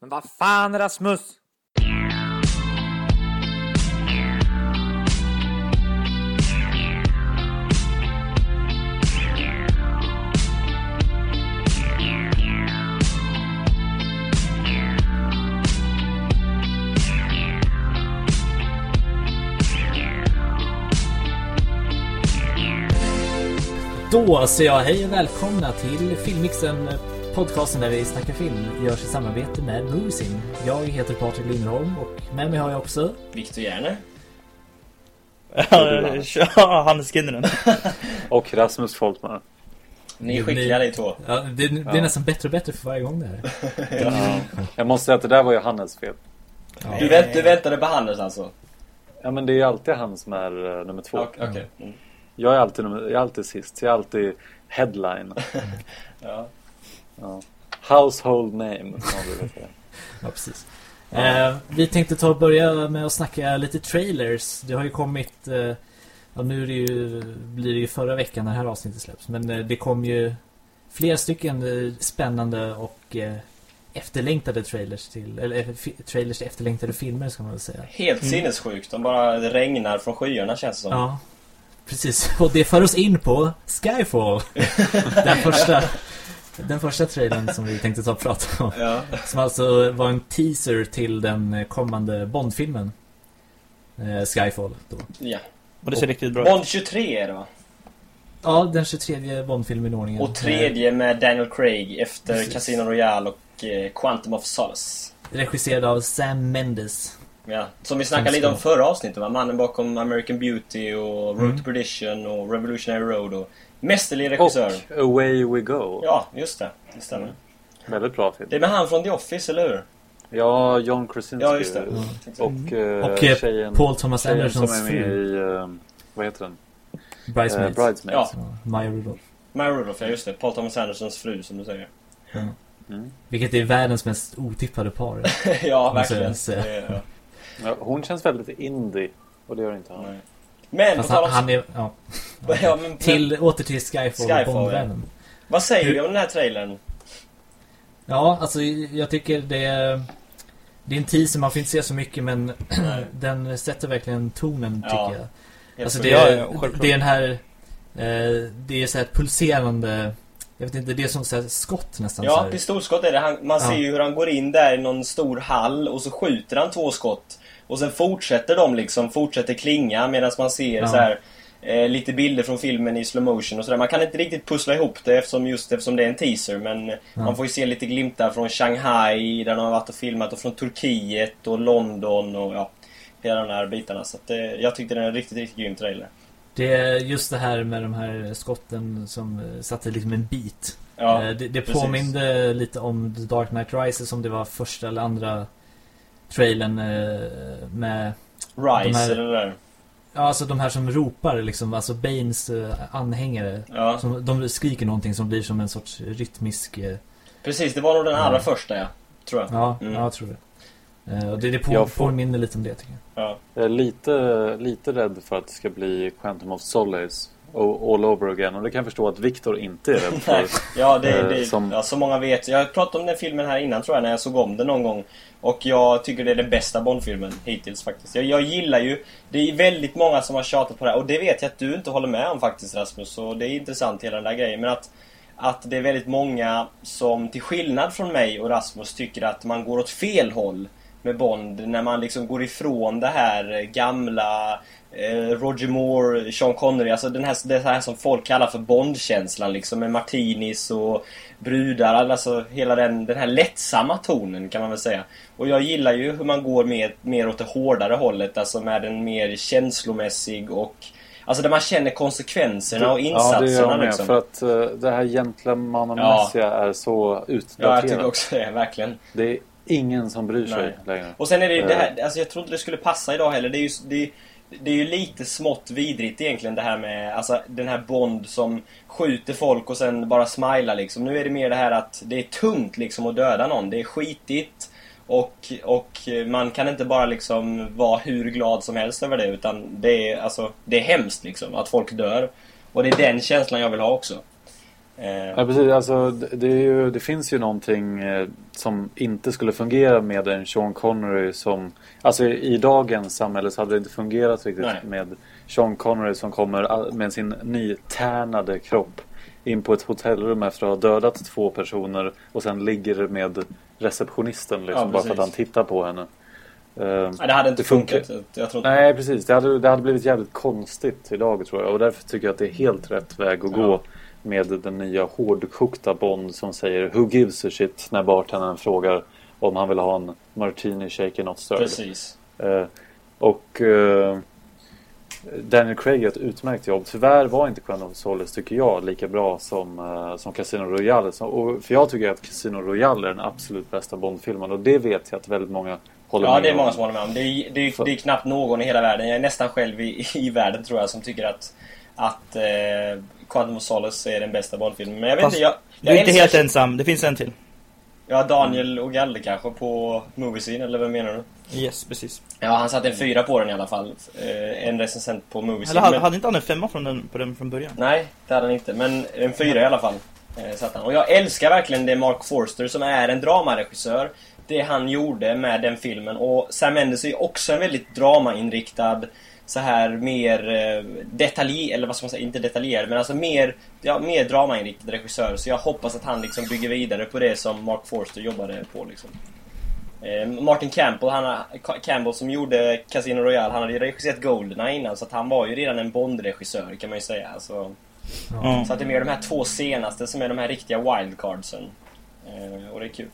Men vad fan Rasmus! Då säger jag hej och välkomna till Filmmixen podcasten där vi snackar film görs i samarbete med Moviesin. Jag heter Patrik Lindholm och med mig har jag också Viktor Järner. Ja, Hannes Kinnunen. Och Rasmus Foltman. Ni är skickliga ni två. Ja, det, det är nästan bättre och bättre för varje gång det här. Ja. Jag måste säga att det där var ju Hannes fel. Ja. Du, vänt, du väntade på Hannes alltså? Ja men det är ju alltid han som är uh, nummer två. Okej. Mm. Jag är alltid, jag är alltid sist. Jag är alltid headline. Ja. Ja. Household name. Ja, precis. Eh, vi tänkte ta och börja med att snacka lite trailers. Det har ju kommit... Eh, ja, nu är det ju, blir det ju förra veckan när det här avsnittet släpps. Men eh, det kom ju flera stycken eh, spännande och eh, efterlängtade trailers till... Eller eh, trailers till efterlängtade filmer ska man väl säga. Helt sinnessjukt. De bara regnar från skyarna känns det som. Ja, precis. Och det för oss in på Skyfall. den första... Den första trailern som vi tänkte ta och prata om. Ja. Som alltså var en teaser till den kommande Bond-filmen. Eh, Skyfall då. ja. Och det ser riktigt bra ut. Bond 23 är det va? Ja, den 23 Bond-filmen i ordningen. Och tredje med Daniel Craig efter Precis. Casino Royale och eh, Quantum of Solace. Regisserad av Sam Mendes. Ja. Som vi snackade Som lite om förra avsnittet va? Mannen bakom American Beauty och Road Mm. to Perdition och Revolutionary Road och Mästerlig regissör. Och Away We Go. Ja, just det. Det stämmer. Väldigt bra film. Det är med han från The Office, eller hur? Ja, John Krasinski. Ja, just det. Och, eh, Och eh, tjejen, Paul Thomas Andersons som är med fru. i... eh, vad heter den? Bridesmaids. Eh, Bridesmaids. Ja. Maya Rudolph. Maya Rudolph, ja just det. Paul Thomas Andersons fru, som du säger. Mm. Vilket är världens mest otippade par. ja, verkligen. Det är- ja. Ja, hon känns väldigt indie. Och det gör inte han. Nej. Men, Fast han, han är... Ja. ja, men, Till, åter till Skyfall, Skyfall, Bond-världen. Vad säger du om den här trailern? Ja, alltså jag tycker det är... Det är en teaser, man får inte se så mycket men den sätter verkligen tonen tycker Ja, jag. Alltså det Ja, är, ja, det är den här... Eh, det är så här pulserande... Jag vet inte, det är som så här skott nästan. Ja, pistolskott är det. Han, man Ja. ser ju hur han går in där i någon stor hall och så skjuter han två skott. Och sen fortsätter de liksom, fortsätter klinga medan man ser Ja. så här eh, lite bilder från filmen i slow motion och sådär. Man kan inte riktigt pussla ihop det eftersom just eftersom det är en teaser. Men man får ju se lite glimtar från Shanghai där de har varit och filmat och från Turkiet och London och ja, hela de här bitarna. Så att, eh, jag tyckte det är en riktigt, riktigt grym trailer. Det är just det här med de här skotten som eh, satte liksom en bit. Ja, Eh, det det precis. påminde lite om The Dark Knight Rises som det var första eller andra trailern eh, med... Rise de här- eller det där. Ja, alltså de här som ropar liksom, alltså Banes eh, anhängare. Ja, Som, de skriker någonting som blir som en sorts rytmisk... Eh, precis. Det var nog den allra Ja. första ja. Tror jag. ja, Mm. ja, jag tror det. Och det, det på, Jag får- påminner lite om det tycker jag. Ja. Jag är lite, lite rädd för att det ska bli Quantum of Solace all over again. Och det kan jag förstå att Victor inte är rädd för. Ja, det, det, som- ja, som många vet. Jag har pratat om den filmen här innan tror jag när jag såg om den någon gång. Och jag tycker det är den bästa Bondfilmen hittills faktiskt. Jag, jag gillar ju... Det är väldigt många som har tjatat på det här. Och det vet jag att du inte håller med om faktiskt Rasmus. Så det är intressant hela den där grejen. Men att, att det är väldigt många som till skillnad från mig och Rasmus tycker att man går åt fel håll med Bond. När man liksom går ifrån det här gamla eh, Roger Moore, Sean Connery, alltså den här, det här som folk kallar för Bond-känslan liksom med martinis och brudar, alltså hela den, den här lättsamma tonen kan man väl säga. Och jag gillar ju hur man går mer, mer åt det hårdare hållet, alltså med en mer känslomässig och Alltså där man känner konsekvenserna och Ja, det insatserna gör jag med. liksom. För att uh, det här gentlemannamässiga är så Ja, jag utdaterat. tycker också det, verkligen. Det är ingen som bryr sig Nej. längre. Och sen är det ju det Eh. här, alltså jag tror inte det skulle passa idag heller. Det är ju, det, det är ju lite smått vidrigt egentligen det här med, alltså den här Bond som skjuter folk och sen bara smilar liksom. Nu är det mer det här att det är tungt liksom att döda någon. Det är skitigt. Och, och man kan inte bara liksom vara hur glad som helst över det utan det är, alltså, det är hemskt liksom att folk dör. Och det är den känslan jag vill ha också. Eh, Ja, precis. Alltså, det, ju, det finns ju någonting eh, som inte skulle fungera med en Sean Connery som... Alltså i dagens samhälle så hade det inte fungerat riktigt Nej. med Sean Connery som kommer med sin nytärnade kropp in på ett hotellrum efter att ha dödat två personer och sen ligger med receptionisten liksom, Ja, bara för att han tittar på henne. Eh, nej, det hade inte det funkat. Inte Nej, precis. Det hade, det hade blivit jävligt konstigt idag tror jag. Och därför tycker jag att det är helt rätt väg att Ja. gå med den nya hårdkokta Bond som säger Who gives a shit när bartendern frågar om han vill ha en martini shaken not stirred. Precis. Eh, och eh, Daniel Craig gör ett utmärkt jobb. Tyvärr var inte Quantum of Solace, tycker jag, lika bra som, eh, som Casino Royale. Så, och, för jag tycker att Casino Royale är den absolut bästa Bond-filmen. Och det vet jag att väldigt många håller Ja, med det är om. många som håller med om. Det är, det är, det är knappt någon i hela världen. Jag är nästan själv i, i världen tror jag som tycker att, att eh, Quantum of Solace är den bästa Bondfilmen. Men jag vet Fast inte, jag... Du är jag inte helt ensam, det finns en till. Ja, Daniel och Galle kanske på Moviescene, eller vad menar du? Yes, precis. Ja, han satte en fyra på den i alla fall. Eh, en recensent på Moviescene. Eller hade, Men- hade inte han en femma från den, på den från början? Nej, det hade han inte. Men en fyra i alla fall. Eh, satt han. Och jag älskar verkligen det Mark Forster som är en dramaregissör. Det han gjorde med den filmen. Och Sam Mendes är också en väldigt dramainriktad så här mer eh, detalj eller vad ska man säga, inte detaljerad men alltså mer, ja, mer dramainriktad regissör. Så jag hoppas att han liksom bygger vidare på det som Mark Forster jobbade på liksom. Eh, Martin Campbell, han, Campbell som gjorde Casino Royale, han hade ju regisserat Goldeneye innan så att han var ju redan en Bond-regissör kan man ju säga. Alltså, Ja. så att det är mer de här två senaste som är de här riktiga wildcardsen. Eh, och det är kul.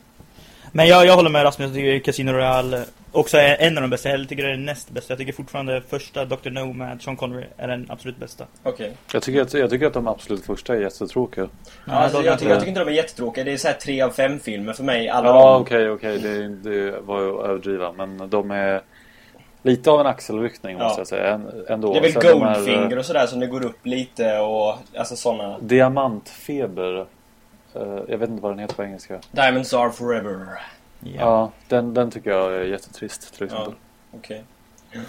Men jag, jag håller med Rasmus, jag tycker Casino Royale också är en av de bästa. Jag tycker det är den näst bästa. Jag tycker fortfarande första Dr. No med Sean Connery är den absolut bästa. Okej. Jag tycker, att, jag tycker att de absolut första är jättetråkiga. Ja, alltså, jag, tycker, jag tycker inte de är jättetråkiga. Det är så här tre av fem filmer för mig. Alla Ja, de. okej, okej. Det, det var ju att överdriva. Men de är lite av en axelryckning Ja. måste jag säga. En- Ändå. Det är väl Sen de här, Goldfinger och sådär som det går upp lite och alltså såna. Diamantfeber. Eh, jag vet inte vad den heter på engelska. Diamonds are forever. Ja, Ja, den, den tycker jag är jättetrist till exempel. Okej.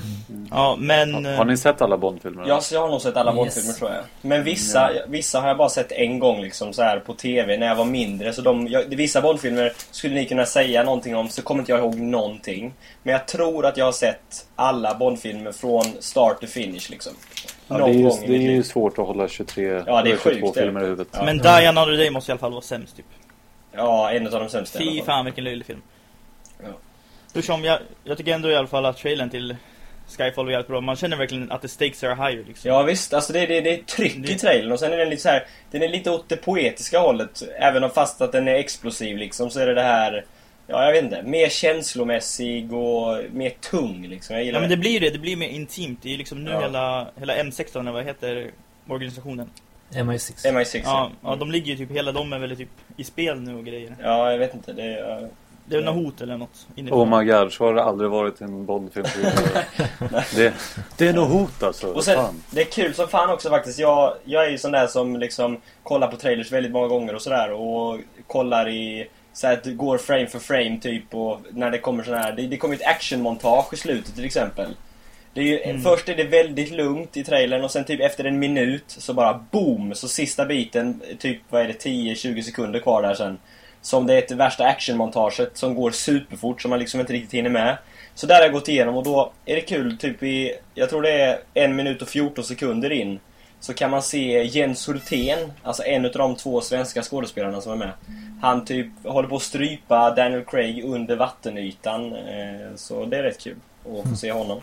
ja men... Har, har ni sett alla Bond-filmer? Ja, så jag har nog sett alla Yes. Bondfilmer tror jag. Men vissa, vissa har jag bara sett en gång liksom så här på TV när jag var mindre. Så de, jag, vissa Bondfilmer skulle ni kunna säga någonting om så kommer inte jag ihåg någonting. Men jag tror att jag har sett alla Bondfilmer från start to finish liksom. Ja, Någon det är ju, det är ju svårt att hålla 23 Ja, det är eller 22 sjukt, det. filmer i huvudet. Ja. Men Die Another Day måste i alla fall vara sämst typ. Ja, en av de sämsta Fy fan vilken löjlig film. Ja. Hur som, jag, jag tycker ändå i alla fall att trailern till Skyfall var jävligt bra. Man känner verkligen att the stakes are higher liksom. Ja visst, alltså det, det, det är tryck i trailern och sen är den lite så här, Den är lite åt det poetiska hållet. Även om fast att den är explosiv liksom så är det det här Ja, jag vet inte. Mer känslomässig och mer tung liksom. Jag gillar Ja men det. det blir ju det, det blir mer intimt. Det är ju liksom nu Ja. hela, hela M16, eller vad heter organisationen? MI6. MI6 Ja, ja, de ligger ju typ, hela de är väl typ i spel nu och grejer. Ja, jag vet inte. Det är, Det är något hot eller något inifrån. Oh my god, så har det aldrig varit i en Bond-film det, det är nog hot alltså. Och sen, Fan. det är kul som fan också faktiskt. Jag, jag är ju sån där som liksom kollar på trailers väldigt många gånger och sådär. Och kollar i... Så att det går frame för frame typ och när det kommer sån här... Det, det kommer ett actionmontage i slutet till exempel. Det är ju, Mm. Först är det väldigt lugnt i trailern och sen typ efter en minut så bara boom! Så sista biten, typ vad är det, 10-20 sekunder kvar där sen. Som det är ett värsta actionmontaget som går superfort som man liksom inte riktigt hinner med. Så där har jag gått igenom och då är det kul typ i, jag tror det är en minut och 14 sekunder in. Så kan man se Jens Hultén, alltså en av de två svenska skådespelarna som är med. Han typ håller på att strypa Daniel Craig under vattenytan. Eh, så det är rätt kul att få se honom.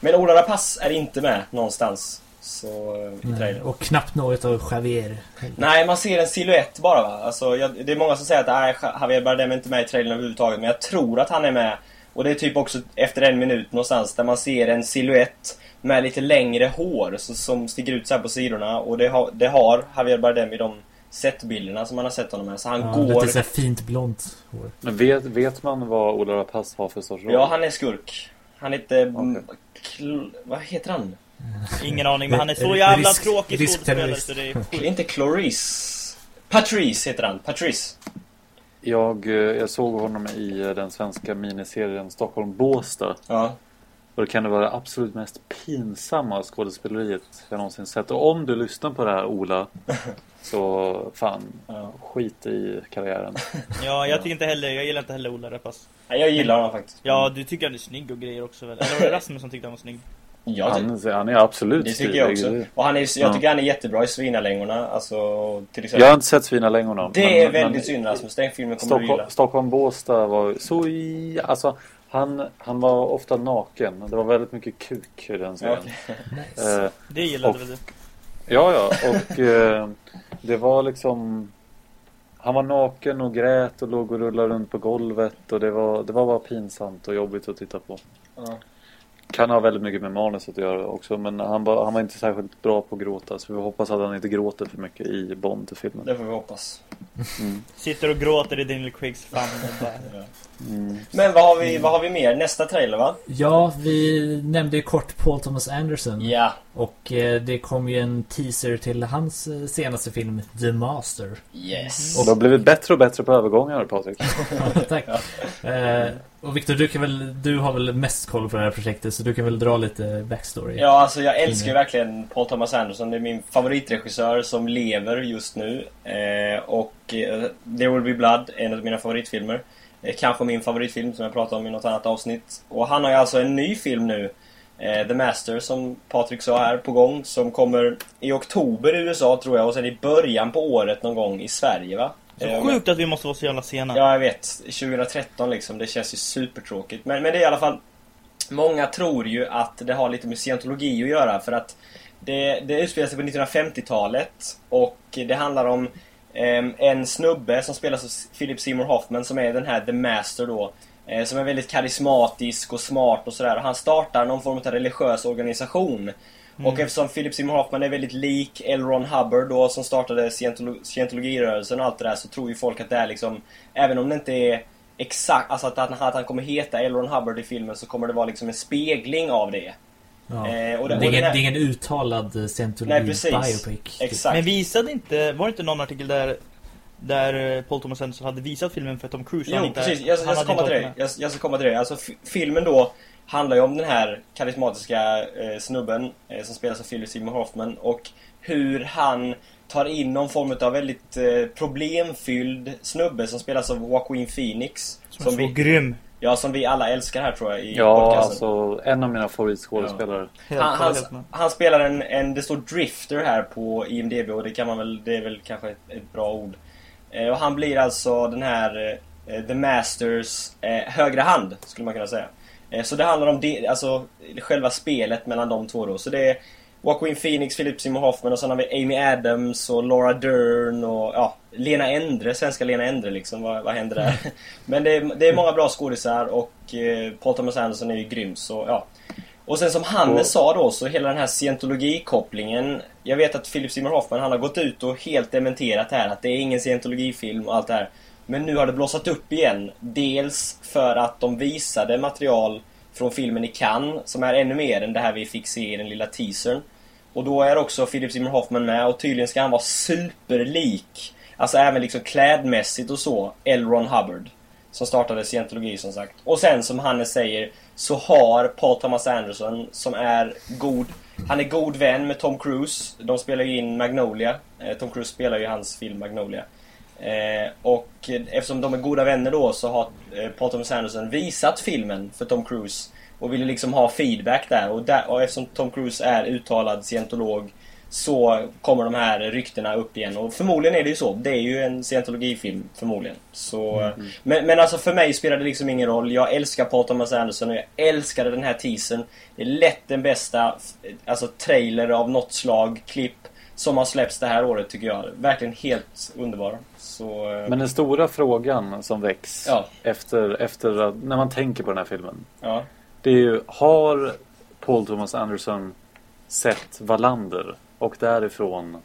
Men Ola Rapace är inte med någonstans. Så, eh, i Nej, trailern. och knappt något av Javier. Nej, man ser en silhuett bara va. Alltså, jag, det är många som säger att nej, Javier Bardem är inte med i trailern överhuvudtaget. Men jag tror att han är med. Och det är typ också efter en minut någonstans där man ser en silhuett med lite längre hår så, som sticker ut så här på sidorna. Och det har, det har Javier Bardem i de setbilderna som man har sett honom med. Så han Ja, går... Lite så här fint blont hår. Men vet, vet man vad Ola Rapace har för sorts roll? Ja, han är skurk. Han heter... Kl... Vad heter han? Ingen aning, men han är så Risk- jävla tråkig skådespelare så det är Kl- Inte Clarice. Patrice heter han. Patrice. Jag, eh, jag såg honom i eh, den svenska miniserien Stockholm Båstad. Ja. Och det kan det vara det absolut mest pinsamma skådespeleriet jag någonsin sett. Och om du lyssnar på det här Ola Så fan, Ja. skit i karriären. Ja, jag tycker inte heller, jag gillar inte heller Ola Rapace. Nej, Jag gillar honom faktiskt. Ja, du tycker han är snygg och grejer också väl? Eller var det Rasmus som tyckte han var snygg? Ty- Han, han är absolut det tycker jag också. Och han är, jag Ja. tycker han är jättebra i Svinalängorna. Alltså, till exempel. Jag har inte sett Svinalängorna. det men- är men väldigt synd Rasmus. Den filmen kommer du Stockholm, gilla. Stockholm Båstad var så i, alltså han, han var ofta naken. Det var väldigt mycket kuk i den Ja, serien. Nice. Eh, Det gillade Och- väl du? ja, ja, och eh, det var liksom han var naken och grät och låg och rullade runt på golvet och det var, det var bara pinsamt och jobbigt att titta på. Ja. Kan ha väldigt mycket med manuset att göra också men han var, han var inte särskilt bra på att gråta så vi hoppas att han inte gråter för mycket i Bond-filmen. Det får vi hoppas. Sitter och gråter i Daniel Craigs famn bara... Mm. Men vad har, vi, vad har vi mer? Nästa trailer va? Ja, vi nämnde ju kort Paul Thomas Anderson. Ja. Och eh, det kom ju en teaser till hans eh, senaste film The Master. Yes. Och det har blivit bättre och bättre på övergångar Patrik. Ja, Tack. Eh, och Victor, du, kan väl, du har väl mest koll på det här projektet så du kan väl dra lite backstory? Ja, alltså jag älskar ju verkligen Paul Thomas Anderson. Det är min favoritregissör som lever just nu. Eh, och There Will Be Blood, en av mina favoritfilmer. Kanske min favoritfilm som jag pratade om i något annat avsnitt. Och han har ju alltså en ny film nu. Eh, The Master, som Patrik sa här, på gång. Som kommer i oktober i USA tror jag och sen i början på året någon gång i Sverige va? Så Eh, sjukt att vi måste vara så jävla sena. Ja, jag vet. 2013 liksom. Det känns ju supertråkigt. Men, men det är i alla fall... Många tror ju att det har lite med scientologi att göra för att det, det utspelar sig på 1950-talet och det handlar om em, en snubbe som spelas av Philip Seymour Hoffman som är den här The Master då. Eh, som är väldigt karismatisk och smart och sådär. Och han startar någon form av religiös organisation. Och eftersom Philip Seymour Hoffman är väldigt lik L. Ron Hubbard då som startade scientolo- scientologirörelsen och allt det där så tror ju folk att det är liksom Även om det inte är exakt, alltså att, han- att han kommer heta L. Ron Hubbard i filmen så kommer det vara liksom en spegling av det. Ja. Eh, och det, det- är och ingen, den här- det är ingen uttalad eh, scientologi Nej, precis. biopic. typ. Exakt. Men visade inte, var det inte någon artikel där där eh, Paul Thomas Anderson hade visat filmen för Tom Cruise? han Jo, inte, precis. Jag, jag, ska komma till det. Jag, jag ska komma till det. Alltså, fi- filmen då handlar ju om den här karismatiska eh, snubben eh, som spelas av Philip Seymour Hoffman och hur han tar in någon form av väldigt eh, problemfylld snubbe som spelas av Joaquin Phoenix. Som är så vi, grym. ja, som vi alla älskar här tror jag i Ja, podcasten. alltså en av mina favoritskådespelare. Helt, Han, han, han spelar en, en, det står Drifter här på IMDB och det kan man väl, det är väl kanske ett, ett bra ord. Eh, och han blir alltså den här eh, The Masters eh, högra hand, skulle man kunna säga. Så det handlar om det, alltså själva spelet mellan de två då. Så det är Joaquin Phoenix, Philip Seymour Hoffman och sen har vi Amy Adams och Laura Dern och ja, Lena Endre, svenska Lena Endre liksom. Vad, vad händer där? Men det är, det är många bra skådisar och eh, Paul Thomas Anderson är ju grym så ja. Och sen som Hannes Och- sa då så hela den här scientologikopplingen Jag vet att Philip Seymour Hoffman han har gått ut och helt dementerat här att det är ingen scientologifilm och allt det här Men nu har det blossat upp igen Dels för att de visade material från filmen i Cannes som är ännu mer än det här vi fick se i den lilla teasern Och då är också Philip Seymour Hoffman med och tydligen ska han vara superlik Alltså även liksom klädmässigt och så L. Ron Hubbard som startade scientologi som sagt. Och sen som Hannes säger så har Paul Thomas Anderson som är god han är god vän med Tom Cruise. De spelar ju in Magnolia. Eh, Tom Cruise spelar ju hans film Magnolia. Eh, och eftersom de är goda vänner då så har eh, Paul Thomas Anderson visat filmen för Tom Cruise. Och ville liksom ha feedback där. Och, där, och eftersom Tom Cruise är uttalad scientolog så kommer de här ryktena upp igen. Och förmodligen är det ju så. Det är ju en scientologifilm, förmodligen. Så, men, men alltså för mig spelar det liksom ingen roll. Jag älskar Paul Thomas Anderson och jag älskade den här teasern. Det är lätt den bästa alltså, trailer av något slag, klipp, som har släppts det här året tycker jag. Verkligen helt underbar. Så, eh, Men den stora frågan som väcks Ja. efter, efter att, när man tänker på den här filmen. ja. Det är ju, har Paul Thomas Anderson sett Wallander och därifrån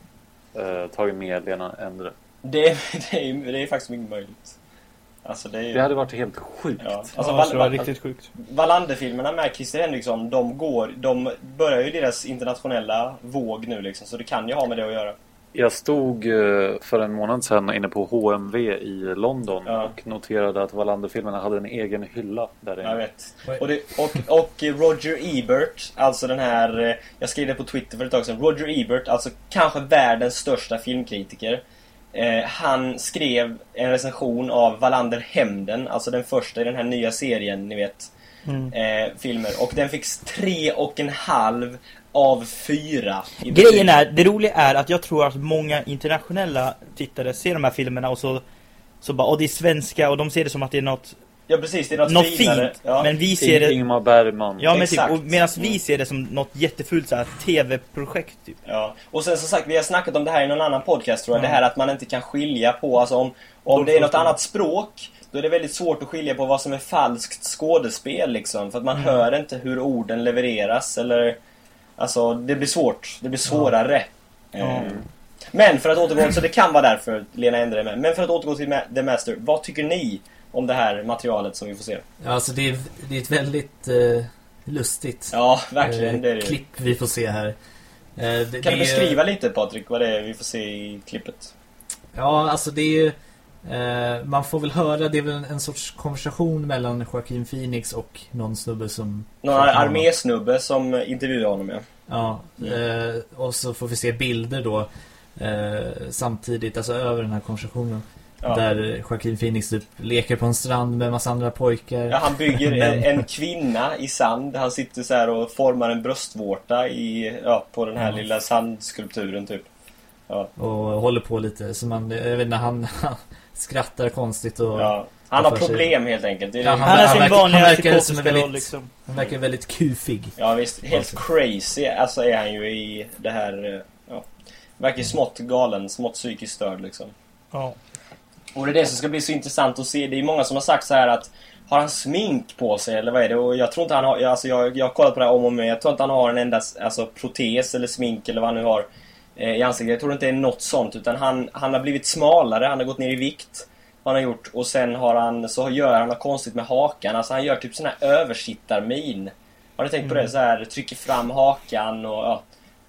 eh, tagit med Lena Endre. Det, det, är, det är faktiskt mycket möjligt. Alltså det är Det hade varit helt sjukt. Ja, alltså Alltså, Val- det var riktigt sjukt. Wallander-filmerna med Christer Henriksson, de går, de börjar ju deras internationella våg nu liksom, så det kan ju ha med det att göra. Jag stod eh, för en månad sedan inne på HMV i London Ja. och noterade att Wallander-filmerna hade en egen hylla där Jag inne. vet. Oj. Och, det, och, och Roger Ebert, alltså den här, eh, jag skrev det på Twitter för ett tag sedan, Roger Ebert, alltså kanske världens största filmkritiker. Eh, han skrev en recension av Wallander Hämnden, alltså den första i den här nya serien, ni vet. Mm. Eh, filmer. Och den fick tre och en halv av fyra. Grejen är, det roliga är att jag tror att många internationella tittare ser de här filmerna och så Så bara, åh det är svenska och de ser det som att det är något, Ja precis, det är något, något finare. fint Ja. Men vi ser det Ingmar Bergman. Ja men Exakt. typ, och medan vi Mm. ser det som något jättefult så här tv-projekt typ Ja, och sen som sagt, vi har snackat om det här i någon annan podcast tror jag. Ja. Det här att man inte kan skilja på, alltså om, om det är något annat språk, då är det väldigt svårt att skilja på vad som är falskt skådespel liksom. För att man Mm. hör inte hur orden levereras eller... Alltså, det blir svårt. Det blir svårare. Eh, Men för att återgå, så det kan vara därför Lena är med. Men för att återgå till The Master, vad tycker ni om det här materialet som vi får se? Ja, alltså det är, det är ett väldigt eh, lustigt Ja, verkligen. eh, Det är det. klipp vi får se här. Eh, det, Kan det du är- beskriva lite Patrik, vad det är vi får se i klippet? Ja, alltså det är ju... man får väl höra, det är väl en, en sorts konversation mellan Joaquin Phoenix och någon snubbe som... Någon armésnubbe som intervjuar honom ja. Ja, eh, och så får vi se bilder då eh, samtidigt, alltså över den här konversationen. Ja. Där Joaquin Phoenix typ leker på en strand med en massa andra pojkar. Ja, han bygger en, en kvinna i sand. Han sitter så här och formar en bröstvårta i, ja, på den här Ja. lilla sandskulpturen typ. Och håller på lite, så man, jag vet inte, han skrattar konstigt och Ja. Han har problem helt enkelt. Det är Ja, han- Han är sin verkar- vanliga han verkar som en väldigt- liksom han verkar väldigt kufig. Ja visst, helt Alltså. crazy alltså är han ju i det här, eh, ja. Verkar smått galen, smått psykiskt störd liksom. Ja Och det är det som ska bli så intressant att se. Det är många som har sagt så här att har han smink på sig eller vad är det? Och jag tror inte han har, alltså jag, jag har kollat på det här om och om igen. Jag tror inte han har en enda alltså, protes eller smink eller vad han nu har i ansiktet. Jag tror inte det är något sånt utan han, han har blivit smalare, han har gått ner i vikt. Har han gjort och sen har han, så gör han något konstigt med hakan. Alltså han gör typ sån här översittarmin. Har ni tänkt på det? Så här trycker fram hakan och ja.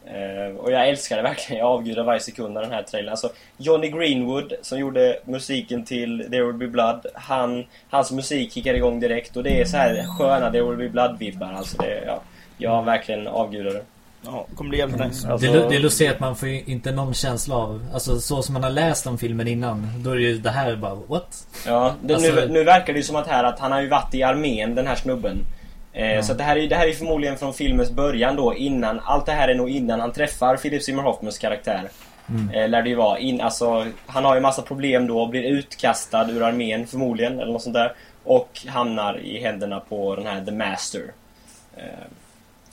Eh, och jag älskar det verkligen. Jag avgudar varje sekund av den här trailern. Alltså, Johnny Greenwood som gjorde musiken till There Will Be Blood. Han, hans musik kickar igång direkt och det är så här sköna There Will Be Blood-vibbar. Alltså det, ja, jag verkligen avgudar det. Ja, kommer bli jävligt nice Alltså- det, det är lustigt att man får ju inte någon känsla av, alltså så som man har läst om filmen innan, då är det ju det här bara, what? Ja, det, Alltså- nu, nu verkar det ju som att här att han har ju varit i armén, den här snubben. Eh, Ja. Så att det här, är, det här är förmodligen från filmens början då, innan, allt det här är nog innan han träffar Philip Seymour Hoffmans karaktär. Mm. Eh, lär det ju vara. In, alltså, han har ju massa problem då, blir utkastad ur armén förmodligen, eller något sånt där. Och hamnar i händerna på den här The Master. Eh,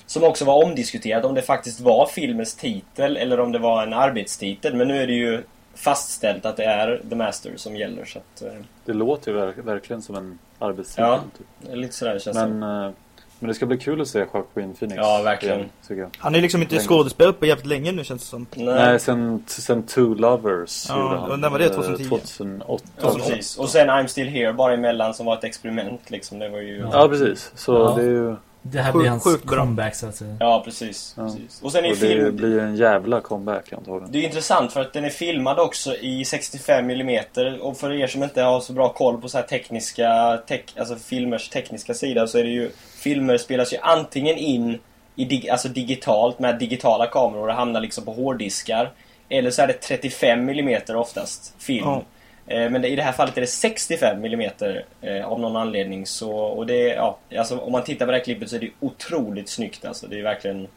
som också var omdiskuterat om det faktiskt var filmens titel eller om det var en arbetstitel. Men nu är det ju fastställt att det är The Master som gäller. Så att, eh, Det låter ju verk- verkligen som en arbetstitel. Ja. Typ. det lite sådär känns det. Men, eh, men det ska bli kul att se Joaquin Phoenix. Ja, verkligen. igen. Han är liksom inte skådespelare på jävligt länge nu känns det som Nej. Nej, sen, sen Two Lovers Ja, han. och när var det? eh, 2010? 2008. Ja, precis. Och sen I'm Still Here bara emellan som var ett experiment liksom. Det var ju... Ja, precis. Så Ja. det är ju... Det här Sjukt- blir hans comeback så att säga. precis, Ja. precis. Och sen är Och det film... blir en jävla comeback antagligen. Det är intressant för att den är filmad också i 65 mm och för er som inte har så bra koll på så här tekniska, tech, alltså filmers tekniska sida så är det ju Filmer spelas ju antingen in i dig, alltså digitalt med digitala kameror och hamnar liksom på hårddiskar Eller så är det 35 mm oftast film Ja. Eh, Men i det här fallet är det 65 mm eh, av någon anledning så, och det, ja, alltså om man tittar på det här klippet så är det otroligt snyggt alltså. Det är verkligen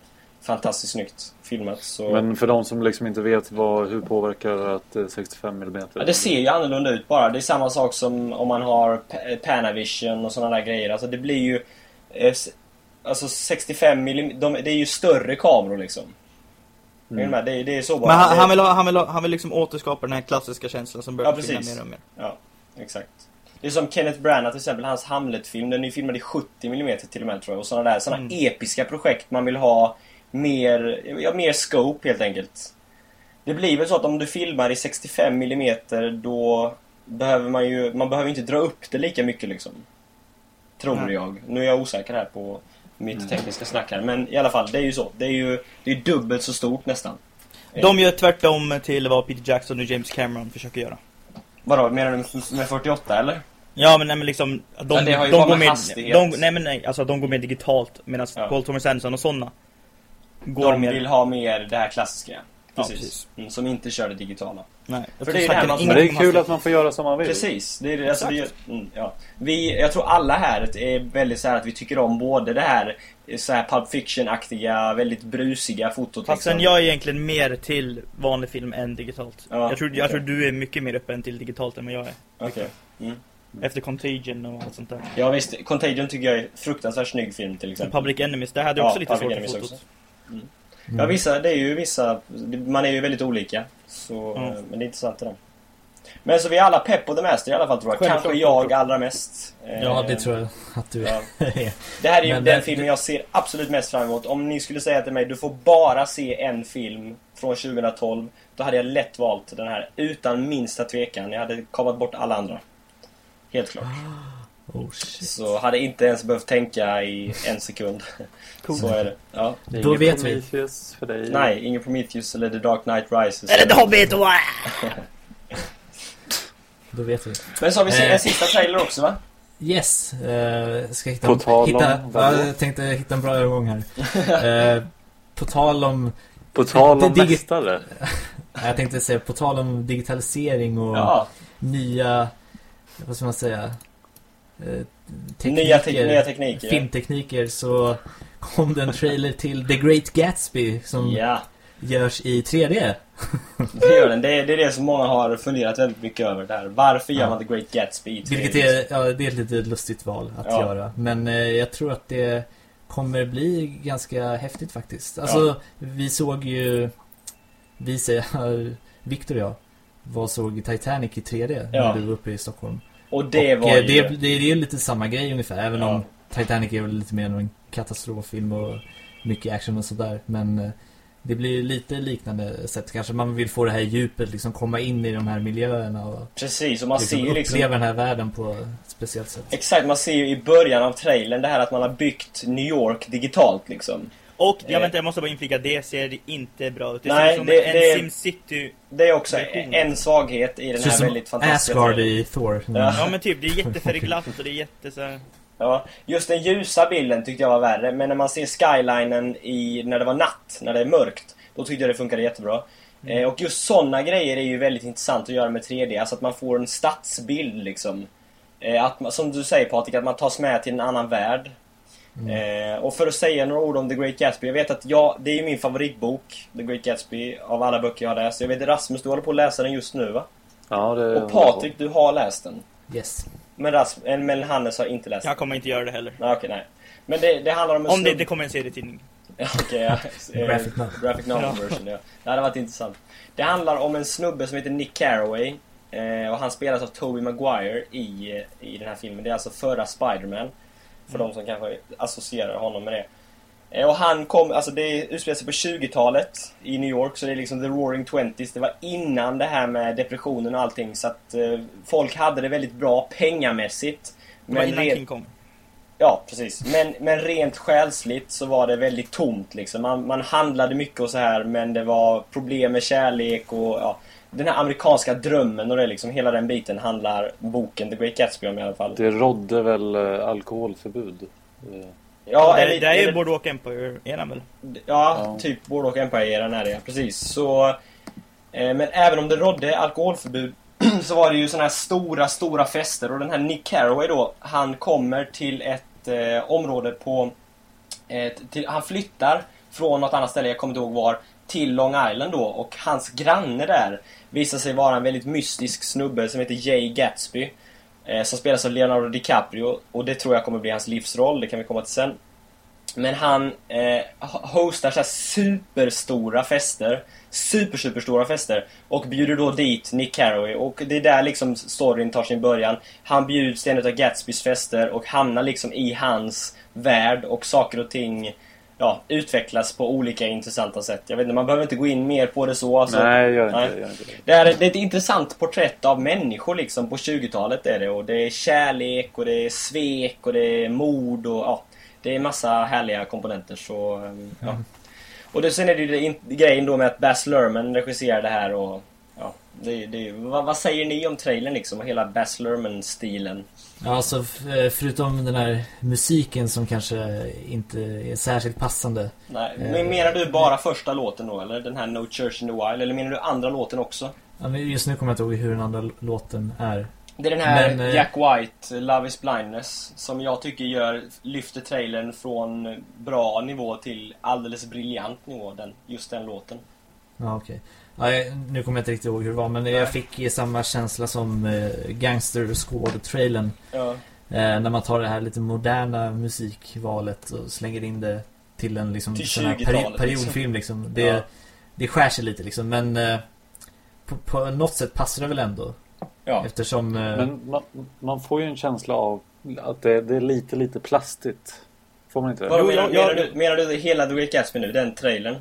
fantastiskt snyggt filmat så... Men för de som liksom inte vet vad, hur påverkar det att det är 65 mm? Ja, det ser ju annorlunda ut bara. Det är samma sak som om man har Pa- Panavision och sådana där grejer. Alltså det blir ju... eh, Alltså 65 mm, de, det är ju större kameror liksom. Med? Det, det är så bara. Men han, han, vill ha, han, vill ha, han vill liksom återskapa den här klassiska känslan som börjar Ja, precis. mer och mer Ja, exakt. Det är som Kenneth Branagh till exempel, hans Hamlet-film. Den är filmad i 70 mm till och med tror jag. Och sådana där, sådana Mm. episka projekt man vill ha mer, ja, mer scope helt enkelt. Det blir väl så att om du filmar i 65 mm då behöver man ju, man behöver inte dra upp det lika mycket liksom. Tror Nej. jag. Nu är jag osäker här på mitt tekniska snack här. Men i alla fall, det är ju så. Det är ju det är dubbelt så stort nästan. De gör tvärtom till vad Peter Jackson och James Cameron försöker göra. Vadå, menar du med 48 eller? Ja men, nej, men liksom de, Ja, de går med med, hastighet. de, nej men nej, alltså de går med digitalt medan Ja. Paul Thomas Anderson och sådana går De med vill ha mer det här klassiska. Ja, Precis. precis. Mm, som inte kör det digitala. Nej, jag För det är det Men det är kul att man får göra som man vill. Precis. Det är, alltså, det, mm, ja. vi, jag tror alla här är väldigt så här att vi tycker om både det här så här Pulp Fiction-aktiga, väldigt brusiga fotot. Fast liksom. sen jag är egentligen mer till vanlig film än digitalt. Ja, jag, tror, jag tror du är mycket mer öppen till digitalt än vad jag är. Okej. Mm. Efter Contagion och allt sånt där. Ja visst, Contagion tycker jag är fruktansvärt snygg film till exempel. Public Enemies, det hade Ja, också lite Public svårt Enemies med fotot. också. Ja vissa, det är ju vissa, man är ju väldigt olika. Så, eh, Men det är intressant det där. Men så vi är alla pepp på The Master i alla fall tror jag. Självklart, Kanske jag allra mest. Eh, Ja, det tror jag att du Ja. är. Det här är ju Men den det- filmen jag ser absolut mest fram emot. Om ni skulle säga till mig du får bara se en film från 2012. Då hade jag lätt valt den här utan minsta tvekan. Jag hade kapat bort alla andra. Helt klart. Oh shit. Så hade inte ens behövt tänka i en sekund. Så är det. Ja. Det är Då vet vi. Prometheus för dig. Nej, ingen Prometheus eller The Dark Knight Rises. Eller The Hobbit! Då vet vi. Men så har vi Eh. en sista trailer också va? Yes, eh, ska hitta, På tal om hitta ja, jag tänkte hitta en bra övergång här. eh, på tal om, På tal om mästare. jag tänkte säga på tal om digitalisering och Ja. nya, vad ska man säga, tekniker, Nya, te- nya tekniker. filmtekniker så kom det en trailer till The Great Gatsby som Ja, görs i 3D. det gör den. Det är, det är det som många har funderat väldigt mycket över där. Varför gör Ja. man The Great Gatsby i 3D? Vilket är, ja, det är ett lite lustigt val att Ja. göra. Men eh, jag tror att det kommer bli ganska häftigt faktiskt. Alltså, Ja. vi såg ju, vi säger, Victor och jag, var såg Titanic i 3D Ja. när du var uppe i Stockholm. Och det och var eh, ju... det, det, det är lite samma grej ungefär, även Ja. om Titanic är väl lite mer en katastroffilm och mycket action och sådär. Men eh, det blir lite liknande sätt. Kanske man vill få det här djupet, liksom komma in i de här miljöerna och Precis, och man liksom ser ju liksom... uppleva den här världen på ett speciellt sätt. Exakt, man ser ju i början av trailern det här att man har byggt New York digitalt liksom. Och, jag Eh. vänta, jag måste bara inflika, det ser inte bra ut. Det Nej, ser ut som det- en det- SimCity. Det är också Version. en svaghet i den här som väldigt fantastiska Asgard i Thor. Ja. Ja men typ, det är jättefärgglatt och det är jätte så här... Ja, just den ljusa bilden tyckte jag var värre, men när man ser skylinen i, när det var natt, när det är mörkt, då tyckte jag det funkade jättebra. Mm. Eh, och just sådana grejer är ju väldigt intressant att göra med 3D, alltså att man får en stadsbild liksom. Eh, att som du säger Patrik, att man tas med till en annan värld. Mm. Eh, och för att säga några ord om The Great Gatsby, jag vet att jag, det är ju min favoritbok, The Great Gatsby, av alla böcker jag har läst. Jag vet Rasmus, du håller på att läsa den just nu va? Ja, det Och Patrik, du har läst den. Yes. Men, Rasmus, eh, men Hannes har inte läst den. Jag kommer inte göra det heller. Nej, okej, nej. Men det, det handlar om en Om det snubbe- inte kommer en serietidning. Okej, ja. Graphic novel. Graphic novel Ja. version, ja. Det hade varit intressant. Det handlar om en snubbe som heter Nick Carraway. Eh, och han spelas av Tobey Maguire i, i den här filmen. Det är alltså förra Spider-Man. För de som kanske associerar honom med det. Eh, och han kom, alltså det utspelar sig på 20-talet i New York. Så det är liksom the roaring twenties. Det var innan det här med depressionen och allting. Så att eh, folk hade det väldigt bra pengamässigt. Det var Men innan King Kong. Ja, precis. Men, men rent själsligt så var det väldigt tomt liksom. Man, man handlade mycket och så här men det var problem med kärlek och ja, den här amerikanska drömmen och det liksom, hela den biten handlar boken The Great Gatsby om i alla fall. Det rådde väl eh, alkoholförbud. Ja, det, det är ju Boardwalk Empire, är han väl? Ja, Ja. typ Boardwalk Empire-eran är det, precis. Så, eh, men även om det rådde alkoholförbud så var det ju såna här stora, stora fester och den här Nick Carraway då, han kommer till ett eh, område på... Eh, till, han flyttar från något annat ställe, jag kommer inte ihåg var, till Long Island då och hans granne där visar sig vara en väldigt mystisk snubbe som heter Jay Gatsby. Eh, som spelas av Leonardo DiCaprio och det tror jag kommer bli hans livsroll, det kan vi komma till sen. Men han eh, hostar såhär superstora fester. Super, superstora fester. Och bjuder då dit Nick Carraway. Och det är där liksom storyn tar sin början. Han bjuds till en av Gatsbys fester och hamnar liksom i hans värld och saker och ting ja, utvecklas på olika intressanta sätt. Jag vet inte, man behöver inte gå in mer på det så. Alltså, Nej, gör inte, nej. det, gör inte det. Det är, det är ett intressant porträtt av människor liksom på 20-talet är det. Och det är kärlek och det är svek och det är mord och ja. Det är massa härliga komponenter så... Ja. Och det, sen är det ju det grejen då med att Baz Luhrmann regisserar det här och... Det, det, vad, vad säger ni om trailern liksom? Och hela Baz Luhrmann-stilen? Ja, alltså eh, förutom den här musiken som kanske inte är särskilt passande. Nej, Eh, men menar du bara första låten då? Eller den här No Church in the Wild? Eller menar du andra låten också? Ja, men just nu kommer jag inte ihåg hur den andra låten är. Det är den här Men, eh, Jack White, Love is blindness, som jag tycker gör, lyfter trailern från bra nivå till alldeles briljant nivå, den, just den låten. Ja, okej. Ja, jag- nu kommer jag inte riktigt ihåg hur det var, men jag fick ju samma känsla som eh, Gangster Squad-trailern. Ja, Eh, när man tar det här lite moderna musikvalet och slänger in det till en liksom, Till sån här 20-talet, periodfilm liksom. Det, Ja. det skär sig lite liksom, men eh, på, på något sätt passar det väl ändå. ja. Eftersom... Eh, Men man, man får ju en känsla av att det, det är lite, lite plastigt. Får man inte det? Vadå, Jo, menar, jag- menar, jag- du, menar du hela The Great Gatsby nu, den trailern?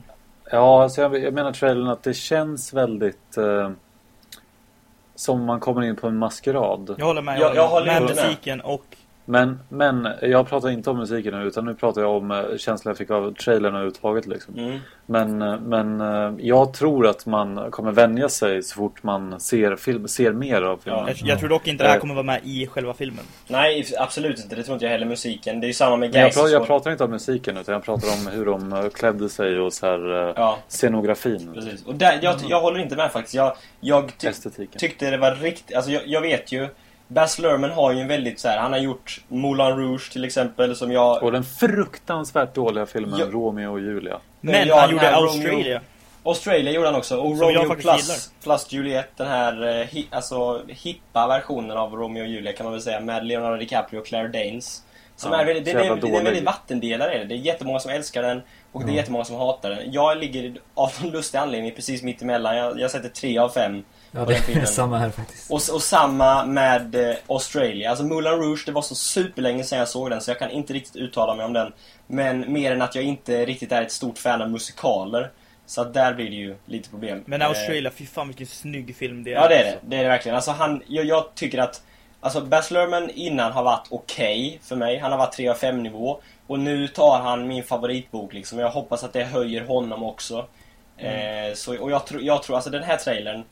Ja, alltså jag, jag menar trailern att det känns väldigt... Eh, som man kommer in på en maskerad. Jag håller med. Jag- jag håller med inte med. musiken och... Men, men jag pratar inte om musiken nu utan nu pratar jag om eh, känslan jag fick av trailern överhuvudtaget liksom. Mm. Men, eh, men eh, jag tror att man kommer vänja sig så fort man ser, film, ser mer av filmen. Ja. Jag, jag tror dock inte det här kommer vara med i själva filmen. Nej, absolut inte. Det tror inte jag heller musiken. Det är ju samma med Men jag, pratar, jag pratar inte om musiken utan jag pratar om hur de klädde sig och så här Ja, scenografin. precis. Och där, jag, jag håller inte med faktiskt. Jag, jag ty, Estetiken. tyckte det var riktigt... Alltså jag, jag vet ju... Baz Luhrmann har ju en väldigt så här, han har gjort Moulin Rouge till exempel som jag... Och den fruktansvärt dåliga filmen Ja. Romeo och Julia. Men ja, han gjorde Australia. Australia gjorde han också. Och Som jag Romeo plus, plus Juliet, den här eh, hi, alltså, hippa versionen av Romeo och Julia kan man väl säga. Med Leonardo DiCaprio och Claire Danes. Som Ja, är väldigt, det, är, jävla det är en väldigt vattendelare. är Det Det är jättemånga som älskar den och det är jättemånga som hatar den. Jag ligger av någon lustig anledning precis mitt emellan. Jag, jag sätter tre av fem ja, det är samma här faktiskt. Och, och samma med eh, Australia. Alltså Moulin Rouge, det var så superlänge sedan jag såg den så jag kan inte riktigt uttala mig om den. Men mer än att jag inte riktigt är ett stort fan av musikaler. Så att där blir det ju lite problem. Men Eh, Australia, fy fan vilken snygg film det är. Ja det är det, det är det verkligen. Alltså han, jag, jag tycker att Alltså Baz Luhrmann innan har varit okej för mig. Han har varit 3 av 5 nivå. Och nu tar han min favoritbok liksom. Jag hoppas att det höjer honom också. Mm. Eh, så, och jag tror, jag tror, alltså den här trailern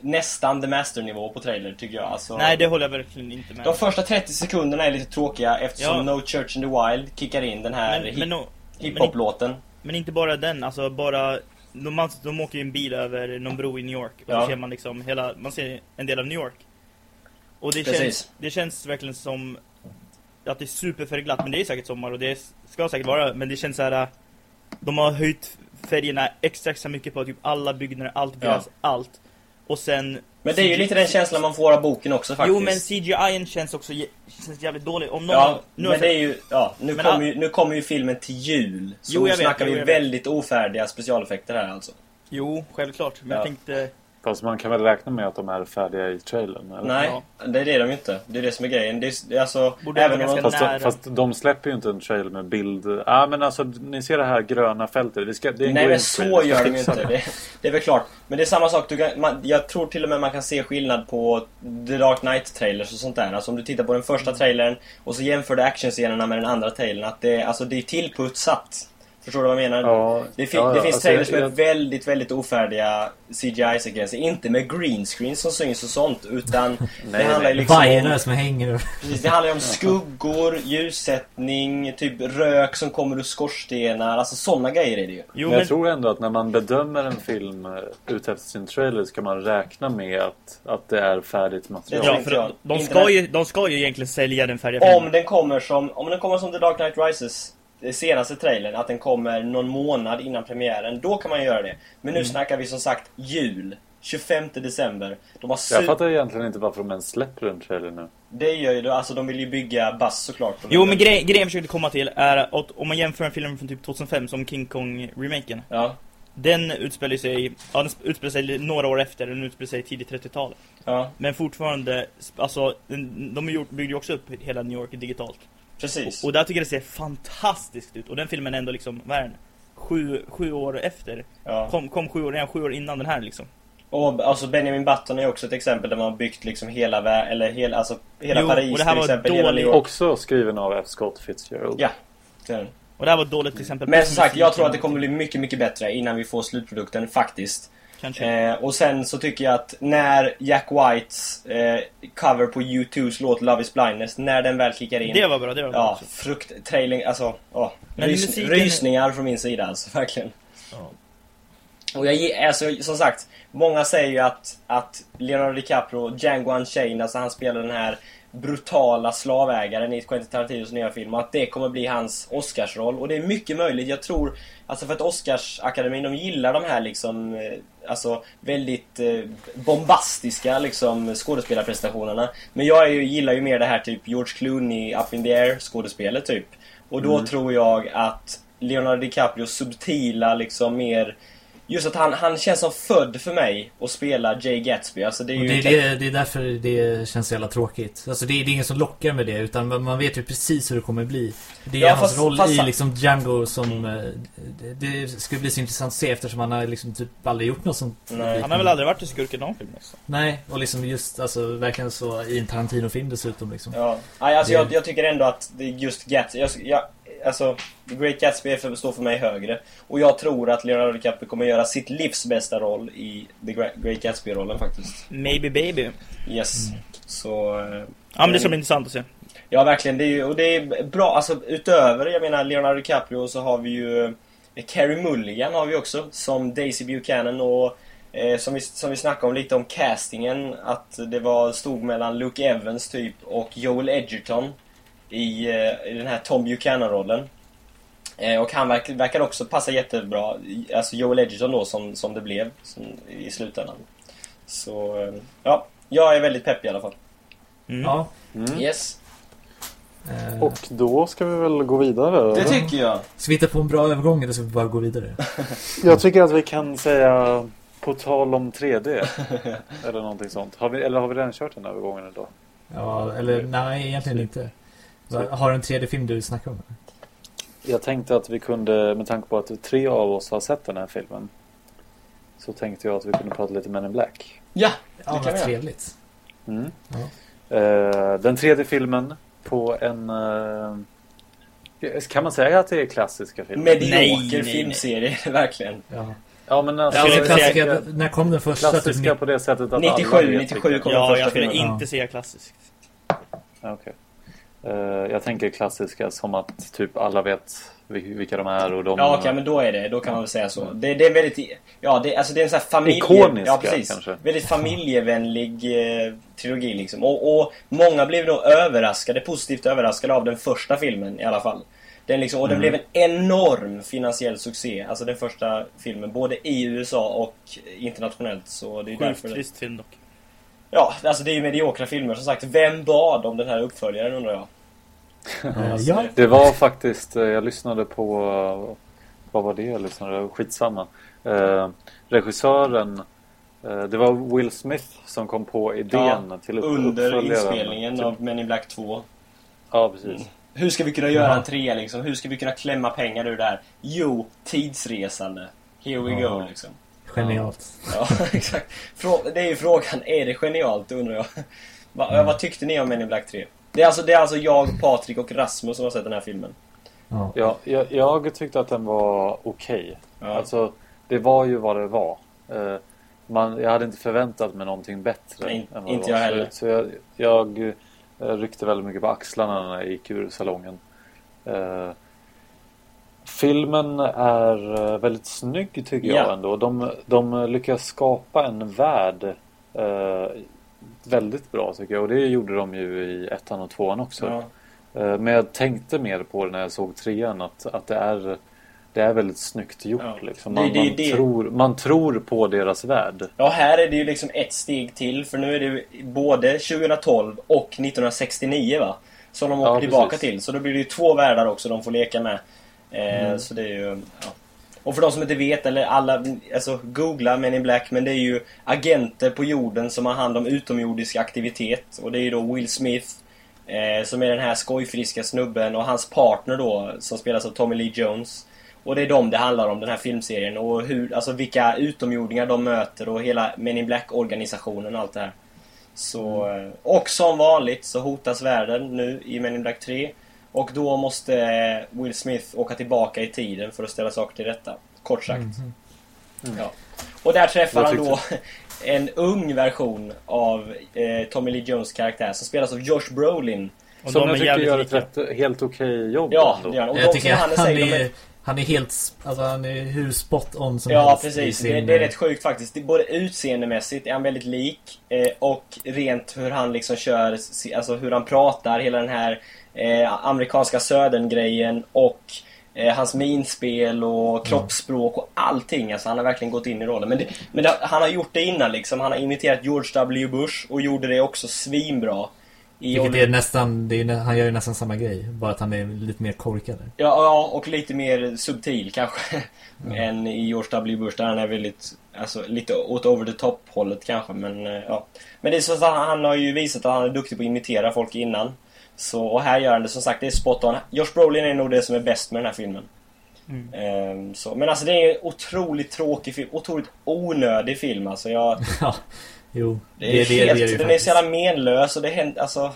Nästan the master-nivå på trailer tycker jag. Alltså, Nej, det håller jag verkligen inte med de första 30 sekunderna är lite tråkiga eftersom Ja. No Church in the Wild kickar in den här men, hip- men, no, hiphop-låten. men inte bara den, alltså bara... De, de åker ju en bil över någon bro i New York och Ja. så ser man liksom hela, man ser en del av New York. Och det Precis. känns, det känns verkligen som att det är superfärgglatt, men det är säkert sommar och det ska säkert vara, men det känns så här. De har höjt färgerna extra extra mycket på typ alla byggnader, allt gräs, allt. Och sen... Men det är ju lite den känslan man får av boken också faktiskt. Jo men CGI känns också känns jävligt dålig. Om någon Ja, nu men det är ju, ja, nu Men kommer ju, nu kommer ju filmen till jul. Så Jo, nu jag vet, snackar jo, vi vet. väldigt ofärdiga specialeffekter här alltså. Jo, självklart. Men Ja. jag tänkte... Fast man kan väl räkna med att de är färdiga i trailern? Eller? Nej, Ja. det är det de inte. Det är det som är grejen. Det är, det är alltså, Borde även om Fast, nära. de, fast de släpper ju inte en trailer med bild. Ja ah, men alltså ni ser det här gröna fältet. Vi ska, det är en Nej men så gör de ju inte. det. Det, det är väl klart. Men det är samma sak. Du kan, man, jag tror till och med man kan se skillnad på The Dark Knight-trailers och sånt där. Alltså om du tittar på den första trailern och så jämför du actionscenerna med den andra trailern. Att det, alltså, det är tillputsat. Fin- vad jag menar? Ja, Det, fin- ja, ja, det finns alltså, trailers jag- med väldigt, väldigt ofärdiga CGI-sekvenser. Inte med green screen som syns och sånt. Utan det Nej, handlar nej. ju liksom om, som hänger precis, det handlar ju om skuggor, ljussättning, typ rök som kommer ur skorstenar. Alltså sådana grejer är det ju. Jo Men men... jag tror ändå att när man bedömer en film eh, utefter sin trailer ska man räkna med att, att det är färdigt material. Ja, för jag. de, Inte ska ju, de ska ju egentligen sälja den färdiga filmen. Om den kommer som, om den kommer som The Dark Knight Rises senaste trailern, att den kommer någon månad innan premiären, då kan man göra det. Men Mm. nu snackar vi som sagt jul. 25 december. De har Jag fattar egentligen inte varför de ens släpper en trailer nu. Det gör ju, alltså de vill ju bygga Buzz såklart. Jo men grej, grejen jag försökte komma till är att om man jämför en film från typ 2005 som King Kong-remaken. Ja, Den utspelar sig, ja den utspelar sig några år efter, den utspelar sig tidigt 30-talet. ja. Men fortfarande, alltså, den- de byggde ju också upp hela New York digitalt. Precis. Och, och där tycker jag det ser fantastiskt ut. Och den filmen är ändå liksom, vad är den? Sju, sju år efter. Ja. Kom, kom sju år, sju år innan den här liksom. Och alltså Benjamin Button är också ett exempel där man har byggt liksom hela vä- eller hela, alltså hela Jo, Paris och det här till var exempel, hela dåligt. New York. Också skriven av F. Scott Fitzgerald. Ja, det är den. Och det här var dåligt till exempel. Men som sagt, jag tror att det kommer bli mycket, mycket bättre innan vi får slutprodukten faktiskt. Eh, och sen så tycker jag att när Jack Whites eh, cover på U2s låt Love is blindness, när den väl kickar in. Det var bra, det var bra Ja, också. frukt, trailing, alltså, Men rys, musiken- rysningar från min sida alltså, verkligen. Ja. Och jag alltså, som sagt, många säger ju att, att Leonardo DiCaprio, Django Unchained, alltså han spelar den här brutala slavägaren i Quentin Tarantinos nya film, att det kommer bli hans Oscarsroll. Och det är mycket möjligt, jag tror, alltså för att Oscarsakademin, de gillar de här liksom, eh, alltså väldigt eh, bombastiska liksom skådespelarprestationerna. Men jag ju, gillar ju mer det här typ George Clooney, Up in the Air skådespelet typ. Och då tror jag att Leonardo DiCaprios subtila liksom mer Just att han, han känns som född för mig att spela Jay Gatsby. Alltså det är ju... det, är det, det är därför det känns så jävla tråkigt. Alltså det, är- det är ingen som lockar med det utan man- vet ju precis hur det kommer bli. Det är Ja, hans fast- roll fast- i liksom Django som... eh, Det, det ska bli så intressant att se eftersom han har liksom typ aldrig gjort något sånt. Nej. Han har väl aldrig varit i skurk i någon film alltså. Nej, och liksom just alltså verkligen så i en Tarantino-film dessutom liksom. Ja. Nej, alltså Det- jag, jag tycker ändå att det är just Gatsby... Jag, jag, alltså, The Great Gatsby för, står för mig högre. Och jag tror att Leonardo DiCaprio kommer göra sitt livs bästa roll i The Great Gatsby-rollen faktiskt. Maybe baby. Yes. Så... eh, Ja men det ska bli intressant att se. Ja, verkligen. Det är och det är bra. Alltså utöver, jag menar, Leonardo DiCaprio så har vi ju eh, Carey Mulligan har vi också som Daisy Buchanan och eh, som, vi, som vi snackade om lite om castingen att det var stod mellan Luke Evans typ och Joel Edgerton i, eh, i den här Tom Buchanan-rollen. Eh, och han verkar, verkar också passa jättebra. Alltså Joel Edgerton då som, som det blev som, i slutändan. Så, eh, ja. Jag är väldigt pepp i alla fall. Mm. Ja. Mm. Yes. Och då ska vi väl gå vidare? Det tycker jag. Ska vi hitta på en bra övergång eller ska vi bara gå vidare? Jag tycker att vi kan säga på tal om 3D. eller någonting sånt. Har vi, eller har vi redan kört den övergången idag? Ja, eller nej egentligen inte. Va- Har du en tredje film du vill snacka om? Jag tänkte att vi kunde, med tanke på att tre av oss har sett den här filmen. Så tänkte jag att vi kunde prata lite Men in Black. Ja, Ja, kan vad trevligt. Mm. Ja. Eh, den tredje filmen på en... eh, kan man säga att det är klassiska filmer? Medioker Nej, nej, nej. filmserie, verkligen. Ja. Ja men alltså, Alltså, skulle säga- klassiska, när kom den första? Typ klassiska på det sättet att 97, alla vet 97 vilka- kom den Ja, första jag skulle inte Ja. säga klassiskt. Ja, okej. Eh, jag tänker klassiska som att typ alla vet vil- vilka de är och de... Ja, okej, men då är det. Då kan man väl säga så. Det, det är väldigt... Ja, det, alltså det är en sån här familje... Ikoniska, ja, precis. kanske. Väldigt familjevänlig eh, trilogi liksom. Och, och många blev då överraskade, positivt överraskade av den första filmen i alla fall. Den liksom, och den Mm. blev en enorm finansiell succé. Alltså den första filmen. Både i USA och internationellt. Så det är Sjukt därför... Trist film dock. Ja, alltså det är ju mediokra filmer som sagt. Vem bad om den här uppföljaren undrar jag? Alltså, ja. Det var faktiskt, eh, jag lyssnade på, eh, vad var det jag lyssnade på? Skitsamma. Eh, regissören, eh, det var Will Smith som kom på idén till upp, Under uppföljaren. inspelningen Typ. av Men in Black 2. Ja, precis. Hur ska vi kunna göra Ja. en trea liksom? Hur ska vi kunna klämma pengar ur det här? Jo, tidsresande. Here we Ja. go liksom. Genialt. Ja, exakt. Frå- det är ju frågan, är det genialt undrar jag? Va, Mm. Vad tyckte ni om Men in Black 3? Det är, alltså, det är alltså jag, Patrik och Rasmus som har sett den här filmen. Ja. Ja, jag, jag tyckte att den var okej. Ja. Alltså, det var ju vad det var. Eh, man, jag hade inte förväntat mig någonting bättre. Nej, än vad inte det var. jag heller. Så, jag, jag eh, ryckte väldigt mycket på axlarna när jag gick ur salongen. Eh, filmen är eh, väldigt snygg tycker jag Ja. ändå. De, de lyckas skapa en värld eh, väldigt bra tycker jag. Och det gjorde de ju i ettan och tvåan också. Ja. Eh, Men jag tänkte mer på det när jag såg trean att, att det, är, det är väldigt snyggt gjort. Ja. Liksom. Det- Man, det- man, det- Tror, man tror på deras värld. ja, här är det ju liksom ett steg till. För nu är det ju både 2012 och 1969 va? Som de åker tillbaka precis. till. Så då blir det ju två världar också de får leka med. Eh, Mm. Så det är ju... Ja. Och för de som inte vet, eller alla, alltså googla Men in Black, men det är ju agenter på jorden som har hand om utomjordisk aktivitet. Och det är ju då Will Smith, Eh, som är den här skojfriska snubben och hans partner då, som spelas av Tommy Lee Jones. Och det är dem det handlar om, den här filmserien. Och hur, alltså vilka utomjordingar de möter och hela Men in Black-organisationen och allt det här. Så, eh, och som vanligt så hotas världen nu i Men in Black 3. Och då måste eh, Will Smith åka tillbaka i tiden för att ställa saker till rätta. Kort sagt. Ja. Och där träffar han då en ung version av eh, Tommy Lee Jones karaktär som spelas av Josh Brolin. Och Som de är jag tycker gör ett rätt, helt okej jobb Ja, ändå. det gör han. Och Jag de tycker han, han de är, han är helt, alltså han är hur spot on som Ja, helst precis. sin- Det, det är rätt sjukt faktiskt. Det, både utseendemässigt är han väldigt lik eh, och rent hur han liksom kör, alltså hur han pratar, hela den här eh, amerikanska södern-grejen och eh, hans minspel och kroppsspråk och allting. Alltså han har verkligen gått in i rollen. Men, det, men det, han har gjort det innan liksom. Han har imiterat George W. Bush och gjorde det också svinbra. I Vilket är nästan, det är, han gör ju nästan samma grej. Bara att han är lite mer korkad. Ja, ja, och lite mer subtil kanske. än i George W. Bush där han är väldigt, alltså lite åt over the top hållet kanske. Men eh, ja. Men det är så att han, han har ju visat att han är duktig på att imitera folk innan. Så, och här gör han det som sagt, det är spot on. Josh Brolin är nog det som är bäst med den här filmen. Mm. Ehm, så, men alltså det är en otroligt tråkig film, otroligt onödig film alltså. Jag, Ja, jo. det är helt, ju den är faktiskt. så jävla menlös och det händer, alltså...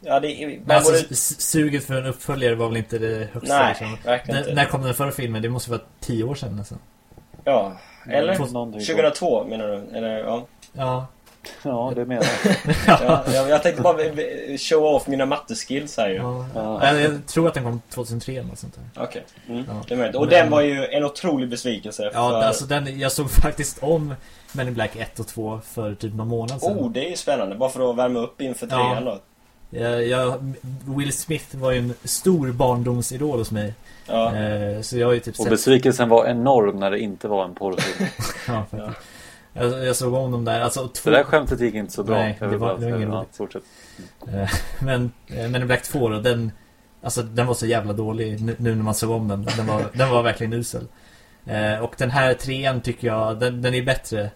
Ja, det är... Men alltså, borde, suget för en uppföljare var väl inte det högsta nej, liksom. verkligen När, inte. när kom den förra filmen? Det måste vara tio år sedan nästan. Ja, eller? Mm, någonting så. 2002 menar du? Eller, ja. Ja. Ja, det menar jag. Ja, jag, jag tänkte bara show off mina matteskills här ju. ja. Ja. Jag, jag tror att den kom 2003 eller något sånt där. Okej. Mm. Ja. Det är möjligt. Och Men- den var ju en otrolig besvikelse. Ja, för... alltså den, jag såg faktiskt om Men in Black 1 och 2 för typ någon månad sedan. Oh, det är ju spännande. Bara för att värma upp inför Ja. trean då. Jag, jag, Will Smith var ju en stor barndomsidol hos mig. Ja. Eh, så jag har ju typ Och sett... besvikelsen var enorm när det inte var en porrfilm. Ja, faktiskt. Jag, jag såg om dem där. Alltså, två... Det där skämtet gick inte så bra. Nej, det var- det var ingen Ja, fortsätt. Eh, Men eh, Men in Black 2 då, den Alltså den var så jävla dålig nu, nu när man såg om den. Den var, den var verkligen usel. Eh, och den här trean tycker jag, den, den är bättre.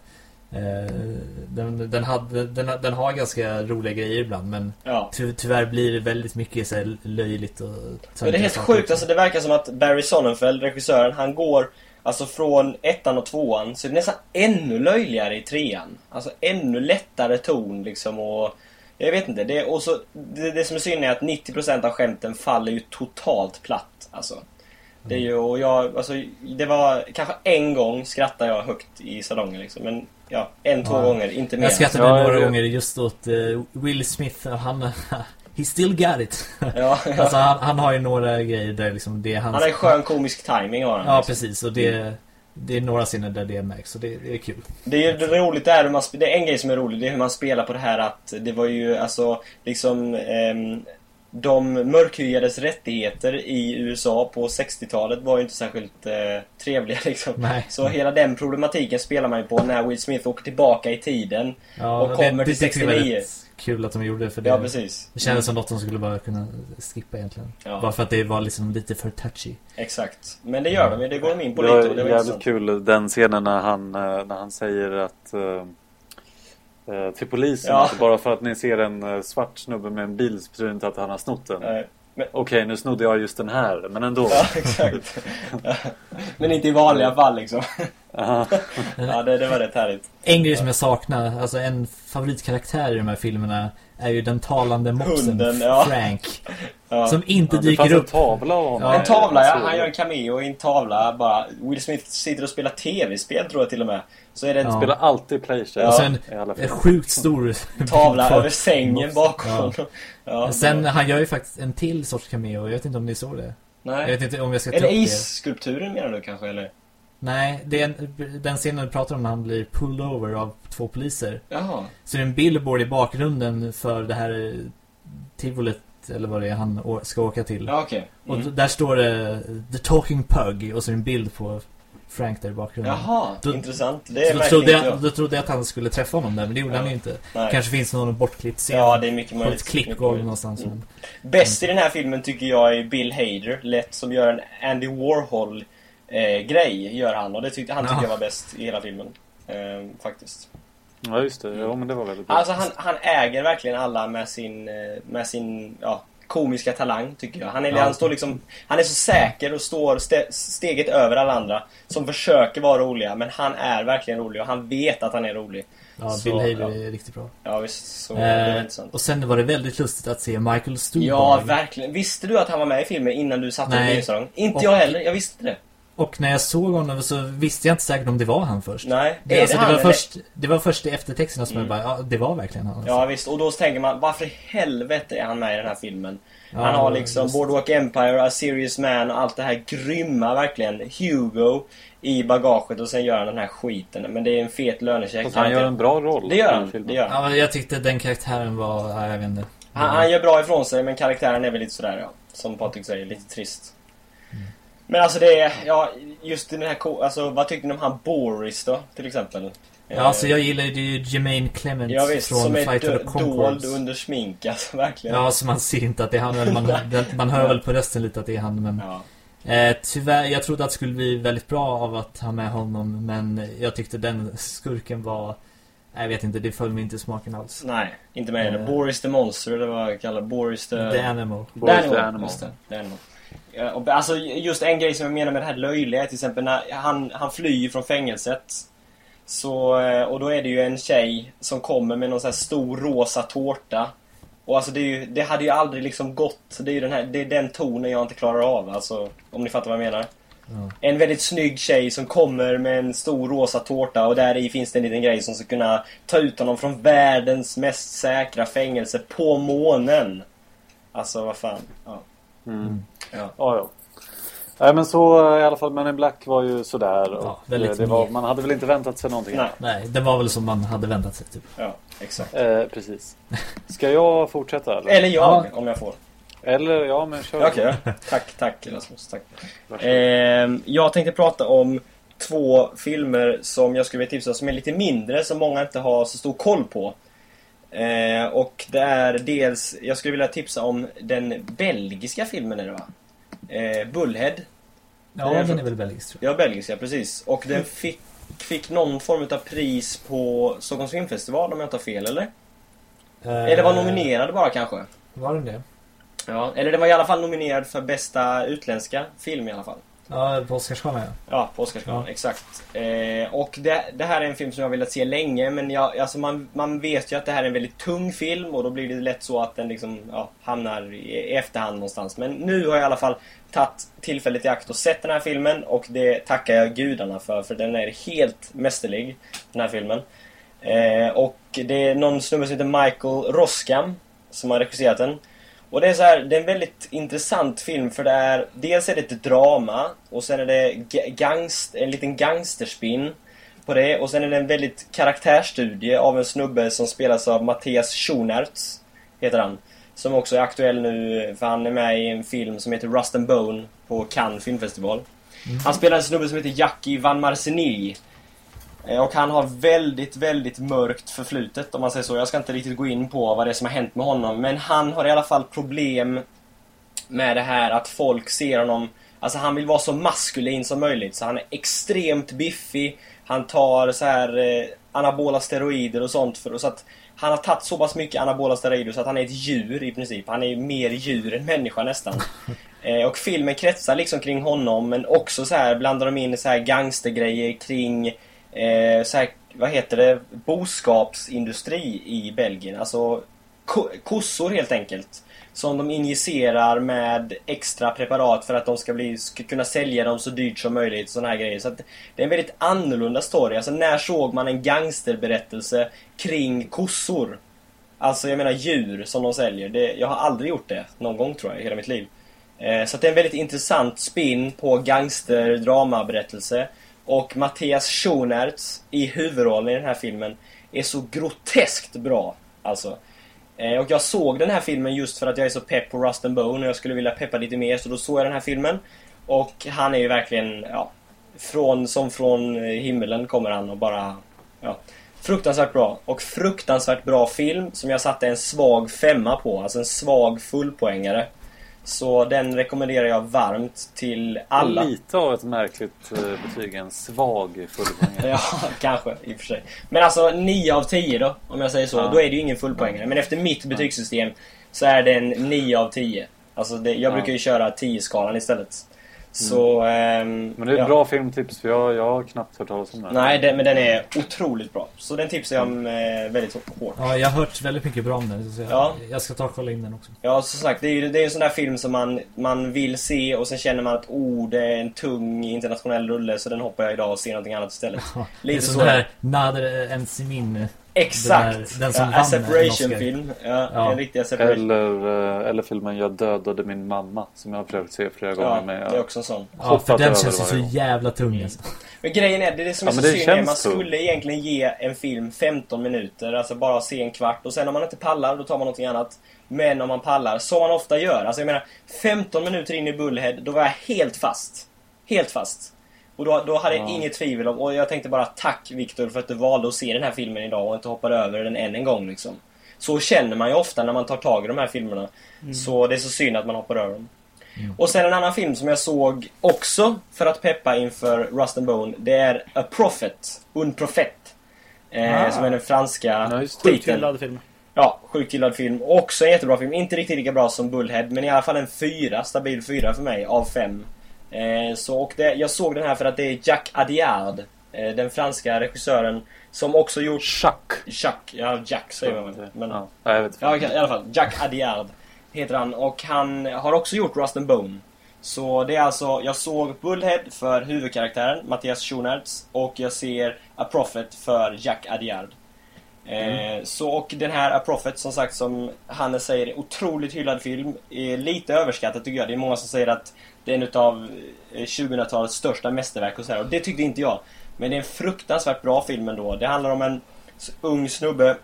Den, den, hade, den, den har ganska roliga grejer ibland men ja. ty, tyvärr blir det väldigt mycket så löjligt och Men det är helt sjukt. Alltså det verkar som att Barry Sonnenfeld, regissören, han går Alltså från ettan och tvåan så är det nästan ännu löjligare i trean. Alltså ännu lättare ton liksom och Jag vet inte. Det, och så, det, det som är synd är att 90% av skämten faller ju totalt platt. Alltså. Det är ju, och jag, alltså, det var kanske en gång skrattade jag högt i salongen liksom. Men ja, en, två Ja. gånger, inte mer. Jag skrattade Ja, några gånger just åt eh, Will Smith och han He still got it. Ja, ja. alltså han, han har ju några grejer där liksom det är hans Han har ju skön komisk timing har han. Ja liksom. precis och det Det är några scener där det märks och det, det är kul. Det är ju det roligt är hur man Det är en grej som är rolig, det är hur man spelar på det här att det var ju alltså liksom ehm, de mörkhyades rättigheter i USA på 60-talet var ju inte särskilt eh, trevliga liksom. Nej. Så hela den problematiken spelar man ju på när Will Smith åker tillbaka i tiden. Ja, och kommer till det tycker jag var 69. rätt kul att de gjorde det för det. Ja, precis. Det kändes som något de skulle bara kunna skippa egentligen. Ja. Bara för att det var liksom lite för touchy. Exakt. Men det gör de ju, det går de in på Det lite och det var jävligt kul den scenen när han, eh, när han säger att eh, till polisen Ja. att bara för att ni ser en svart snubbe med en bil så betyder det inte att han har snott den. Nej. Men, Okej, nu snodde jag just den här, men ändå. ja, exakt. Men inte i vanliga fall liksom. Ja, det, det var rätt härligt. En grej som jag saknar, alltså en favoritkaraktär i de här filmerna är ju den talande mopsen Hunden, ja. Frank. Ja. Som inte Ja, dyker en upp. tavla av honom. Ja. En tavla, ja. Han gör en cameo i en tavla bara. Will Smith sitter och spelar tv-spel tror jag till och med. Så är det en Ja. Spelar alltid Playstation. Och sen en sjukt stor tavla över sängen bakom Ja. honom. Ja. Sen, han gör ju faktiskt en till sorts cameo, jag vet inte om ni såg det. Jag Nej. vet inte om jag ska ta Eller isskulpturen menar du kanske, eller? Nej, det är en, den scenen du pratar om när han blir pulled over av två poliser. Jaha. Så det är en billboard i bakgrunden för det här eh, tivolit, eller vad det är han ska åka till. Ja. Och Mm. d- där står det The Talking Pug och så är det en bild på Frank där i bakgrunden. Jaha, Då- intressant. Det är då trodde, jag, då trodde jag att han skulle träffa honom där, men det gjorde Ja. han ju inte. Nej. Kanske finns någon bortklippt scen Ja, det är mycket på ett möjligt. Klippgolv möjligt. någonstans. Mm. Bäst i den här filmen tycker jag är Bill Hader, lätt som gör en Andy Warhol eh, grej, gör han. Och det tyckte, han tyckte Ja. jag var bäst i hela filmen. Eh, faktiskt. Ja, just det. Ja, men det var väldigt bra. Alltså han, han äger verkligen alla med sin, eh, med sin ja, komiska talang tycker jag. Han är, Ja. han står liksom, han är så säker och står ste, steget över alla andra. Som försöker vara roliga men han är verkligen rolig och han vet att han är rolig. Ja, Så, Bill Hader ja. är riktigt bra. Ja visst, så det är Eh, intressant. och sen var det väldigt lustigt att se Michael Stuhlbarg. Ja, verkligen. Visste du att han var med i filmen innan du satte dig i biosalong? Inte Och- jag heller, jag visste det. Och när jag såg honom så visste jag inte säkert om det var han först. Nej, Det, är alltså, det det, han var eller? först, det var först i eftertexterna som Mm. jag bara, ja, det var verkligen han. Alltså. Ja visst, och då tänker man varför i helvete är han med i den här filmen? Ja, han har liksom just- Boardwalk Empire, A Serious Man och allt det här grymma verkligen. Hugo i bagaget och sen gör han den här skiten. Men det är en fet lönecheck. Fast han gör en bra roll. Det gör han, det gör han. Ja, men jag tyckte den karaktären var, ja, jag vet inte. han. Han gör bra ifrån sig men karaktären är väl lite sådär ja. Som Patrik säger, lite trist. Men alltså det är, ja just den här, alltså vad tyckte ni om han Boris då till exempel? Ja, alltså jag gillar ju Jermaine Clement Ja visst, från som Fight of the Conchords. dold under smink alltså, verkligen. Ja, så man ser inte att det är han. Eller man, man hör väl på rösten lite att det är han. Men Ja. eh, tyvärr, jag trodde att det skulle bli väldigt bra av att ha med honom. Men jag tyckte den skurken var... Jag vet inte, det föll mig inte i smaken alls. Nej, inte med. Eh. Boris the Monster eller vad jag kallar. Boris the... The Animal. Boris The the Animal. Animal. Just det, the Animal. Ja, och, alltså just en grej som jag menar med det här löjliga till exempel när han, han flyr från fängelset. Så, eh, och då är det ju en tjej som kommer med någon sån här stor rosa tårta. Och alltså det, ju, det hade ju aldrig liksom gått. Det är ju den här, det är den tonen jag inte klarar av. Alltså, om ni fattar vad jag menar. Ja. En väldigt snygg tjej som kommer med en stor rosa tårta och där i finns det en liten grej som ska kunna ta ut honom från världens mest säkra fängelse på månen. Alltså vad fan. Ja. Mm. Ja. Ja, ja. Nej men så eh, i alla fall Men in Black var ju sådär. Och väldigt eh, det var, man hade väl inte väntat sig någonting Nej. Nej, det var väl som man hade väntat sig typ. ja, exakt. Eh, precis. Ska jag fortsätta eller? Eller jag, Ja. om jag får. Eller ja men kör. Okej, tack, tack Rasmus. Tack. Ehm, jag tänkte prata om två filmer som jag skulle vilja tipsa om som är lite mindre, som många inte har så stor koll på. Eh, och det är dels, jag skulle vilja tipsa om den belgiska filmen är det va? Eh, Bullhead. Ja, Det är den är väl belgisk tror Ja, belgiska, precis. Och den fick, fick någon form av pris på Stockholms filmfestival om jag inte har fel, eller? jag. Eller var nominerad bara kanske? Var den det? Ja, eller den var i alla fall nominerad för bästa utländska film i alla fall. Ja, på Oscarsgalan ja. Ja, på Oscarsgalan, Ja. exakt. Eh, och det, det här är en film som jag har velat se länge, men jag, alltså man, man vet ju att det här är en väldigt tung film och då blir det lätt så att den liksom, ja, hamnar i, efterhand någonstans. Men nu har jag i alla fall tagit tillfället i akt och sett den här filmen och det tackar jag gudarna för, för den är helt mästerlig, den här filmen. Eh, och det är någon snubbe som heter Michael Roskam som har regisserat den. Och det är så här, det är en väldigt intressant film för det är Dels är det ett drama och sen är det ga- gangst, en liten gangsterspin på det och sen är det en väldigt karaktärstudie av en snubbe som spelas av Mattias Schoenaerts Heter han. Som också är aktuell nu för han är med i en film som heter Rust and Bone på Cannes filmfestival. Han spelar en snubbe som heter Jackie Van Marcenille. Eh, Och han har väldigt, väldigt mörkt förflutet om man säger så. Jag ska inte riktigt gå in på vad det är som har hänt med honom. Men han har i alla fall problem med det här att folk ser honom... Alltså han vill vara så maskulin som möjligt. Så han är extremt biffig. Han tar så här eh, anabola steroider och sånt. För, så att han har tagit så pass mycket anabola steroider så att han är ett djur i princip. Han är mer djur än människa nästan. Eh, och filmen kretsar liksom kring honom men också så här blandar de in så här gangstergrejer kring eh, så här, vad heter det, boskapsindustri i Belgien. Alltså ko- kossor helt enkelt. Som de injicerar med extra preparat för att de ska, bli, ska kunna sälja dem så dyrt som möjligt. Sådana här grejer. Så att det är en väldigt annorlunda story. Alltså när såg man en gangsterberättelse kring kossor? Alltså jag menar djur som de säljer. Det, jag har aldrig gjort det någon gång tror jag i hela mitt liv. Eh, så att det är en väldigt intressant spin på gangsterdramaberättelse. Och Mattias Schonertz i huvudrollen i den här filmen är så groteskt bra. Alltså. Eh, och jag såg den här filmen just för att jag är så pepp på Rust and Bone och jag skulle vilja peppa lite mer så då såg jag den här filmen. Och han är ju verkligen, ja, från, som från himmelen kommer han och bara, ja. Fruktansvärt bra. Och fruktansvärt bra film som jag satte en svag femma på. Alltså en svag fullpoängare. Så den rekommenderar jag varmt till alla. Lite av ett märkligt eh, betyg. En svag fullpoängare. Ja, kanske i och för sig. Men alltså 9 av 10 då, om jag säger så. Ja. Då är det ju ingen fullpoängare. Men efter mitt betygssystem så är det en 9 av 10. Alltså det, jag Ja. brukar ju köra 10-skalan istället. Så... ehm, Men det är ett ja. bra filmtips för jag, jag har knappt hört talas om den. Nej, den, men den är otroligt bra. Så den tipsar jag om eh, väldigt hårt. Ja, jag har hört väldigt mycket bra om den. Så jag, Ja. jag ska ta och kolla in den också. Ja, som sagt, det är ju det är en sån där film som man, man vill se och sen känner man att oh, det är en tung internationell rulle så den hoppar jag idag och ser någonting annat istället. Ja, Lite det är så. sån här Nader än Simin. Exakt! Den där- den som ja, separation-film. Ja, Ja. en riktig separation. Eller, eh, eller filmen Jag dödade min mamma som jag har försökt se flera gånger. Ja, men det är också en sån. Ja, för den känns ju så gång. jävla tung alltså. Men grejen är, det är det som är Ja, så synd är, känns man så. skulle egentligen ge en film 15 minuter, alltså bara se en kvart och sen om man inte pallar, då tar man någonting annat. Men om man pallar, som man ofta gör. Alltså jag menar, 15 minuter in i Bullhead, då var jag helt fast. Helt fast. Och då, då hade jag Ja. inget tvivel om, och jag tänkte bara tack Viktor för att du valde att se den här filmen idag och inte hoppade över den än en gång liksom. Så känner man ju ofta när man tar tag i de här filmerna. Så det är så synd att man hoppar över dem. Och sen en annan film som jag såg också för att peppa inför Rust and Bone. Det är A Prophet. Un Prophet. Eh, Ah. Som är den franska Ja, det. Sjukt hyllad film. Ja, sjukt gillad film. Också en jättebra film. Inte riktigt lika bra som Bullhead, men i alla fall en fyra. Stabil fyra för mig, av fem. Eh, så, och det, jag såg den här för att det är Jack Adiard. Eh, den franska regissören. Som också gjort... Chuck. Jack, ja Jack säger man väl. Men, Ja, jag vet inte. Ja, i alla fall. Jack Adiard heter han och han har också gjort Rust and Bone. Så det är alltså, jag såg Bullhead för huvudkaraktären Mattias Schoenaerts och jag ser A Prophet för Jack Adiard. Eh, så och den här A Prophet som sagt som Hannes säger otroligt hyllad film. Är lite överskattad tycker jag. Det är många som säger att det är en utav eh, 2000-talets största mästerverk och så här. Och det tyckte inte jag. Men det är en fruktansvärt bra film ändå. Det handlar om en ung snubbe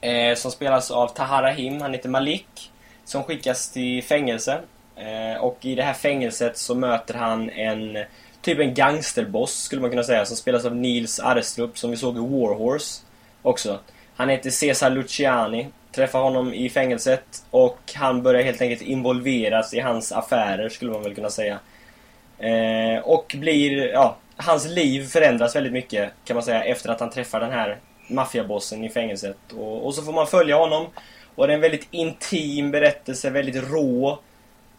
eh, som spelas av Taharahim, Han heter Malik. Som skickas till fängelse. Eh, och i det här fängelset så möter han en typ en gangsterboss skulle man kunna säga. Som spelas av Nils Arestrup som vi såg i War Horse också. Han heter Cesar Luciani. Träffar honom i fängelset och han börjar helt enkelt involveras i hans affärer skulle man väl kunna säga. Eh, och blir, ja, hans liv förändras väldigt mycket kan man säga efter att han träffar den här maffiabossen i fängelset. Och, och så får man följa honom. Och det är en väldigt intim berättelse, väldigt rå.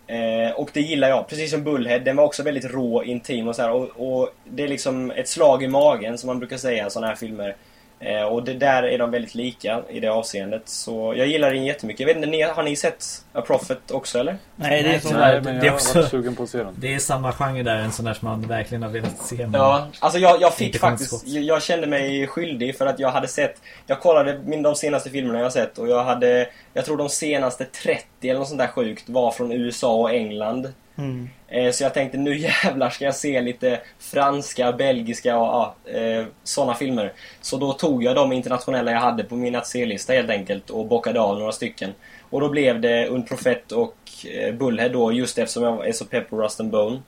Eh, och det gillar jag, precis som Bullhead. Den var också väldigt rå, intim och så här. Och, och det är liksom ett slag i magen som man brukar säga i sådana här filmer. Eh, och det där är de väldigt lika i det avseendet. Så jag gillar den jättemycket. Jag vet inte, ni, har ni sett A Prophet också eller? Nej, det är. Nej, men det är jag har också- sugen på att se den. Det är samma genre där, en sån där som man verkligen har velat se. Men Ja, alltså jag, jag fick faktiskt... Jag, jag kände mig skyldig för att jag hade sett... Jag kollade min, de senaste filmerna jag har sett och jag hade... Jag tror de senaste 30 eller något sånt där sjukt var från USA och England. Mm. Eh, så jag tänkte nu jävlar ska jag se lite franska, belgiska och ja, eh, sådana filmer. Så då tog jag de internationella jag hade på min att se-lista helt enkelt och bockade av några stycken. Och då blev det Un Profet och eh, Bullhead då just eftersom jag är så pepp på Rust and Bone.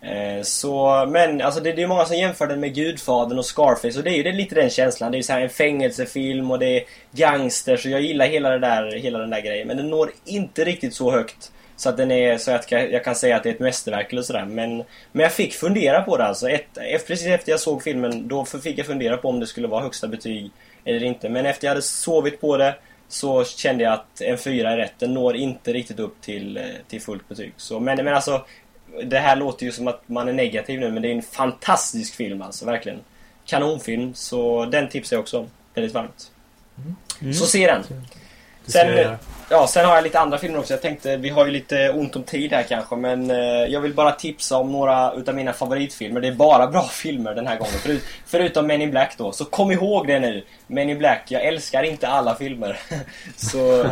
Eh, så, men alltså det, det är många som jämför den med Gudfadern och Scarface och det är ju det, är lite den känslan. Det är ju så här en fängelsefilm och det är gangsters och jag gillar hela, det där, hela den där grejen. Men den når inte riktigt så högt så att den är så att jag, kan säga att det är ett mästerverk eller sådär. Men, men jag fick fundera på det alltså. Ett, efter, precis efter jag såg filmen då fick jag fundera på om det skulle vara högsta betyg eller inte. Men efter jag hade sovit på det så kände jag att en fyra är rätt. Den når inte riktigt upp till, eh, till fullt betyg. Så, men, men alltså det här låter ju som att man är negativ nu men det är en fantastisk film alltså, verkligen. Kanonfilm, så den tipsar jag också om. Väldigt varmt. Så se den. ska Sen. ja, sen har jag lite andra filmer också. Jag tänkte, vi har ju lite ont om tid här kanske men eh, jag vill bara tipsa om några utav mina favoritfilmer. Det är bara bra filmer den här gången. Förut, förutom Men in Black då. Så kom ihåg det nu. Men in Black, jag älskar inte alla filmer. så,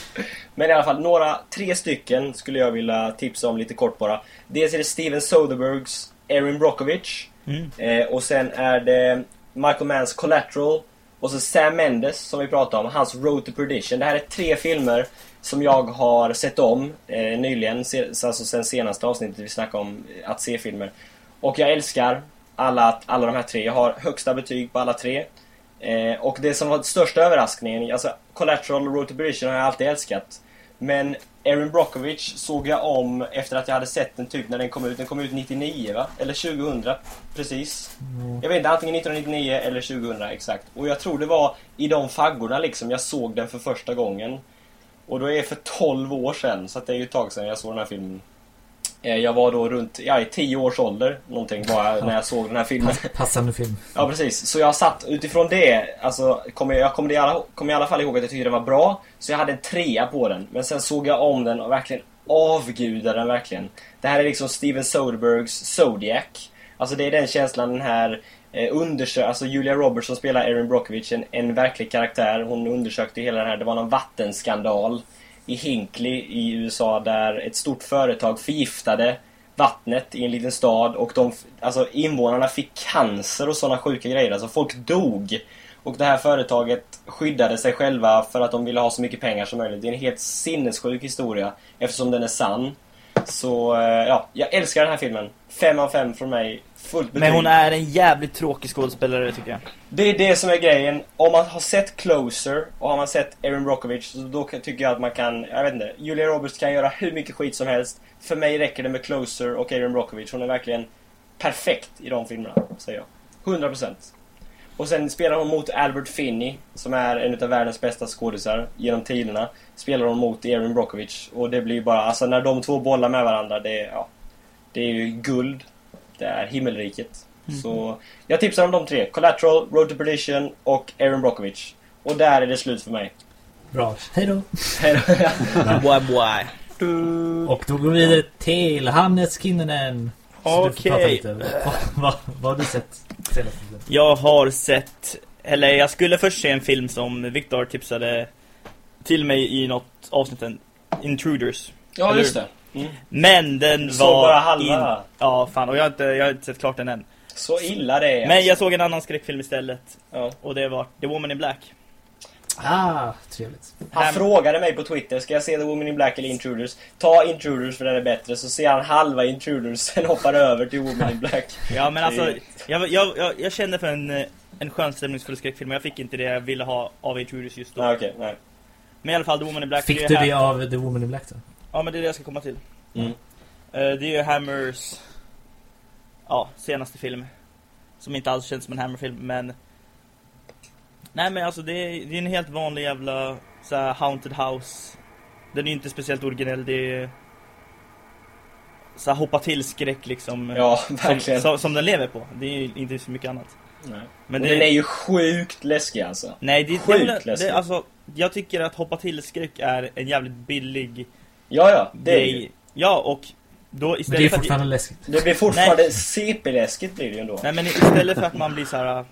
men i alla fall, några, tre stycken skulle jag vilja tipsa om lite kort bara. Dels är det Steven Soderberghs Erin Brockovich. Mm. Eh, och sen är det Michael Manns Collateral. Och så Sam Mendes som vi pratade om, hans Road to Perdition. Det här är tre filmer som jag har sett om eh, nyligen, se, alltså sen senaste avsnittet vi snackade om eh, att se filmer. Och jag älskar alla, alla de här tre. Jag har högsta betyg på alla tre. Eh, och det som var den största överraskningen, alltså Collateral och Road to Perdition har jag alltid älskat. Men Erin Brockovich såg jag om efter att jag hade sett den typ när den kom ut. Den kom ut 99 va? Eller 2000 precis. Jag vet inte, antingen 1999 eller 2000 exakt. Och jag tror det var i de faggorna liksom jag såg den för första gången. Och då är det för 12 år sedan, så att det är ju ett tag sedan jag såg den här filmen. Eh, Jag var då runt, ja i 10 års ålder någonting var jag när jag såg den här filmen. Pass, passande film. Ja precis, så jag satt utifrån det, alltså kommer jag, jag kommer, i alla, kommer i alla fall ihåg att jag tyckte den var bra. Så jag hade en trea på den. Men sen såg jag om den och verkligen avgudade den verkligen. Det här är liksom Steven Soderberghs Zodiac. Alltså det är den känslan den här eh, alltså Julia Roberts som spelar Erin Brockovich, en, en verklig karaktär. Hon undersökte hela den här, det var någon vattenskandal i Hinkley i USA där ett stort företag förgiftade vattnet i en liten stad och de, alltså invånarna fick cancer och sådana sjuka grejer. Alltså folk dog. Och det här företaget skyddade sig själva för att de ville ha så mycket pengar som möjligt. Det är en helt sinnessjuk historia eftersom den är sann. Så eh, ja, jag älskar den här filmen. Fem av fem från mig. Fullt betyg. Men hon är en jävligt tråkig skådespelare tycker jag. Det är det som är grejen. Om man har sett Closer och har man sett Erin Brockovich så då tycker jag att man kan, jag vet inte, Julia Roberts kan göra hur mycket skit som helst. För mig räcker det med Closer och Erin Brockovich. Hon är verkligen perfekt i de filmerna, säger jag. 100%. Och sen spelar hon mot Albert Finney, som är en av världens bästa skådisar genom tiderna. Spelar hon mot Erin Brockovich. Och det blir bara, alltså när de två bollar med varandra, det är, ja. Det är ju guld. Det är himmelriket. Så jag tipsar om de tre. Collateral, Road to Perdition och Erin Brockovich. Och där är det slut för mig. Bra. Hej då. Hej då. Boy, boy. Och då går vi vidare till Hannes Kinnunen. Du Okej. Vad, har du sett senaste? Jag har sett, eller jag skulle först se en film som Viktor tipsade till mig i något avsnitt, Intruders. Ja, Eller just det. Mm. Men den Du var... bara halva. In... Ja, fan. Och jag har, inte, jag har inte sett klart den än. Så illa det är. Men alltså. jag såg en annan skräckfilm istället. Ja. Och det var The Woman in Black. Ah, trevligt. Han Hem- frågade mig på Twitter, ska jag se The Woman in Black eller Intruders? Ta Intruders för den är bättre, så ser han halva Intruders, sen hoppar över till Woman in Black. Ja, men alltså... Jag, jag, jag, jag kände för en, en skön stämningsfull skräckfilm. Jag fick inte det jag ville ha av Intruders just då. Nej, okej, nej. Men i alla fall, The Woman in Black. Fick är du det av The Woman in Black då? Ja, men det är det jag ska komma till. Mm. Eh, det är ju Hammers... Ja, senaste film. Som inte alls känns som en Hammer-film, men... Nej men alltså det är, det är en helt vanlig jävla så här, Haunted House. Den är ju inte speciellt originell, det är... Så här, hoppa till skräck liksom. Ja, som, verkligen. som, som den lever på. Det är ju inte så mycket annat. Nej. Men det, den är ju sjukt läskig alltså. Nej, det, det, sjukt är väl- läskig. det, alltså, jag tycker att hoppa till skräck är en jävligt billig Ja, ja, det är ju. Ja, och då Men det är istället för att... fortfarande läskigt. Det blir fortfarande CP-läskigt blir det ju ändå. Nej men istället för att man blir så här.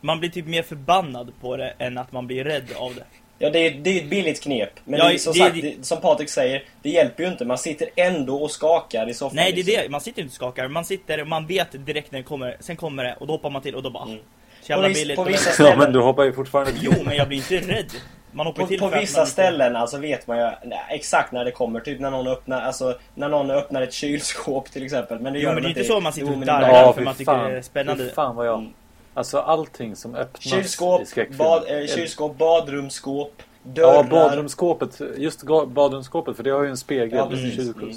Man blir typ mer förbannad på det än att man blir rädd av det. Ja, det är, det är ett billigt knep. Men Ja, det, som det- sagt, det- det, som Patrik säger, det hjälper ju inte. Man sitter ändå och skakar i soffan. Nej det är liksom. det, man sitter inte och skakar. Man sitter och man vet direkt när det kommer, sen kommer det och då hoppar man till och då bara Mm. På vis- billigt. på vissa Ja ställen. men du hoppar ju fortfarande Jo men jag blir inte rädd. Man hoppar På, till på vissa ställen alltså vet man ju nej, exakt när det kommer. Typ när någon öppnar, alltså, när någon öppnar ett kylskåp till exempel. Men det Jo gör men det är inte så man sitter och darrar ibland- för man tycker det är spännande. Fan vad jag... Mm. Alltså allting som öppnas Kylskåp, i bad, eh, kylskåp, badrumsskåp, dörrar. Ja, badrumsskåpet. Just badrumsskåpet, för det har ju en spegel. Ja, Ja, precis. Mm.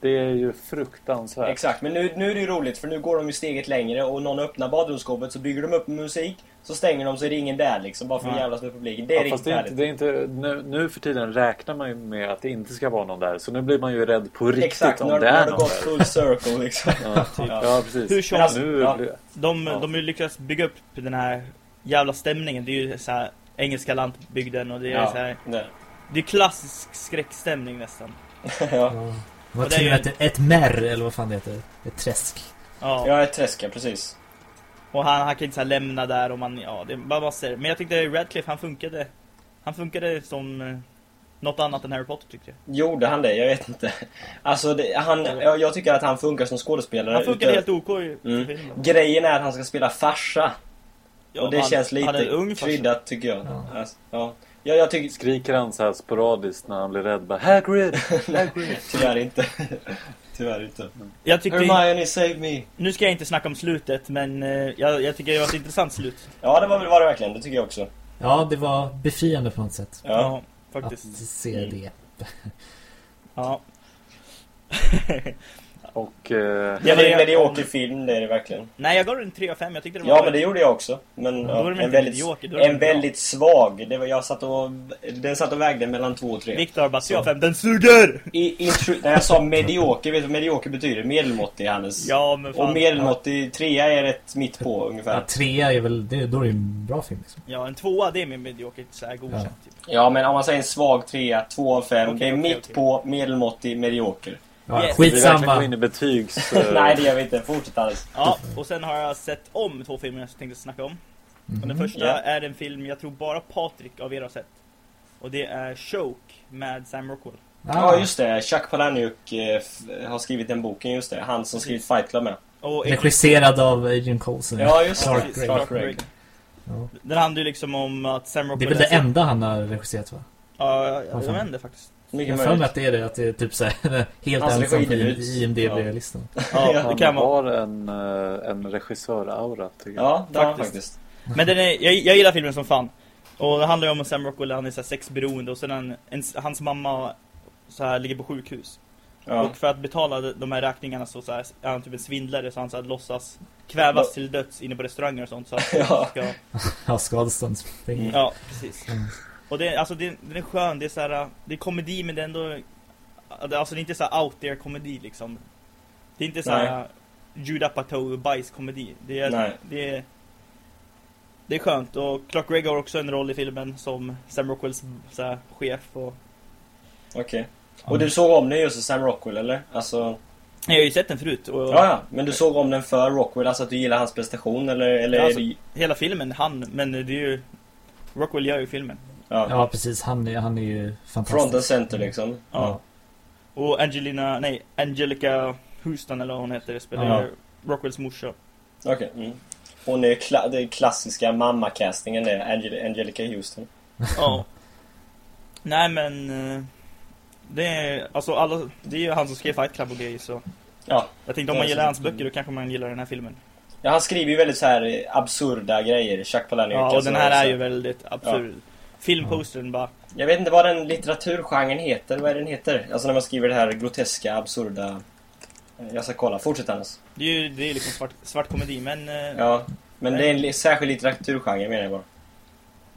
Det är ju fruktansvärt. Exakt, men nu, nu är det ju roligt för nu går de ju steget längre och någon öppnar badrumsskåpet så bygger de upp musik Så stänger de så är det ingen där liksom bara för att Nej. jävlas med publiken. Det är Ja, riktigt det är inte, det är inte, nu, nu för tiden räknar man ju med att det inte ska vara någon där. Så nu blir man ju rädd på riktigt Exakt, om har, det nu har är det någon gått där. full circle liksom. Ja, ja, precis. Hur som- alltså, nu, Ja. blir- De, Ja. de har ju lyckats bygga upp den här jävla stämningen. Det är ju så här engelska lantbygden och det är så Ja, här, det. Det är klassisk skräckstämning nästan. ja. Ja. Vad är och med ett, märr, eller vad fan det heter. Ett träsk. Ja. Är ett träsk, ja, precis. Och han, han kan inte så här lämna där och man, ja det bara massor. Men jag tyckte Radcliffe han funkade. Han funkade som eh, något annat än Harry Potter tyckte jag. Gjorde han det? Jag vet inte. Alltså, det, han, jag, jag tycker att han funkar som skådespelare. Han utav- helt OK i Mm. filmen. Grejen är att han ska spela farsa. Ja, och det han- känns han är lite ung farsa. kryddat tycker jag. Ja. Alltså, ja. Ja, jag tycker Skriker han så här sporadiskt när han blir rädd. Bara, Hagrid! Hagrid! tyvärr inte. Tyvärr inte. Jag tyckte, Hermione, save me! nu ska jag inte snacka om slutet men eh, jag, jag tycker det var ett intressant slut. Ja, det var, var det verkligen. Det tycker jag också. Ja, det var befriande på något sätt. Ja. faktiskt. att se Mm. det. Ja. Och... Ja, Eh, Det är en medioker film, det är det verkligen. Nej, jag gav den 3 av 5. Jag tyckte det var... Ja, men det gjorde jag också. Men ja, en väldigt, medioker, en väldigt svag. Det var, jag satt och, den satt och vägde mellan två och tre. Viktor bara 3 av 5. Den suger! I, intro, när jag sa medioker, vet du vad medioker betyder? Medelmåttig, Hannes. Ja, men fan. och medelmåttig, trea är rätt mitt på Ja, ungefär. trea är väl, det, då är det ju en bra film liksom. Ja, en tvåa det är mer medioker. Så här godkänt typ. Ja, men om man säger en svag trea, två av fem. Okej, det är okej, mitt okej. på, medelmåttig, medioker. Ja, Yes. vi verkligen Skitsamma. in i betygs... eh, Nej, det gör vi inte. Fortsätt Hannes. Ja, och sen har jag sett om två filmer jag tänkte snacka om. Och den första Ja. är en film jag tror bara Patrik av er har sett. Och det är Choke med Sam Rockwell. Ja, just det. Chuck Palahniuk eh, har skrivit den boken, just det. Han som skrivit Fight Club med. Och Regisserad av Agent Coulson. Ja, just Clark det. Gregg. Clark Gregg. Ja. Den handlar ju liksom om att Sam Det Rockwell är väl det enda han har regisserat va? Ja, jag, jag fan. vet inte faktiskt. Mycket Jag har att det är det, att det är typ såhär helt Hans ensam på. IMDB-listan. Ja, det Han kan vara. har en, eh, en regissör-aura, tycker jag. Ja, det han Faktiskt. faktiskt. Men den är, jag, jag gillar filmen som fan. Och det handlar ju om Sam Rockwell, han är så här sexberoende och sen en, en, hans mamma så här ligger på sjukhus. Ja. Och för att betala de, här räkningarna så, så här, är han typ en svindlare så han så här, låtsas kvävas Då- till döds inne på restauranger och sånt. Så att Ja. ska, Ja, skadeståndspengar. ja, precis. Mm. Och det, alltså, det, den är skön, det är så här, det är komedi men det är ändå Alltså det är inte så out there komedi liksom Det är inte så här Judah Apatow bajskomedi Det är, Nej. det är Det är skönt och Clark Gregg har också en roll i filmen som Sam Rockwells så här, chef och Okej. Och du såg om den just Sam Rockwell, eller? Alltså... Jag har ju sett den förut och Ja, ja. Men du såg om den för Rockwell, alltså att du gillar hans prestation, eller? eller Ja, alltså- det... hela filmen, han, men det är ju Rockwell gör ju filmen ja. Ja, precis. Han är, han är ju Front and fantastisk. center liksom. Ja. Och Angelina, nej, Angelica Houston eller vad hon heter spelar Ja. Rockwells morsa Okej. Mm. Hon är kla- det är klassiska mamma-castingen det, Angel- Angelica Houston. Ja. Nej men eh, det är alltså alla det är ju han som skrev Fight Club och grejer så Ja. jag tänkte om Ja, man gillar hans böcker då kanske man gillar den här filmen. ja. Han skriver ju väldigt så här eh, absurda grejer, Chuck Palahniuk. Ja, och alltså, den här så är ju väldigt absurd. Filmpostern bara Jag vet inte vad den litteraturgenren heter. Vad är den heter? Alltså när man skriver det här groteska, absurda... Eh, Jag ska kolla. Fortsätt Hannes. det är ju det är liksom svart, svart komedi men eh, ja. Men det är en särskild litteraturgenre menar jag bara.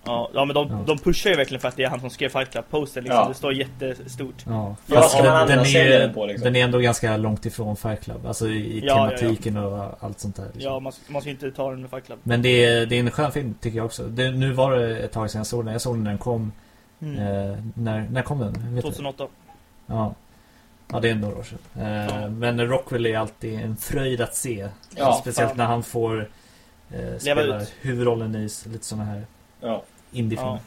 Ja, men de, Ja. de pushar ju verkligen för att det är han som skrev Fight Club postern liksom. Ja. Det står jättestort. Ja, Ja, fast man den, är, på, liksom? den är ändå ganska långt ifrån Fight Club. Alltså i, i Ja, ja, ja. tematiken och allt sånt där. Liksom. Ja, man, man ska inte ta den med Fight Club. Men det är, det är en skön film tycker jag också. Det, nu var det ett tag sedan jag såg den. Jag såg den när den kom. Mm. Eh, när, när kom den? Vet du? 2008. Ja. ja, det är några år sedan. Eh, Ja. Men Rockwell är alltid en fröjd att se. Ja, Speciellt fan. när han får eh, spela huvudrollen i lite såna här Ja. Indiefilmer. Ja.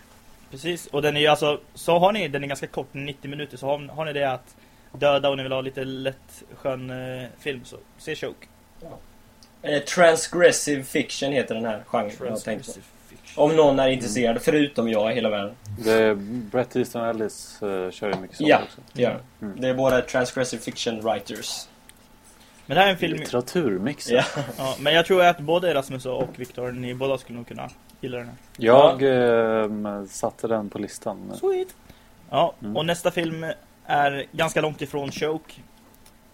Precis, och den är ju alltså, så har ni, den är ganska kort, 90 minuter, så har, har ni det att döda och ni vill ha lite lätt skön eh, film så se Choke. Eh, transgressive fiction heter den här genren. Transgressive fiction. Om någon är intresserad, förutom jag i hela världen. Det är Bret Easton Ellis uh, kör ju mycket sånt Ja. också. Ja. Mm. Det är båda transgressive fiction writers. Men det här är en film, Litteraturmix. Ja. ja, men jag tror att både Rasmus och Viktor, ni båda skulle nog kunna gilla den här. Jag eh, satte den på listan. Sweet. Ja, Mm. och nästa film är ganska långt ifrån Choke.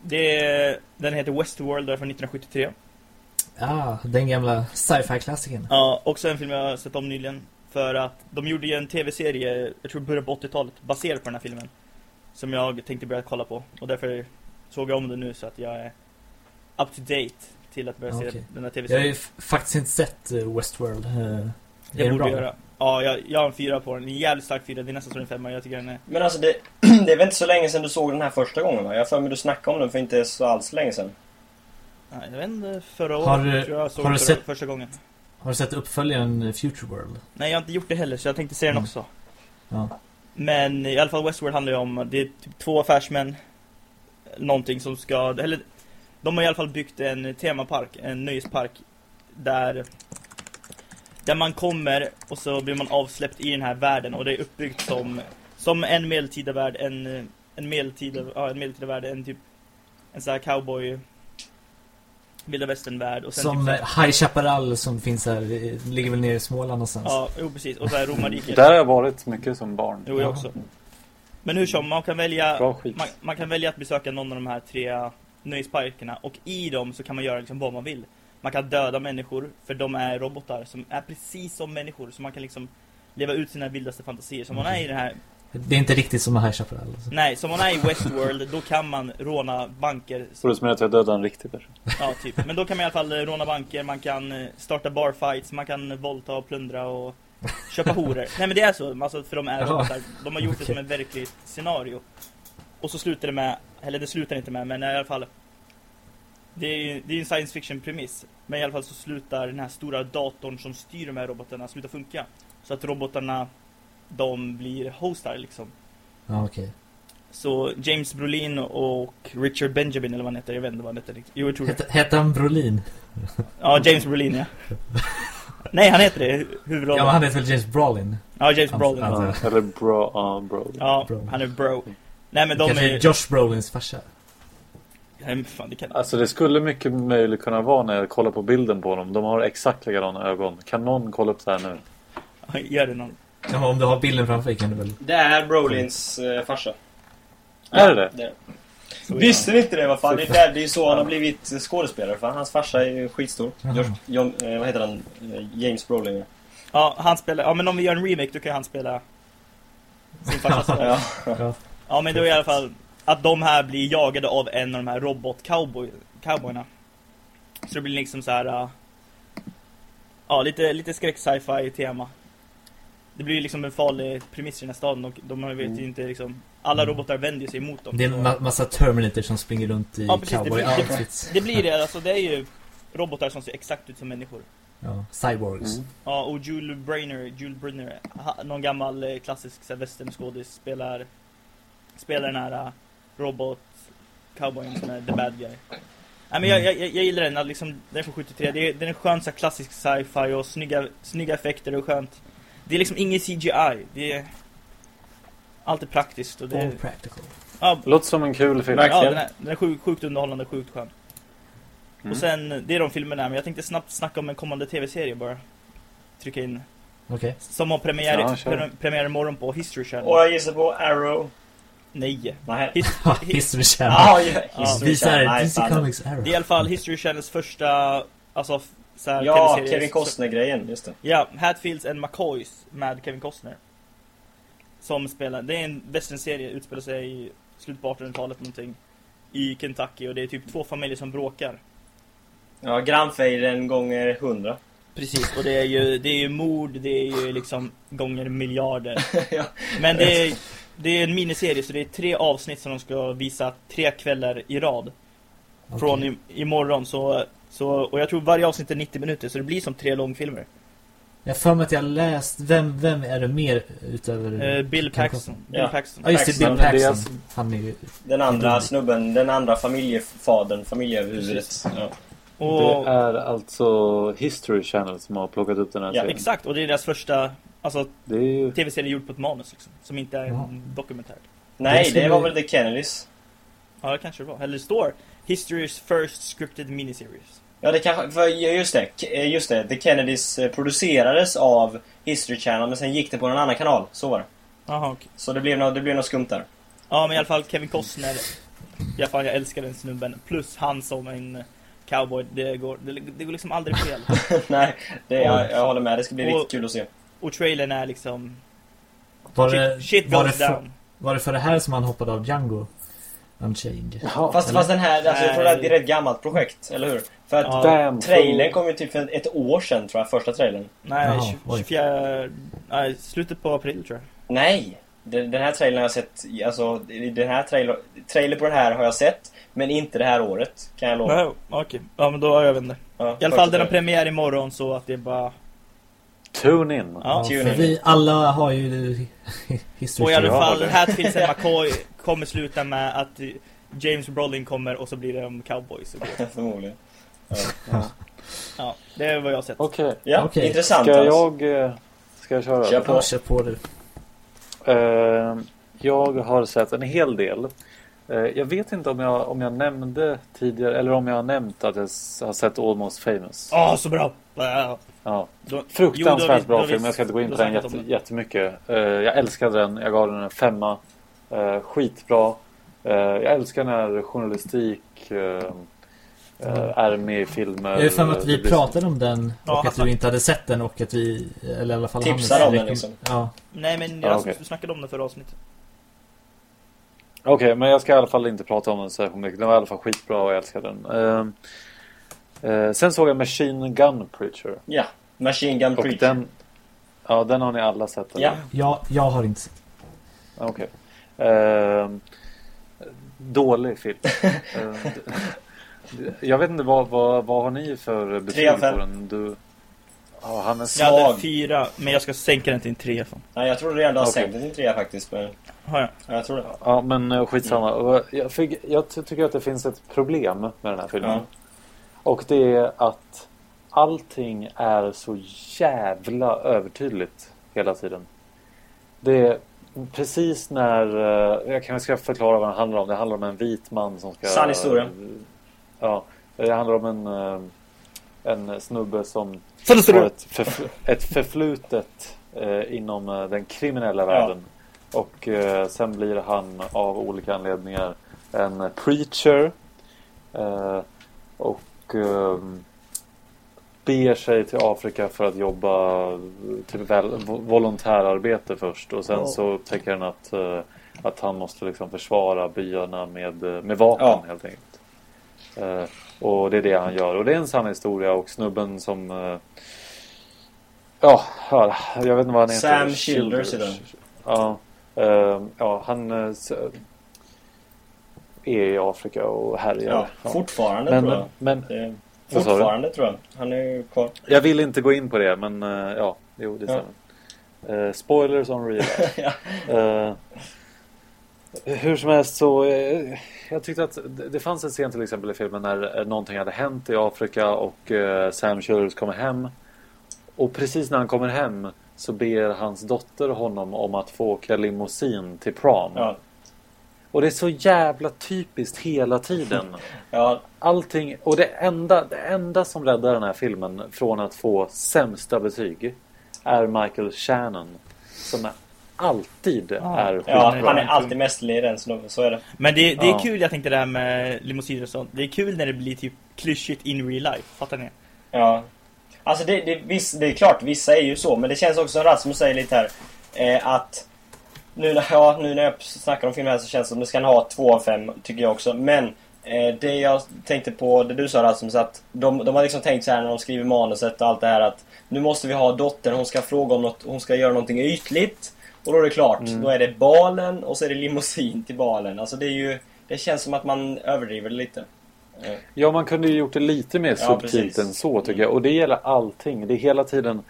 Det är, den heter Westworld, och är från 1973. Ah, den gamla sci-fi-klassikern. Ja, också en film jag har sett om nyligen. För att de gjorde ju en tv-serie, jag tror början på 80-talet, baserad på den här filmen. Som jag tänkte börja kolla på. Och därför såg jag om den nu så att jag är up to date till att börja Ja, se den här Jag har tv-serien. ju faktiskt inte sett eh, Westworld. Eh, är Det borde göra. Ja, jag, jag har en fyra på den. En jävligt stark fyra. Det är nästan som en femma. Jag tycker den är... Men alltså det, det är väl inte så länge sedan du såg den här första gången va? Jag har för mig du snackade om den för inte så alls länge sedan. Nej, jag vet inte. Förra året Har du- tror jag såg har du för, sett- första gången. Har du sett uppföljaren eh, Future World? Nej, jag har inte gjort det heller så jag tänkte se den Mm. också. Ja. Men i alla fall Westworld handlar ju om, det är typ två affärsmän, någonting som ska, eller de har i alla fall byggt en temapark, en nöjespark, där där man kommer och så blir man avsläppt i den här världen och det är uppbyggt som som en medeltida värld, en, en medeltida, ja, en medeltida värld, en typ en sån här cowboy vilda västern-värld. Och sen Som typ här- High Chaparral som finns här, ligger väl nere i Småland någonstans. Ja, jo precis. Och så här romarriket. Där har jag varit mycket som barn. Jo, jag också. Men hur som, man kan välja man, man kan välja att besöka någon av de här tre nöjesparkerna och i dem så kan man göra liksom vad man vill. Man kan döda människor för de är robotar som är precis som människor så man kan liksom leva ut sina vildaste fantasier. Som man är i det här, Det är inte riktigt som High Chaparral. Alltså. nej, som man är i Westworld då kan man råna banker. Så du menar att jag dödade en riktig person? Ja, typ. Men då kan man i alla fall eh, råna banker, man kan eh, starta barfights, man kan våldta och plundra och köpa horor. Nej men det är så, alltså, för de är robotar. De har gjort det Okej. som ett verkligt scenario. Och så slutar det med, eller det slutar inte med, men i alla fall det är, det är en science fiction premiss. Men i alla fall så slutar den här stora datorn som styr de här robotarna sluta funka. Så att robotarna, de blir hostar liksom. Ja, okej. Så James Brolin och Richard Benjamin eller vad han heter, jag vet inte vad han heter riktigt. Jo, jag tror det. Hette, han Brolin? Ja, James Brolin ja. Nej, han heter det, huvudrollen. Ja, han heter väl James Brolin? Ja, James Brolin. han- Ja, eller bro, ja bro. Ja, Bro. han är bro. Nej men de Kanske är... Josh Brolins farsa? Nej, men fan, det kan... Alltså det skulle mycket möjligt kunna vara när jag kollar på bilden på dem. De har exakt likadana ögon. Kan någon kolla upp det här nu? Gör det någon. Ja, om du har bilden framför dig kan du väl... Det är Brolins eh, farsa. Är det det? det? Så Visste ni inte det? Vad fan? Det är, det är så han har blivit skådespelare. För hans farsa är ju skitstor. Josh, John, eh, vad heter han? Eh, James Brolin. ja. Han spelar... Ja, men om vi gör en remake då kan han spela sin farsas roll. Ja. Ja. Ja, men då är i alla fall att de här blir jagade av en av de här robot-cowboyerna. Så det blir liksom så här. äh, Ja, lite, lite skräck-sci-fi tema. Det blir liksom en farlig premiss i den här staden och de har- vet ju inte liksom... Alla robotar vänder sig emot dem. Det är en ma- massa Terminator som springer runt i Ja, precis, det blir- cowboy-outfits. Det blir det, alltså det är ju robotar som ser exakt ut som människor. Ja, cyborgs. Mm. Ja, och Jules Brynner, Jules Brynner, någon gammal eh, klassisk så här, westernskådis spelar, spelar den här uh, robot cowboyen som är the bad guy. Nej men jag, jag, jag jag gillar den, att liksom, den är från 73, det är, den är skön så här, klassisk sci-fi och snygga, snygga effekter och skönt. Det är liksom ingen CGI, det är allt är praktiskt och det All är, practical. ja, Låter som en kul film. Ja den är, den är sjukt, sjukt underhållande, sjukt skön. Mm. Och sen, det är de filmerna, men jag tänkte snabbt snacka om en kommande tv-serie bara. Trycka in. Okej. Som har premiär, Ja, pre premiär imorgon på History Channel. Och jag gissar på Arrow. Nej. Nej. His Ja, hi History Channel. Ja, ja, History Visar Channel. Nej, DC. Comics Arrow. det är i alla fall History Channels första, alltså, så här, Ja. Kevin Costner-grejen. Just det. Ja, Hatfields and McCoys med Kevin Costner. Som spelar, det är en westernserie, utspelar sig i slutet på 1800-talet någonting. I Kentucky och det är typ två familjer som bråkar. Ja, grannfejden gånger hundra. Precis, och det är ju, det är ju mord, det är ju liksom gånger miljarder. Ja. Men det är, det är en miniserie så det är tre avsnitt som de ska visa tre kvällar i rad. Okej. Från i, imorgon så, så, och jag tror varje avsnitt är 90 minuter så det blir som tre långfilmer. Jag för mig att jag läst, vem, vem är det mer utöver... Eh, Bill Paxton. Bill Ja. Paxton. Ja just det, Bill Paxton, Paxton. Han är ju... Den andra snubben, den andra familjefadern, familjehuvudet. Ja. Och, Det är alltså History Channel som har plockat upp den här Ja, serien. exakt, och det är deras första alltså, Det är ju... tv-serie gjord på ett manus liksom, som inte är en dokumentär. Nej, skulle- det var väl The Kennedys. Ja, det kanske det var. Eller det står History's first scripted miniseries. Ja, det kanske... För just det, eh, just det. The Kennedys eh, producerades av History Channel, men sen gick det på en annan kanal. Så var det. Jaha, okej. Så det blev något, det blev något skumt där. Ja, men i alla fall Kevin Costner. I alla fall, jag älskar den snubben. Plus han som en cowboy. Det går, det, det går liksom aldrig fel. Nej, det, jag, jag håller med. Det ska bli Och- riktigt kul att se. Och trailern är liksom... Var det, Shit, shit var, goes det för, down. var det för det här som han hoppade av Django? Unchained? Ja, Fast, eller? fast den här, alltså, jag tror att det är ett rätt gammalt projekt, eller hur? För att Ja. damn. trailern kom ju typ för ett år sedan, tror jag, första trailern. Nej, Jaha, 20 oj. 24... Nej, slutet på april tror jag. Nej! Den, den här trailern har jag sett, alltså, den här trailer, trailer på den här har jag sett, men inte det här året, kan jag lova. Nej, okej. Ja, men då, jag vet inte. Ja, I alla fall, den har trailern. premiär imorgon så att det är bara... Tune in. Ja. Tune in. vi alla har ju History Och i alla fall. Hatfields and McCoy kommer sluta med att James Brolin kommer och så blir det om cowboys. Förmodligen. Ja, det är vad jag har sett. Okej. Ja, Okej. intressant Ska alltså. jag... eh, Ska jag köra? Kör på. Kör på du. Eh, jag har sett en hel del. Eh, jag vet inte om jag, om jag nämnde tidigare eller om jag har nämnt att jag har sett Almost famous. Åh, så bra! Ja. Då- Fruktansvärt Jo, bra film. Jag ska inte gå in på den jätte, jättemycket. Eh, jag älskade den. Jag gav den en femma. Eh, skitbra. Eh, jag älskar när journalistik är med i filmer. Jag har för att vi pratade om den Ja, och att han- du inte hade sett den och att vi, eller i alla fall Tipsade om den, liksom. Ja. Nej men Ja, jag okej. snackade om det förra avsnittet. Okej, men jag ska i alla fall inte prata om den särskilt mycket. Den var i alla fall skitbra och jag älskar den. Eh, sen såg jag Machine Gun Preacher. Ja. Machine Gun Och Preacher. den, ja, den har ni alla sett? eller? Ja. ja, jag har inte sett Okej. Eh, dålig film. Eh, jag vet inte vad, vad, vad har ni för betyg på den? Du, ja, han är Jag hade Svag. fyra, men jag ska sänka den till en trea. Fan. Nej, jag tror redan du har Okej. sänkt den till trea faktiskt. Men... Har jag? Ja, jag tror det. Ja, men eh, skitsamma. Jag, fick, jag ty- tycker att det finns ett problem med den här filmen. Ja. Och det är att allting är så jävla övertydligt hela tiden. Det är precis när... eh, Jag kanske ska förklara vad det handlar om. Det handlar om en vit man som ska... Sann historia. Ja. Det handlar om en, eh, en snubbe som har ett, förfl- ett förflutet eh, inom den kriminella världen. Och eh, sen blir han av olika anledningar en preacher. Eh, och eh, beger sig till Afrika för att jobba till väl, volontärarbete först. Och sen så upptäcker han att, eh, att han måste liksom försvara byarna med, med vapen Ja. helt enkelt. Eh, och det är det han gör. Och det är en sann historia och snubben som... Eh, ja, jag vet inte vad han heter. Sam Childers han. Ja, eh, ja, han är i Afrika och härjar. Ja, Ja. fortfarande Men, tror jag. men du? fortfarande tror jag. Han är ju kvar. jag vill inte gå in på det, men eh, ja, jo det Ja. stämmer. Eh, spoilers on real. Ja. Eh, hur som helst så eh, Jag tyckte att det, det fanns en scen till exempel i filmen när någonting hade hänt i Afrika och Sam Childers kommer hem. Och precis när han kommer hem så ber hans dotter honom om att få åka limousin till prom. Ja. Och det är så jävla typiskt hela tiden. Ja, Allting, och det enda, det enda som räddar den här filmen från att få sämsta betyg är Michael Shannon. Som är alltid Ah. är ja skitbra. han är alltid mästerlig i den snubben. Så är det. Men det, det är Ja. kul, jag tänkte det här med limousiner och sånt. Det är kul när det blir typ klyschigt in real life. Fattar ni? Ja. Alltså det, det, viss, det är klart, vissa är ju så. Men det känns också som Rasmus säger lite här. Eh, att nu när, ja, nu när jag snackar om filmen här så känns det som att det ska ha två av fem, tycker jag också. Men eh, det jag tänkte på, det du sa Rasmus, att de, de har liksom tänkt så här när de skriver manuset och allt det här att nu måste vi ha dottern, hon ska fråga om något, hon ska göra någonting ytligt. Och då är det klart, Mm. då är det balen och så är det limousin till balen. Alltså det är ju, det känns som att man överdriver det lite. Eh, Ja, man kunde ju gjort det lite mer Ja, subtilt precis. än så tycker jag. Och det gäller allting. Det är hela tiden...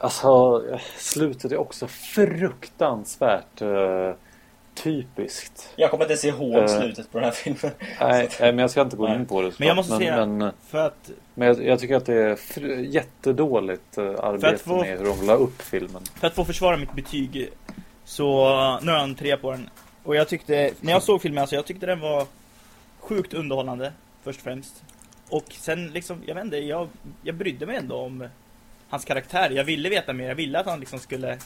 Alltså, slutet är också fruktansvärt eh, typiskt. Jag kommer inte ens ihåg Eh. slutet på den här filmen. Nej, nej, men jag ska inte gå Nej. in på det. Men jag måste men, säga- men, För att, men jag, jag tycker att det är fr- jättedåligt eh, arbete få- med hur de la upp filmen. för att få försvara mitt betyg så, nu har jag en trea på den. Och jag tyckte, när jag såg filmen, alltså jag tyckte den var sjukt underhållande, först och främst. Och sen liksom, jag vet inte, jag, jag brydde mig ändå om hans karaktär. Jag ville veta mer, jag ville att han liksom skulle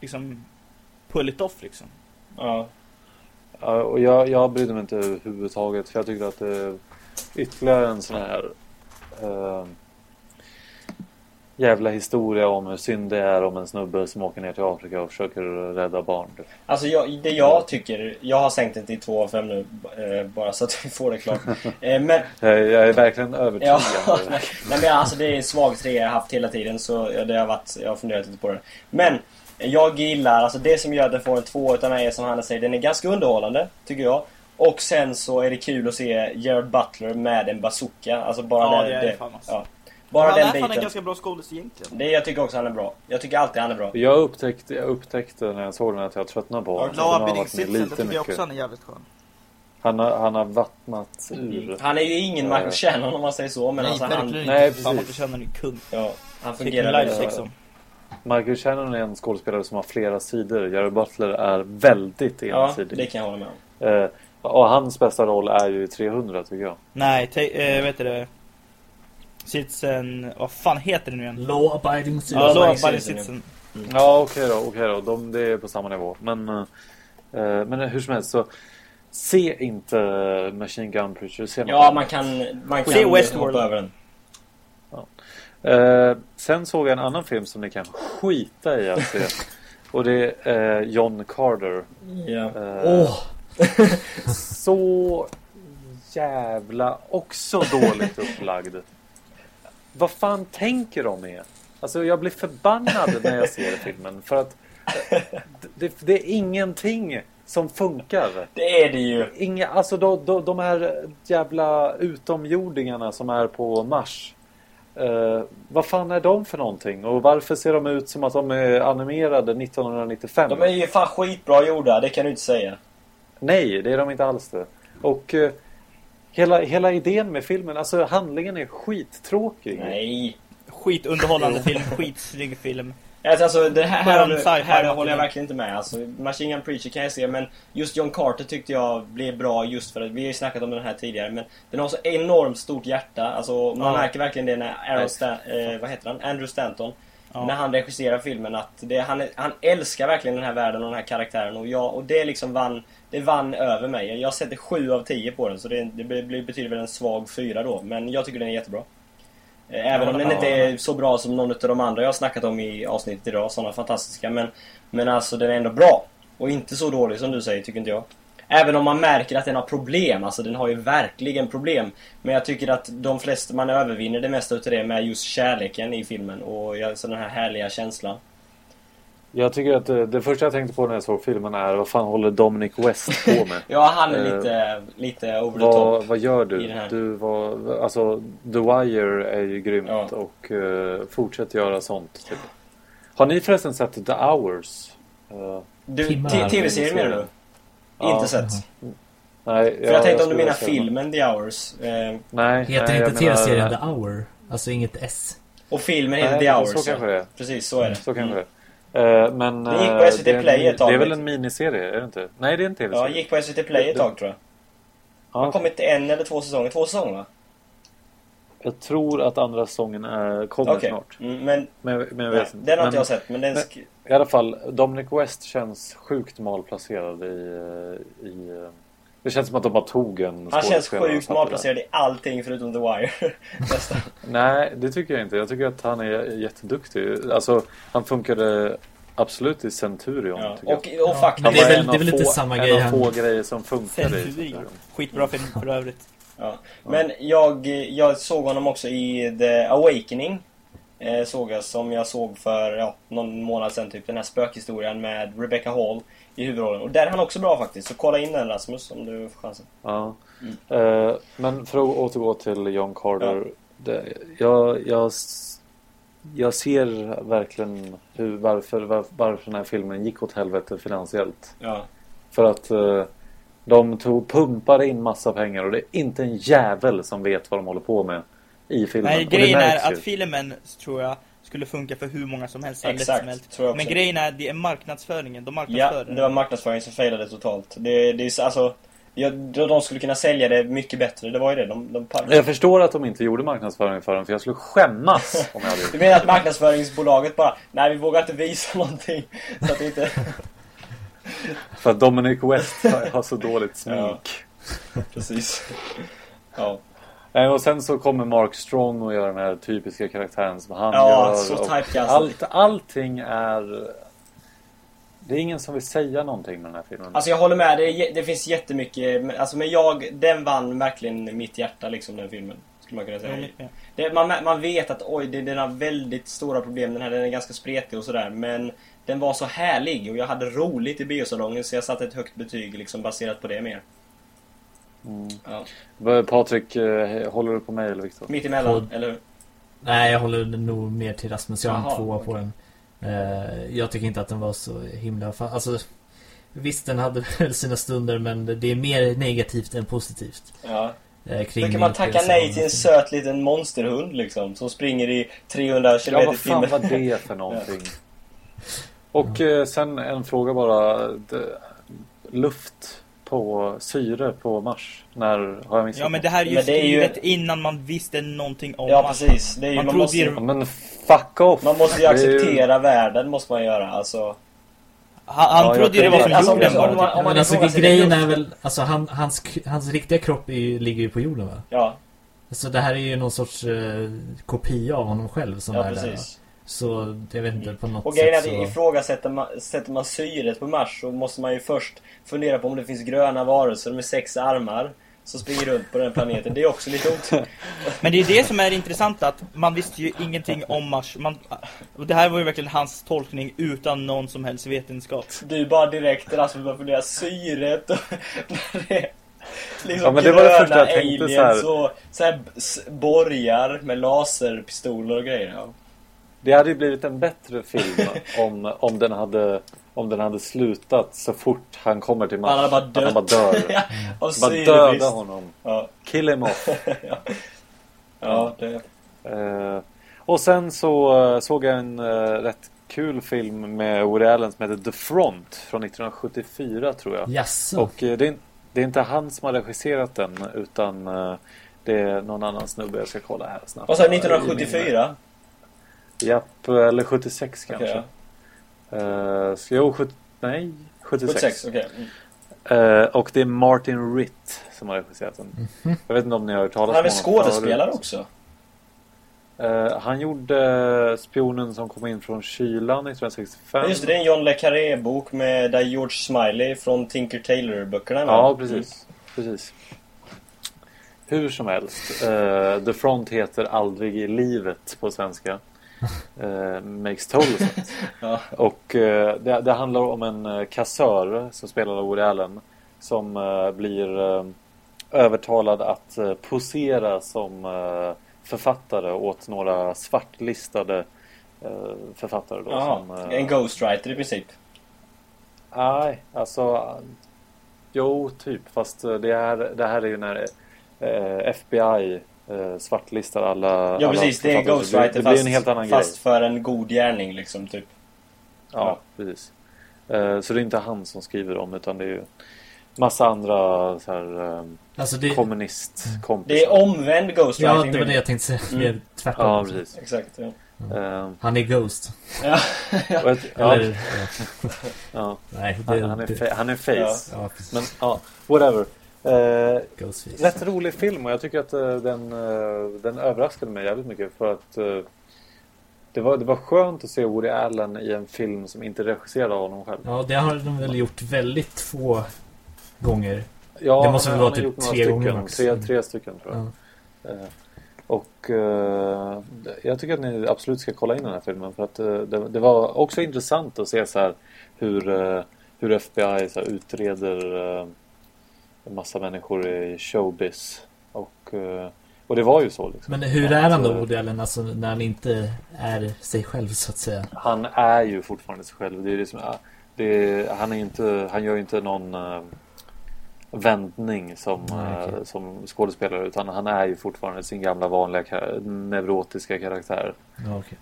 liksom pull it off liksom. Ja. Ja, och jag, jag brydde mig inte överhuvudtaget för jag tyckte att det är ytterligare en sån här eh, jävla historia om hur synd det är om en snubbe som åker ner till Afrika och försöker rädda barn. Alltså jag, det jag tycker, jag har sänkt den till 2 av 5 nu, eh, bara så att vi får det klart. Eh, men, Jag, jag är verkligen ja, övertygad. nej, nej, men alltså det är en svag trea jag har haft hela tiden så ja, det har varit, jag har funderat lite på det. Men, jag gillar, alltså det som gör att den får en 2 utan är som Hanna säger, den är ganska underhållande, tycker jag. Och sen så är det kul att se Gerard Butler med en bazooka, alltså bara Ja, det är det fan, alltså. ja. Bara han den är fan en biten. ganska bra skådis egentligen. Det, jag tycker också han är bra. Jag tycker alltid han är bra. Jag upptäckte, jag upptäckte när jag såg den att jag tröttnade på honom. Ja, Han med Sitsen, det tycker jag också han är jävligt skön. Han har, han har vattnat ur. Han är ju ingen Ja. Michael Shannon om man säger så, men Nej, alltså han, inte. Nej, precis. man känner en kung. ja, han fungerar det. liksom. Michael Shannon är en skådespelare som har flera sidor. Jared Butler är väldigt Ja, ensidig. det kan jag hålla med om. Eh, och hans bästa roll är ju i 300 tycker jag. Nej, te- eh, vet du det? Citizen... Vad fan heter det nu igen? Law abiding Ja, citizen. Law Law Abiding Citizen. Citizen. Ja okej då, okej då. De, det är på samma nivå. Men, eh, eh, men hur som helst så se inte Machine Gun Preacher. Se Ja, man kan, man Se kan Westworld. hoppa över den. Eh, sen såg jag en annan film som ni kan skita i att se. Och det är eh, John Carter. Ja. Åh! Så jävla också dåligt upplagd. Vad fan tänker de med? Alltså jag blir förbannad när jag ser filmen. För att eh, det, det är ingenting som funkar. Det är det ju. Inga, alltså de, de, de här jävla utomjordingarna som är på Mars. Eh, vad fan är de för någonting? Och varför ser de ut som att de är animerade 1995? De är ju fan skitbra gjorda, det kan du inte säga. Nej, det är de inte alls det. Och eh, hela, hela idén med filmen, alltså handlingen är skittråkig. Nej. Skitunderhållande film, skitsnygg film. Alltså, Alltså det här, här, här, här håller jag verkligen inte med. Alltså, Machine Gun Preacher kan jag se, men just John Carter tyckte jag blev bra just för att vi har ju snackat om den här tidigare. Men den har så enormt stort hjärta. Alltså, man Ja. märker verkligen det när Aaron Stan, eh, vad heter han? Andrew Stanton. Ja. När han regisserar filmen att det, han, han älskar verkligen den här världen och den här karaktären. Och, jag, och det liksom vann, det vann över mig. Jag sätter 7 av 10 på den, så det, det blir- betyder väl en svag 4 då. Men jag tycker den är jättebra. Eh, Även om den inte är så bra som någon av de andra jag har snackat om i avsnittet idag, sådana fantastiska. Men, men alltså den är ändå bra. Och inte så dålig som du säger, tycker inte jag. Även om man märker att den har problem, alltså den har ju verkligen problem. Men jag tycker att de flesta, man övervinner det mesta utav det med just kärleken i filmen och ja, så den här härliga känslan. Jag tycker att det, det första jag tänkte på när jag såg filmen är vad fan håller Dominic West på med? Ja, han är Eh, lite, lite over the vad, top. vad gör du? du var, alltså, The Wire är ju grymt Ja. och uh, fortsätt göra sånt. Typ. Har ni förresten sett The Hours? Eh, t- TV-serien menar du? Ja. Inte sett. nej, För jag tänkte om du menar filmen The Hours. Eh, Nej, Heter nej, jag inte tv-serien The Hour? Alltså inget S. och filmen heter Nej, The Hours. så kanske det är. Precis, så är det. Så kanske Mm. det. Eh, Men Det gick på eh, SVT det en- Play ett tag, Det är väl en miniserie, är det inte? Nej, det är en Ja, tv-serie. gick på SVT Play ett tag tror jag. Det har Ja, kommit en eller två säsonger. Två säsonger va? jag tror att andra säsongen är, kommer Okej. snart. Mm, men Men, men jag nej, vet inte. den har inte jag sett. Men den men- I alla fall, Dominic West känns sjukt malplacerad i... eh, i eh, det känns som att de bara tog en han känns och sjukt malplacerad i allting förutom The Wire. Nej, det tycker jag inte. Jag tycker att han är jätteduktig. Alltså, han funkade absolut i Centurion. Ja. Och, och Ja, faktiskt... men det är väl- en det är väl av inte få- samma en grej av han- få grejer som funkade i Centurion. Centurion. Skitbra film för övrigt. Ja. Men jag, jag såg honom också i The Awakening. Eh, såg jag som jag såg för ja, någon månad sedan typ. Den här spökhistorien med Rebecca Hall i huvudrollen. Och där är han också bra faktiskt. Så kolla in den Rasmus om du får chansen. Ja. Mm. Eh, men för att återgå till John Carter. Det, jag, jag, jag ser verkligen hur, varför, var, varför den här filmen gick åt helvete finansiellt. Ja. För att eh, de tog, pumpade in massa pengar och det är inte en jävel som vet vad de håller på med i filmen. Nej, grejen är ju. att filmen, tror jag, skulle funka för hur många som helst. Exakt, som helst. tror jag också. Men grejen är, det är marknadsföringen. De Ja, marknadsför det var marknadsföringen som failade totalt. Det, det är så- alltså... Ja, de skulle kunna sälja det mycket bättre. Det var ju det. De, de, Jag förstår att de inte gjorde marknadsföring för den för jag skulle skämmas om jag hade gjort Du menar att marknadsföringsbolaget bara Nej, vi vågar inte visa någonting. Så att det inte... För att Dominic West har- har så dåligt smink. Ja. Precis. Ja. Eh, Och sen så kommer Mark Strong och gör den här typiska karaktären som han Ja, gör. så och typecastad. allt, allting är... Det är ingen som vill säga någonting med den här filmen. Alltså jag håller med, det, det finns jättemycket, alltså men jag, den vann verkligen mitt hjärta liksom den filmen. Skulle man kunna säga. Mm, Ja. Det, man, man vet att oj, det, den har väldigt stora problem, den här den är ganska spretig och sådär. Men den var så härlig och jag hade roligt i biosalongen så jag satte ett högt betyg liksom baserat på det mer. Mm. Ja. Patrik, eh, håller du på mig eller Viktor? Mitt emellan, På- eller hur? Nej, jag håller nog mer till Rasmus. Jag har en tvåa på okej. den. Eh, jag tycker inte att den var så himla... Alltså, visst, den hade väl sina stunder, men det är mer negativt än positivt. Ja. Eh, kring kan man tacka nej till en söt liten monsterhund liksom? Som springer i 300 km Ja, i vad fan var det för någonting? Och eh, sen en fråga bara. Det, på syre på Mars? När har jag missat Ja men det här är ju Men det är ju- skrivet innan man visste någonting om Ja Mars. precis. Det är ju, Man man, måste, ju- Ja, men fuck off! man måste ju acceptera världen, måste man göra. Alltså, Han, han Ja, trodde det var som alltså, jorden om bara. man- typ. om man alltså grejen är väl, alltså han, hans, hans riktiga kropp är ju, ligger ju på jorden va? ja, Så det här är ju någon sorts eh, kopia av honom själv som ja är där. va? Så jag vet inte, på något Och grejen är sätt att så... ifrågasätter man, sätter man syret på Mars så måste man ju först fundera på om det finns gröna varelser med sex armar som springer runt på den planeten. Det är också lite otydligt. Men det är det som är intressant att man visste ju ingenting om Mars. Man, och det här var ju verkligen hans tolkning utan någon som helst vetenskap. Du bara direkt Rasmus börjar fundera syret och när det är liksom Ja, men det var det första jag tänkte aliens så här. och så här borgar med laserpistoler och grejer. Ja. Det hade ju blivit en bättre film om, om, den hade, om den hade slutat så fort han kommer till Mars. Han hade bara Att han dött. bara dör. Ja, Av Bara döda honom. Ja, Kill him off. ja det... Eh, och sen så eh, såg jag en eh, rätt kul film med Woody Allen som heter The Front från 1974 tror jag. Jaså? Och eh, det, är, det är inte han som har regisserat den utan det är någon annan snubbe jag ska kolla här snabbt. Vad sa du, 1974? Japp, eller 76 kanske. Okej, Eh, så jo, 70, nej, 76. 76, okej. Mm. Eh, och det är Martin Ritt som har regisserat den. Jag vet inte om ni har hört talas Han är om honom skådespelare förut. också? Eh, han gjorde Spionen som kom in från kylan 1965. Ja, just det, det är en John Le Carré-bok med där George Smiley från Tinker Tailor-böckerna är med. Ja, precis. precis. Hur som helst. eh, The Front heter Aldrig i livet på svenska. Eh, makes total sense. Ja. Och eh, det, det handlar om en eh, kassör som spelar av Woody Allen. Som eh, blir eh, övertalad att eh, posera som författare åt några svartlistade författare. Då, Jaha, som, en ghostwriter i princip. Nej, alltså... Jo, typ. Fast det, är, det här är ju när FBI eh, svartlistar alla Ja alla precis, det är ghostwriter det, det blir fast, en helt annan fast grej. för en god gärning liksom, typ. Ja, precis. Eh, så det är inte han som skriver dem utan det är ju massa andra så här, eh, Alltså det... kommunistkompisar. Det är omvänd ghostwriting. Ja, det var det jag tänkte säga. Mm. Mer tvärtom. Ja, precis. Exakt, ja. Eh, Han är Ghost. ja. ja, Eller... Ja. ja, Nej, det... han, han, är det- han är face. Ja. Men ja, whatever. Eh, Ghostface. Rätt rolig film och jag tycker att eh, den, eh, den överraskade mig jävligt mycket för att eh, det, var, det var skönt att se Woody Allen i en film som inte regisserade av honom själv. Ja, det har de väl gjort väldigt få gånger. Ja, Det måste väl vara typ tre stycken, gånger också. Tre, tre stycken tror jag. Ja. Eh, Och eh, jag tycker att ni absolut ska kolla in den här filmen för att eh, det, det var också intressant att se så här hur, eh, hur FBI så här, utreder eh, en massa människor i showbiz. Och, eh, och det var ju så liksom. Men hur är han då, eh, Woody Allen? Alltså när han inte är sig själv så att säga. Han är ju fortfarande sig själv. Det är det som det är, han, är inte, han gör ju inte någon eh, vändning som, okej. eh, som skådespelare utan han är ju fortfarande sin gamla vanliga ka- neurotiska karaktär. Ja, okej.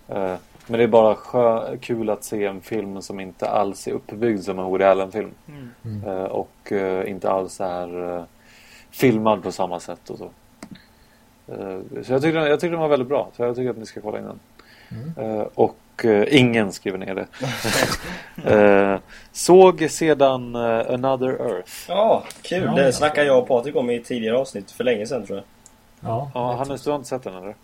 Men det är bara skö- kul att se en film som inte alls är uppbyggd som en Woody Allen-film. Mm. Mm. Eh, och eh, inte alls är eh, filmad på samma sätt och så. Eh, så jag tycker, den- jag tycker den var väldigt bra. Så jag tycker att ni ska kolla in den. Mm. Eh, och eh, ingen skriver ner det. Eh, såg sedan eh, Another Earth. Ja, kul. Ja. det snackade jag och Patrik om i tidigare avsnitt för länge sedan tror jag. Ja, Ja, Hannes, du har inte sett den eller?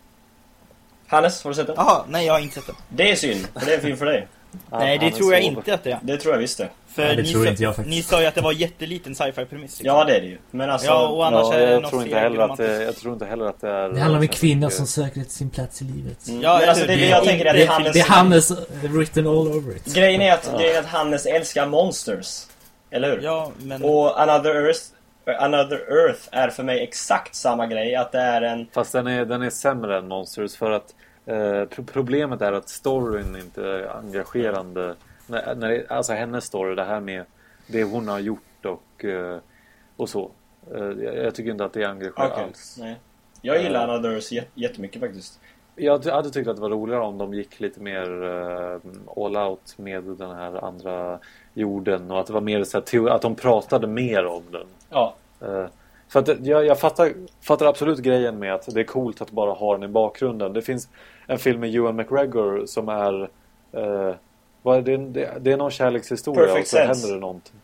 Hannes, har du sett den? Jaha, nej jag har inte sett den. Det är synd, för det är en film för dig. nej, det tror jag inte att det är. Det tror jag visst det. För Nej, det ni, tror sa, inte jag faktiskt. ni sa ju att det var jätteliten sci-fi premiss. liksom. Ja, det är det ju. Men alltså... Ja, och annars Ja, är det jag, något tror inte fel heller att det, jag tror inte heller att det är... det handlar om en kvinna som söker sin plats i livet. Mm. Ja, men alltså det, det det är jag tänker är att Hannes... Det är Hannes written all over it. Grejen är att, grejen är att Hannes älskar monsters. Eller hur? Ja, men... Och Another Earth, Another Earth är för mig exakt samma grej. Att det är en... Fast den är, den är sämre än Monsters för att eh, pro- problemet är att storyn inte är engagerande. När, när det, alltså hennes story, det här med det hon har gjort och, eh, och så. Eh, jag, tycker inte att det engagerar Okej. alls. Nej. Jag gillar Another Earth jät- jättemycket faktiskt. Jag hade tyckt att det var roligare om de gick lite mer eh, all out med den här andra jorden och att det var mer så här, att de pratade mer om den. Ja. Eh, För att det- jag, jag fattar, fattar absolut grejen med att det är coolt att bara ha den i bakgrunden. Det finns en film med Ewan McGregor som är... Eh, vad är det, det, det är någon kärlekshistoria Perfect och så Sense. händer det någonting.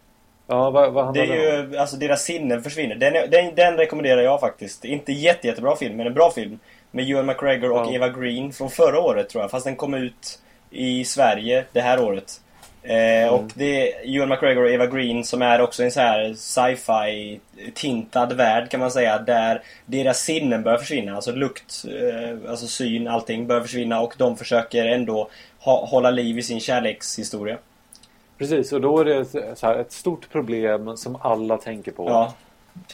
Ja, vad, vad Det handlar det, är om? ju, alltså deras sinnen försvinner. Den, den, den rekommenderar jag faktiskt. Inte jätte, jättebra film, men en bra film. Med Ewan McGregor och Ja. Eva Green från förra året tror jag. Fast den kom ut i Sverige det här året. Eh, Och det är Ewan McGregor och Eva Green som är också en så här sci-fi tintad värld kan man säga. Där deras sinnen börjar försvinna. Alltså lukt, eh, alltså syn, allting börjar försvinna. Och de försöker ändå hålla liv i sin kärlekshistoria. Precis, och då är det ett, så här, ett stort problem som alla tänker på. Ja,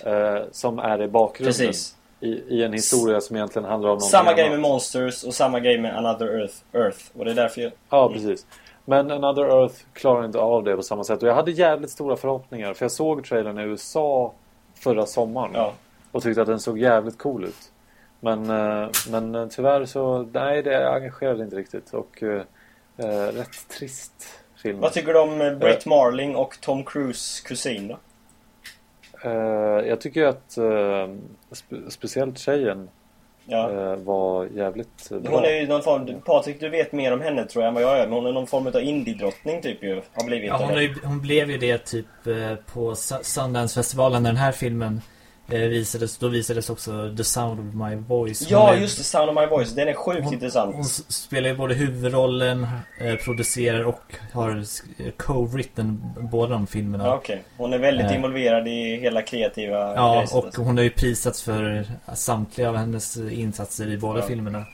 Eh, som är i bakgrunden. precis. I, I en historia som egentligen handlar om någonting Samma grej annat. med Monsters och samma grej med Another Earth. Earth. Och det är därför jag... Ja, precis. Men Another Earth klarar inte av det på samma sätt. Och jag hade jävligt stora förhoppningar. För jag såg trailern i USA förra sommaren. Ja. Och tyckte att den såg jävligt cool ut. Men, eh, men eh, tyvärr så, nej det engagerade inte riktigt. Och eh, eh, rätt trist film. Vad tycker du om Britt Marling och Tom Cruise kusin då? Eh, jag tycker att eh, spe, speciellt tjejen Ja. eh, var jävligt bra. Hon är ju någon form... Patrik, du vet mer om henne tror jag än vad jag gör. Men hon är någon form av indie-drottning typ ju. Har blivit. Ja, hon, ju, hon blev ju det typ eh, på Su- Sundance-festivalen när den här filmen visades. Då visades också The Sound of My Voice. Hon Ja, är- just det. Sound of My Voice. Den är sjukt Hon, intressant. hon spelar ju både huvudrollen, eh, producerar och har eh, co-written båda de filmerna. Ja, okej. Hon är väldigt Eh. involverad i hela kreativa Ja, och alltså. hon har ju prisats för samtliga av hennes insatser i båda Ja. filmerna.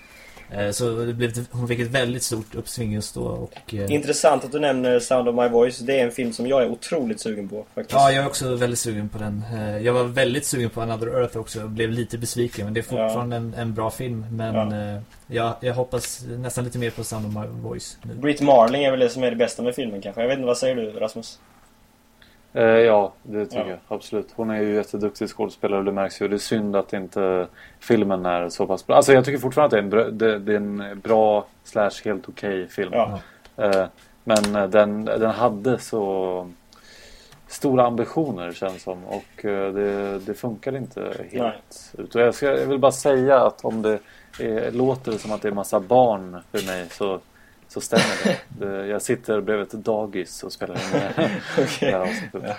Eh, Så det blev, hon fick ett väldigt stort uppsving just då och... eh, Intressant att du nämner Sound of My Voice. Det är en film som jag är otroligt sugen på faktiskt. Ja, jag är också väldigt sugen på den. Eh, Jag var väldigt sugen på Another Earth också och blev lite besviken. Men det är fortfarande en, en bra film. Men Ja. jag, jag hoppas nästan lite mer på Sound of My Voice nu. Britt Marling är väl det som är det bästa med filmen kanske. Jag vet inte, vad säger du Rasmus? Eh, ja, det tycker Ja. jag. Absolut. Hon är ju jätteduktig skådespelare och det märks ju. Det är synd att inte filmen är så pass bra. Alltså jag tycker fortfarande att det är en bra, det, det är en bra slash helt okej film. Ja. Eh, men den, den hade så stora ambitioner känns som. Och eh, det, det funkar inte helt ut. Och jag, ska, jag vill bara säga att om det är, låter som att det är massa barn för mig så så stämmer det. det. Jag sitter bredvid ett dagis och spelar in det Okej. här avsnittet. Eh,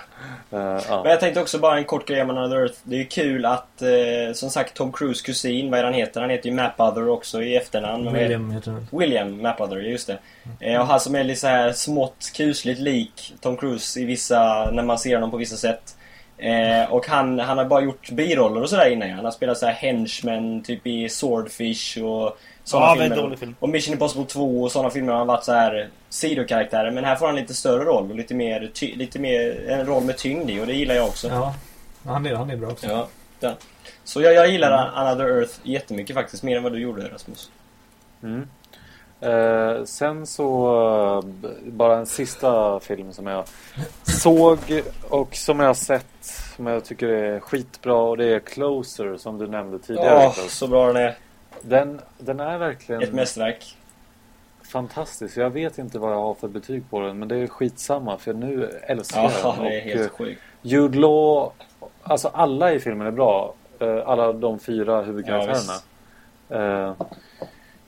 Men ja. jag tänkte också bara en kort grej om Another Earth. Det är ju kul att, eh, som sagt, Tom Cruise kusin, vad är han heter? Han heter ju Mapother också i efternamn. Men William heter han. William Mapother, just det. Eh, och han som är lite så här smått kusligt lik Tom Cruise i vissa, när man ser honom på vissa sätt. Eh, och han, han har bara gjort biroller och sådär innan. ja. Han har spelat så här henchman, typ i Swordfish och sådana Ja, filmer. väldigt dålig film. Och Mission Impossible 2 och sådana filmer har han varit så här sidokaraktärer. Men här får han lite större roll och lite mer, ty- lite mer en roll med tyngd i och det gillar jag också. Ja, han är, han är bra också. Ja, ja. Så jag, jag gillar Another Earth jättemycket faktiskt, mer än vad du gjorde Rasmus. Mm. Eh, sen så eh, bara en sista film som jag såg och som jag har sett som jag tycker är skitbra och det är Closer som du nämnde tidigare. Åh, Niklas. så bra den är. Den, den är verkligen Ett mästerverk. fantastisk. Jag vet inte vad jag har för betyg på den men det är skitsamma för nu älskar Ja, jag den. det är Och, helt eh, sjukt. Jude Law, alltså alla i filmen är bra. Eh, Alla de fyra Ja, huvudkaraktärerna. visst.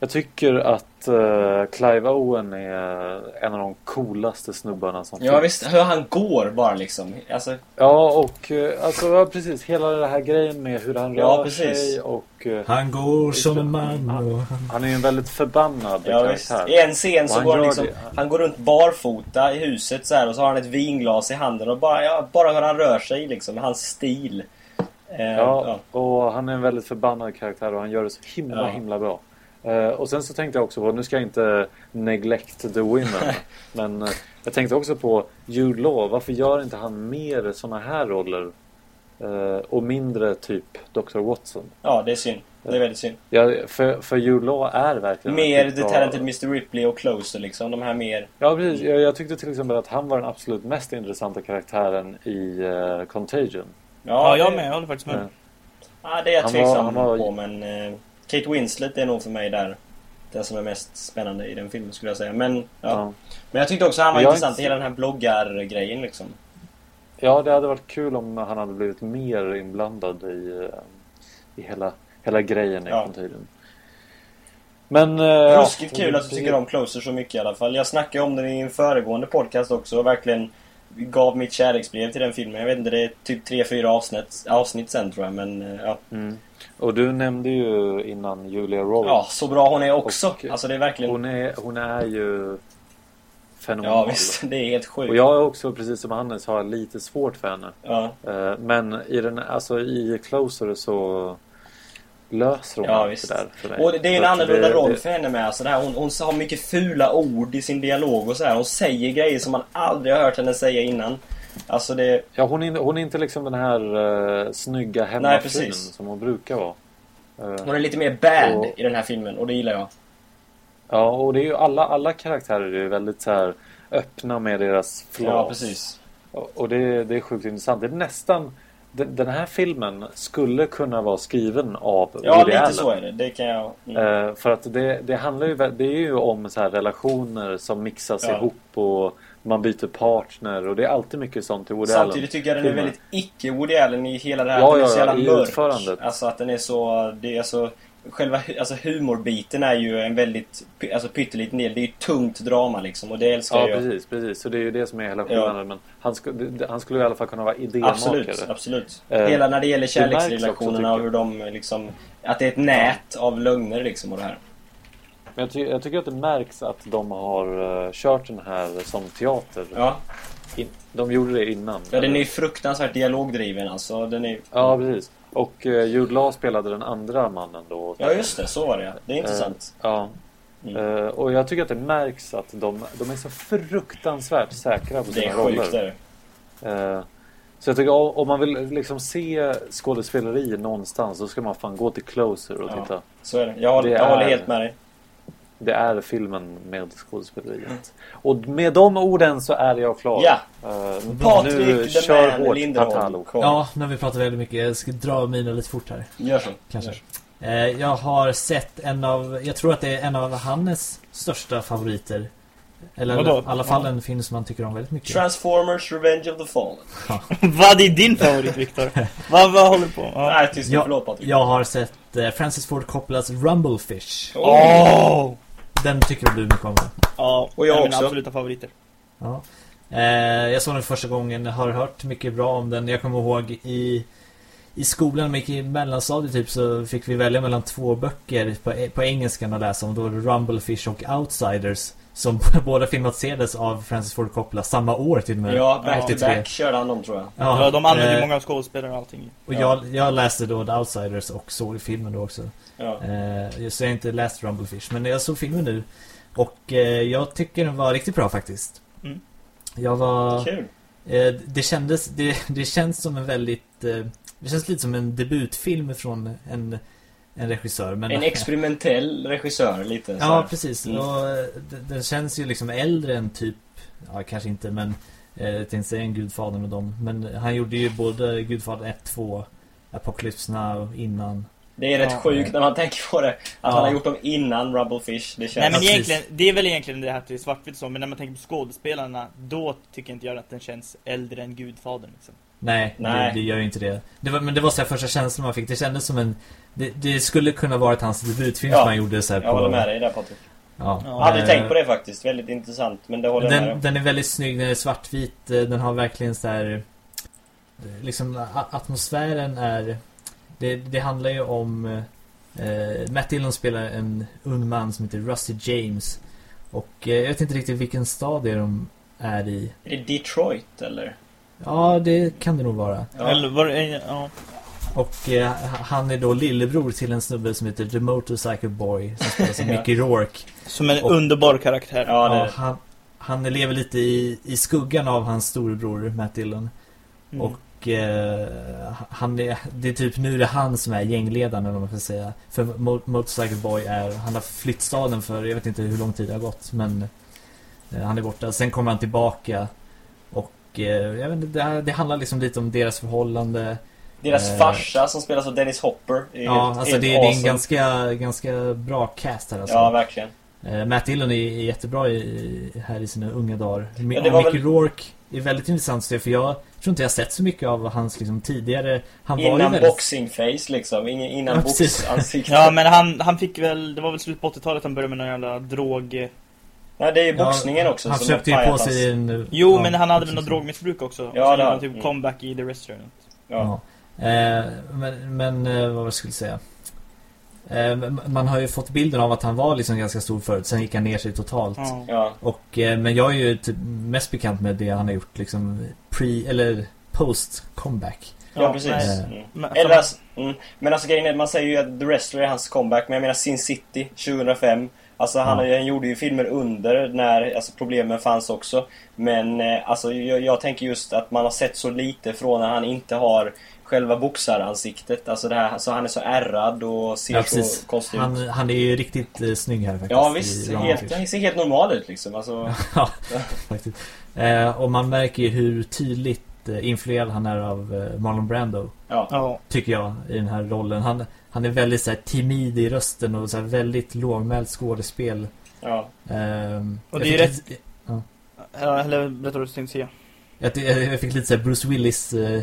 Jag tycker att eh, Clive Owen är en av de coolaste snubbarna som Ja finns. visst, hur han går bara liksom. Alltså, Ja, och eh, alltså ja, precis. Hela den här grejen med hur han Ja, rör precis. sig och eh, Han går som en man och... han är ju en väldigt förbannad ja, visst. karaktär. I en scen så han går han liksom, det. han går runt barfota i huset så här och så har han ett vinglas i handen och bara, ja, bara hur han rör sig liksom, hans stil. Eh, Ja, och han är en väldigt förbannad karaktär och han gör det så himla Ja. himla bra. Eh, och sen så tänkte jag också på, nu ska jag inte neglect the women. men eh, jag tänkte också på Jude Law. Varför gör inte han mer såna här roller? Eh, och mindre typ Dr. Watson. ja, det är synd. Det är väldigt synd. Ja, för, för Jude Law är verkligen Mer The bra- Talented Mr Ripley och Closer liksom. De här mer... Ja, precis. Jag, jag tyckte till exempel att han var den absolut mest intressanta karaktären i eh, Contagion. Ja, jag det- med. Jag håller faktiskt med. Ja. Ja, det är jag Han var- tveksam han var- på men... Eh, Kate Winslet är nog för mig där. det som är mest spännande i den filmen skulle jag säga. Men, ja. Ja. Men jag tyckte också han var jag intressant, inte- hela den här bloggargrejen liksom. Ja, det hade varit kul om han hade blivit mer inblandad i, eh, i hela, hela grejen i Ja. framtiden. Men... eh, Ruskigt ja, kul att du tycker om Closer så mycket i alla fall. Jag snackade om den i en föregående podcast också och verkligen gav mitt kärleksbrev till den filmen. Jag vet inte, det är typ tre fyra avsnitt, avsnitt sen tror jag, men eh, ja. Mm. Och du nämnde ju innan Julia Roberts. Ja, så bra hon är också. Och- alltså det är verkligen... Hon, är, hon är ju fenomenal. Ja visst, det är helt sjukt. Och jag är också, precis som Hannes, har lite svårt för henne. Ja, Eh, Men i, den, alltså, i Closer så löser hon Ja, allt visst. det där för mig. och det, är en att annorlunda det- roll det- för henne med. Alltså det här, hon, hon har mycket fula ord i sin dialog och så här. Hon säger grejer som man aldrig har hört henne säga innan. Alltså det... Ja, hon är, hon är inte liksom den här uh, snygga hemmafrun som hon brukar vara. Eh, Hon är lite mer bad Och- i den här filmen och det gillar jag. Ja, och det är ju alla, alla karaktärer är ju väldigt så här öppna med deras flaws. Ja, precis. Och och det, det är sjukt intressant. Det är nästan... Den, här filmen skulle kunna vara skriven av Ja, Woody lite Allen. så är det. Det kan jag... Mm. Eh, för att det, det handlar ju, det är ju om så här relationer som mixas Ja. ihop och man byter partner och det är alltid mycket sånt i Woody Samtidigt Allen. tycker jag den är väldigt icke-Woody Allen i hela det här. Ja, den är ja, så ja, jävla mörk. utförandet. Alltså att den är så... Det är så... Själva alltså humorbiten är ju en väldigt alltså pytteliten del. Det är ju tungt drama liksom och det älskar Ja, jag. precis, precis. Så det är ju det som är hela Ja. skillnaden. Men han, det- han skulle i alla fall kunna vara idémakare. Absolut, absolut. Eh, Hela när det gäller kärleksrelationerna och hur de liksom... Att det är ett nät av lögner liksom och det här. Men jag, ty jag tycker att det märks att de har uh, kört den här som teater. Ja. In, de gjorde det innan. ja, den är ju fruktansvärt dialogdriven alltså. Den är... Ja, precis. Och uh, Jude Law spelade den andra mannen då. Ja, just det. Så var det. Det är intressant. Ja. Mm. Eh, och jag tycker att det märks att de, de är så fruktansvärt säkra på sina roller. sjukt det är det. Eh, så jag tycker om man vill liksom se skådespeleri någonstans då ska man fan gå till Closer och Ja. titta. Så är det. Jag håller, Det jag håller är- helt med dig. Det är filmen med skådespeleriet. Och med de orden så är jag klar. Ja. Eh, Patrik nu kör Man hårt Linderholm. Ja, har vi pratat väldigt mycket. Jag ska dra mina lite fort här. Gör så. Kanske. Gör så. Eh, jag har sett en av, jag tror att det är en av Hannes största favoriter. Eller Vadå? i alla fall en film som man tycker om väldigt mycket. Transformers Revenge of the Fallen. Vad är din favorit Viktor? vad, vad håller du på? Ja. Nej, tyst nu. Ja, Förlåt Patrik. Jag har sett eh, Francis Ford Coppolas Rumblefish. Åh! Den tycker du mycket om. Ja, Och jag av också. mina absoluta favoriter. Ja. Eh, jag såg den första gången, har hört mycket bra om den. Jag kommer ihåg i, i skolan, när man gick i mellanstadiet typ, så fick vi välja mellan två böcker på, på engelskan att läsa om. Då var det Rumblefish och Outsiders. Som båda filmatiserades av Francis Ford Coppola samma år till och med. Ja, back to 83. back körde han dem tror jag. Ja, de använder ju eh, många skådespelare och allting. Och jag, jag läste då The Outsiders och såg filmen då också. Ja. Eh, så jag har inte läst Rumblefish, men jag såg filmen nu. Och eh, jag tycker den var riktigt bra faktiskt. Mm. Jag var... Kul. Eh, det kändes, det, det känns som en väldigt, eh, det känns lite som en debutfilm från en, en regissör. Men, En experimentell regissör lite. så Ja, här. precis. Mm. Och eh, den känns ju liksom äldre än typ, ja kanske inte men eh, jag tänkte säga en Gudfadern och dem. Men han gjorde ju både Gudfadern 1, 2, Apocalypse Now innan. Det är rätt Ja. sjukt när man tänker på det. Att Ja. han har gjort dem innan Rumblefish. Det känns... Nej men egentligen, det är väl egentligen det här är svartvitt så, men när man tänker på skådespelarna, då tycker inte jag att den känns äldre än Gudfadern liksom. Nej, Nej. Det, det gör ju inte det. det var, men det var så här första känslan man fick. Det kändes som en... Det, det skulle kunna varit hans debutfilm Ja, som han gjorde så här Jag håller med dig där Patrik. Ja. Ja. Jag hade Eh, tänkt på det faktiskt. Väldigt intressant. Men det håller jag med Den, om. den är väldigt snygg, den är svartvit, eh, den har verkligen så här eh, liksom atmosfären är det, det handlar ju om eh, Matt Dillon spelar en ung man som heter Rusty James och eh, jag vet inte riktigt vilken stad det är de är i. Är det Detroit eller? Ja, det kan det nog vara. Ja. Eller var det, ja. Och eh, han är då lillebror till en snubbe som heter The Motorcycle Boy som spelas av. Mickey Rourke. Som en Och- underbar karaktär. Ja, det Ja, är han, han lever lite i, i skuggan av hans storebror Matt Dillon. Mm. Och eh, han är, det är typ nu är det han som är gängledaren vad man ska säga. För Mo- Motorcycle Boy är, han har flytt staden för, jag vet inte hur lång tid det har gått men eh, han är borta. Sen kommer han tillbaka och eh, jag vet inte, det, det handlar liksom lite om deras förhållande. Det Deras Eh. farsa som spelas av Dennis Hopper. Är Ja, helt, alltså helt det, det är en awesome. ganska, ganska bra cast här alltså. Ja, verkligen. Eh, Matt Dillon är, är jättebra i, här i sina unga dagar. Ja, det var Mickey väl- Rourke är väldigt intressant att se för jag tror inte jag har sett så mycket av hans liksom, tidigare... Han var ju Innan väldigt... boxing face liksom. Ingen- Innan Ja, boxansikte. Ja men han, han fick väl, det var väl slut på 80-talet han började med någon jävla drog... Nej, det är ju Ja, boxningen också Han försökte ju på sig en... Jo ja, men han hade väl något drogmissbruk också. Ja, Och det så gjorde har han typ mm. comeback i The Restaurant. Ja. Eh, men, men eh, vad jag skulle säga. Eh, man har ju fått bilden av att han var liksom ganska stor förut. Sen gick han ner sig totalt. Ja. Ja. Och, men jag är ju typ mest bekant med det han har gjort liksom pre eller post comeback. Ja, precis. Mm. Men, Eller, alltså, mm. Men alltså grejen är, man säger ju att The Wrestler är hans comeback, men jag menar Sin City 2005. Alltså han, Ja. han gjorde ju filmer under när alltså, problemen fanns också. Men alltså jag, jag tänker just att man har sett så lite från när han inte har själva boxaransiktet. Alltså det här, alltså han är så ärrad och ser Ja, så konstig ut. Han, han är ju riktigt eh, snygg här faktiskt. Ja visst, helt, han ser helt normal ut liksom. Alltså, Ja, faktiskt. Eh, och man märker ju hur tydligt eh, influerad han är av eh, Marlon Brando. ja. Tycker jag, i den här rollen. Han, han är väldigt så här, timid i rösten och så här, väldigt lågmält skådespel. ja. Ehm, Och det är rätt- lite- Ja, Eller berätta vad du tänkte säga. Jag, jag fick lite så här Bruce Willis eh,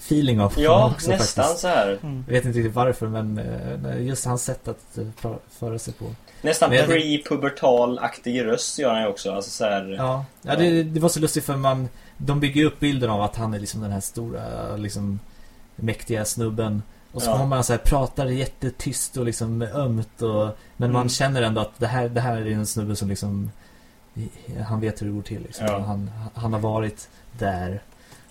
feeling av Ja, honom också nästan faktiskt. så här. Mm. Jag vet inte riktigt varför men eh, just hans sätt att eh, föra sig på. Nästan pre-pubertal-aktig röst gör han ju också. Alltså så här, Ja, ja det, det var så lustigt för man De bygger upp bilden av att han är liksom den här stora liksom Mäktiga snubben Och så Ja. kommer man så här pratar jättetyst och liksom ömt och Men man Mm. känner ändå att det här, det här är en snubbe som liksom Han vet hur det går till liksom. Ja. han, han har varit där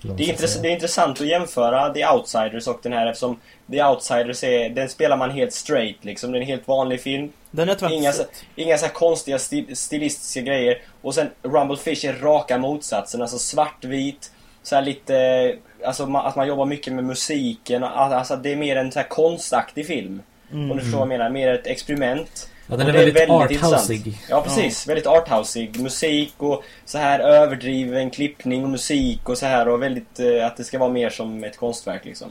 Det är, intress- det är intressant att jämföra The Outsiders och den här eftersom The Outsiders är, den spelar man helt straight liksom. Det är en helt vanlig film. Den tyvärr Inga, så, inga så här konstiga sti- stilistiska grejer. Och sen Rumble Fish är raka motsatsen. Alltså svartvit. Så här lite, alltså ma- att man jobbar mycket med musiken. och- Alltså det är mer en så här konstaktig film. Mm. Om du förstår vad jag menar. Mer ett experiment. Ja, den Och är det väldigt, intressant. arthousig Ja, precis. Väldigt arthousig. Musik och så här överdriven klippning och musik och så här och väldigt eh, att det ska vara mer som ett konstverk liksom.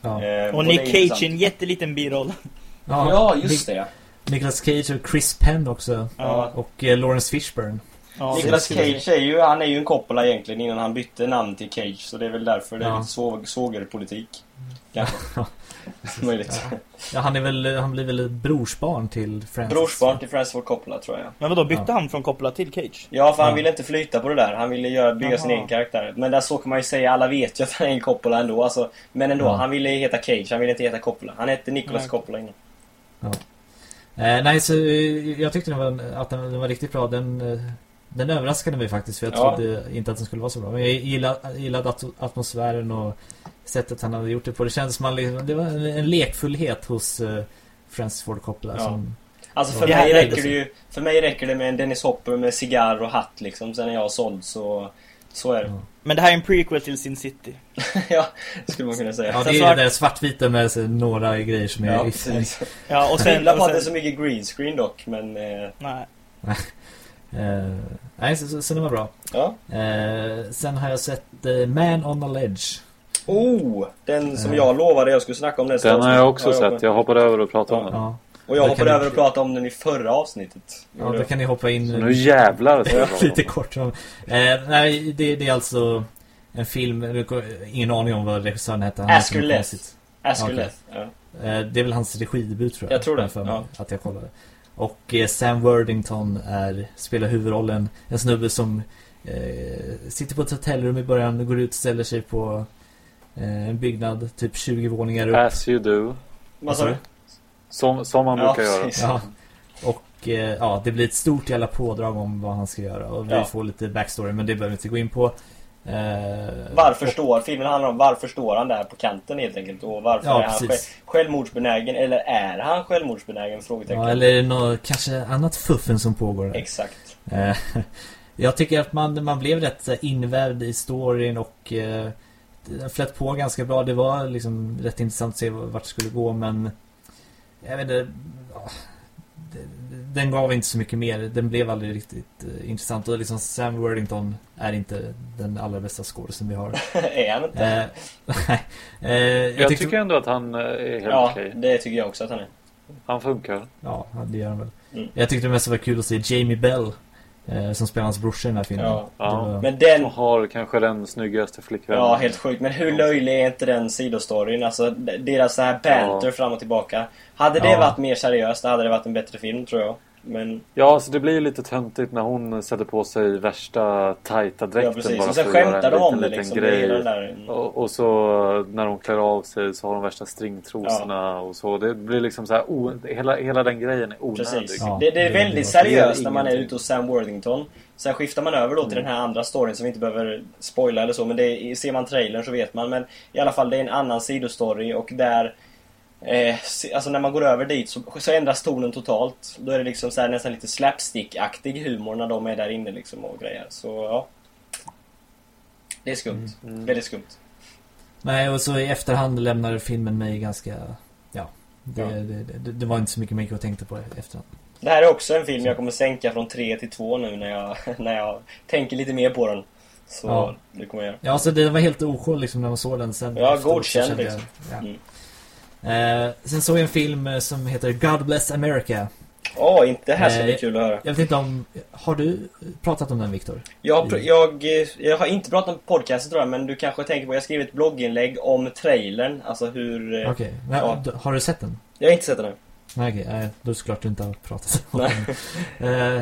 ja. Eh, Och Nick är Cage en jätteliten biroll. Ja, just det. Nicolas Cage och Chris Penn också Ja. Och eh, Lawrence Fishburne Ja, Nicolas Cage är ju, han är ju en Coppola egentligen innan han bytte namn till Cage. Så det är väl därför det är Ja. lite svå- svågerpolitik. Kanske. Möjligt. Ja, han är väl, han blir väl brorsbarn till Francis Brorsbarn till Francis Ford Coppola tror jag. Men vadå, bytte Ja. han från Coppola till Cage? Ja, för han Ja. ville inte flyta på det där. Han ville göra, bygga sin Jaha. egen karaktär. Men där så kan man ju säga, alla vet ju att han är en Coppola ändå. Alltså, men ändå, Ja. han ville heta Cage, han ville inte heta Coppola. Han hette Nicolas Nej. Coppola innan. Eh, nej, så eh, jag tyckte den var, att den, den var riktigt bra. Den, eh, den överraskade mig faktiskt för jag Ja. trodde inte att den skulle vara så bra. Men jag gillade, gillade at- atmosfären och sättet han hade gjort det på. Det kändes som att liksom, det var en, lekfullhet hos eh, Francis Ford Coppola. Ja. Som, Alltså för mig räcker det- det ju... För mig räcker det med en Dennis Hopper med cigarr och hatt liksom. Sen är jag såld så... Så är det. Ja. Men det här är en prequel till Sin City. ja, skulle man kunna säga. ja, det är ju det där svartvita med några grejer som är Ja, precis. Ja, och sen... sen, på att det är så mycket green screen dock, men... Eh, nej. Eh, nej, så, så, så den var bra. ja. Eh, sen har jag sett eh, Man on a Ledge. Oh! Den som Ja. jag lovade jag skulle snacka om nästa Den har jag också Ja, sett. Jag hoppade över och pratade om den. Ja, Och jag hoppade över och pratade om den i förra avsnittet. ja då kan ni hoppa in. Så nu jävlar Lite kort. Eh, nej, det, det är alltså en film. Ingen aning om vad regissören heter. Han Asker heter något Leth. konstigt. Asker Okej. Leth, ja. Eh, det är väl hans regidebut tror jag. Jag tror det, för mig ja. Att jag kollade. Och eh, Sam Worthington är, spelar huvudrollen. En snubbe som eh, sitter på ett hotellrum i början, går ut och ställer sig på en byggnad, typ 20 våningar upp. As you do. Vad sa du? Som, som man Ja, brukar göra. Ja. Och eh, ja, det blir ett stort jävla pådrag om vad han ska göra. Och vi Ja. får lite backstory, men det behöver vi inte gå in på. Eh, Varför och- står, filmen handlar om varför står han där på kanten helt enkelt och varför Ja, är han själv, självmordsbenägen eller är han självmordsbenägen? Frågetecken. Ja, eller är det något kanske annat fuffen som pågår där. Exakt. Eh, Jag tycker att man, man blev rätt eh, invävd i storyn och eh, flöt på ganska bra. Det var liksom rätt intressant att se vart det skulle gå men jag vet inte, den gav inte så mycket mer. Den blev aldrig riktigt eh, intressant. Och liksom Sam Worthington är inte den allra bästa skådisen vi har. är han inte? Eh, nej. Eh, jag, Jag tyckte, tycker ändå att han är helt ja, okej. det tycker jag också att han är. Han funkar. Ja, det gör han väl. Mm. Jag tyckte det mest var kul att se Jamie Bell. Eh, som spelar hans brorsa i den här filmen. Ja. Var- Men den... Och har kanske den snyggaste flickvännen. Ja, helt sjukt. Men hur löjlig är inte den sidostoryn? Alltså, deras så här banter Ja. fram och tillbaka. Hade det Ja. varit mer seriöst, hade det varit en bättre film, tror jag. Men, Ja, alltså det blir ju lite töntigt när hon sätter på sig värsta tajta dräkten ja precis. bara Och sen för att göra skämtar en de om liten, det liten liksom. Grej. där... Och, och så när hon klär av sig så har de värsta stringtrosorna och så. Det blir liksom så här, o, hela, hela den grejen är onödig. Precis. Ja, det, det är väldigt seriöst när man är ute hos Sam Worthington. Sen skiftar man över då till den här andra storyn som vi inte behöver spoila eller så, men det är, ser man trailern så vet man. Men i alla fall, det är en annan sidostory och där... Eh, alltså när man går över dit så, så ändras tonen totalt. Då är det liksom så här, nästan lite slapstick-aktig humor när de är där inne liksom och grejer. Så ja. Det är skumt. Mm. Väldigt skumt. Nej, och så i efterhand lämnar filmen mig ganska... Ja, det, Ja. Det, det, det var inte så mycket mer jag tänkte på i efterhand. Det här är också en film jag kommer sänka från 3 till 2 nu när jag, när jag tänker lite mer på den. Så Ja. det kommer jag göra. Ja, alltså det var helt OK liksom när man såg den sen. Ja, godkänd, kände jag- liksom. Ja. Mm. Eh, sen såg jag en film eh, som heter God Bless America. Åh, inte det här ska bli Eh, kul att höra. Jag vet inte om... Har du pratat om den, Viktor? Jag, jag, eh, jag har inte pratat om podcasten tror jag, men du kanske tänker på, jag skrev ett blogginlägg om trailern, alltså hur... eh, Okej. Men, ja. Har du sett den? Jag har inte sett den än. Nej. Nej, då såklart du inte har pratat om den. Eh,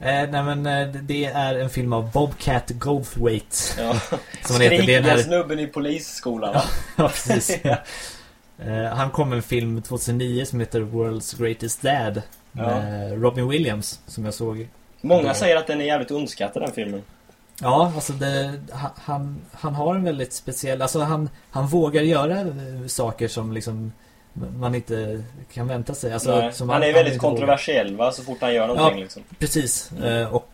eh, nej, men eh, det är en film av Bobcat Goldthwait. Ja. Som han heter. Det är den här... snubben i polisskolan? Ja, precis. Ja. Eh, han kom med en film 2009 som heter World's Greatest Dad. Med Robin Williams, som jag såg. Många Ja. säger att den är jävligt underskattad den filmen. Ja, alltså det, ha- han, han har en väldigt speciell... Alltså han, han vågar göra eh, saker som liksom man inte kan vänta sig. Alltså, Nej, som han är väldigt vågar. kontroversiell va, så fort han gör någonting Ja. liksom. Precis. Mm. Eh, och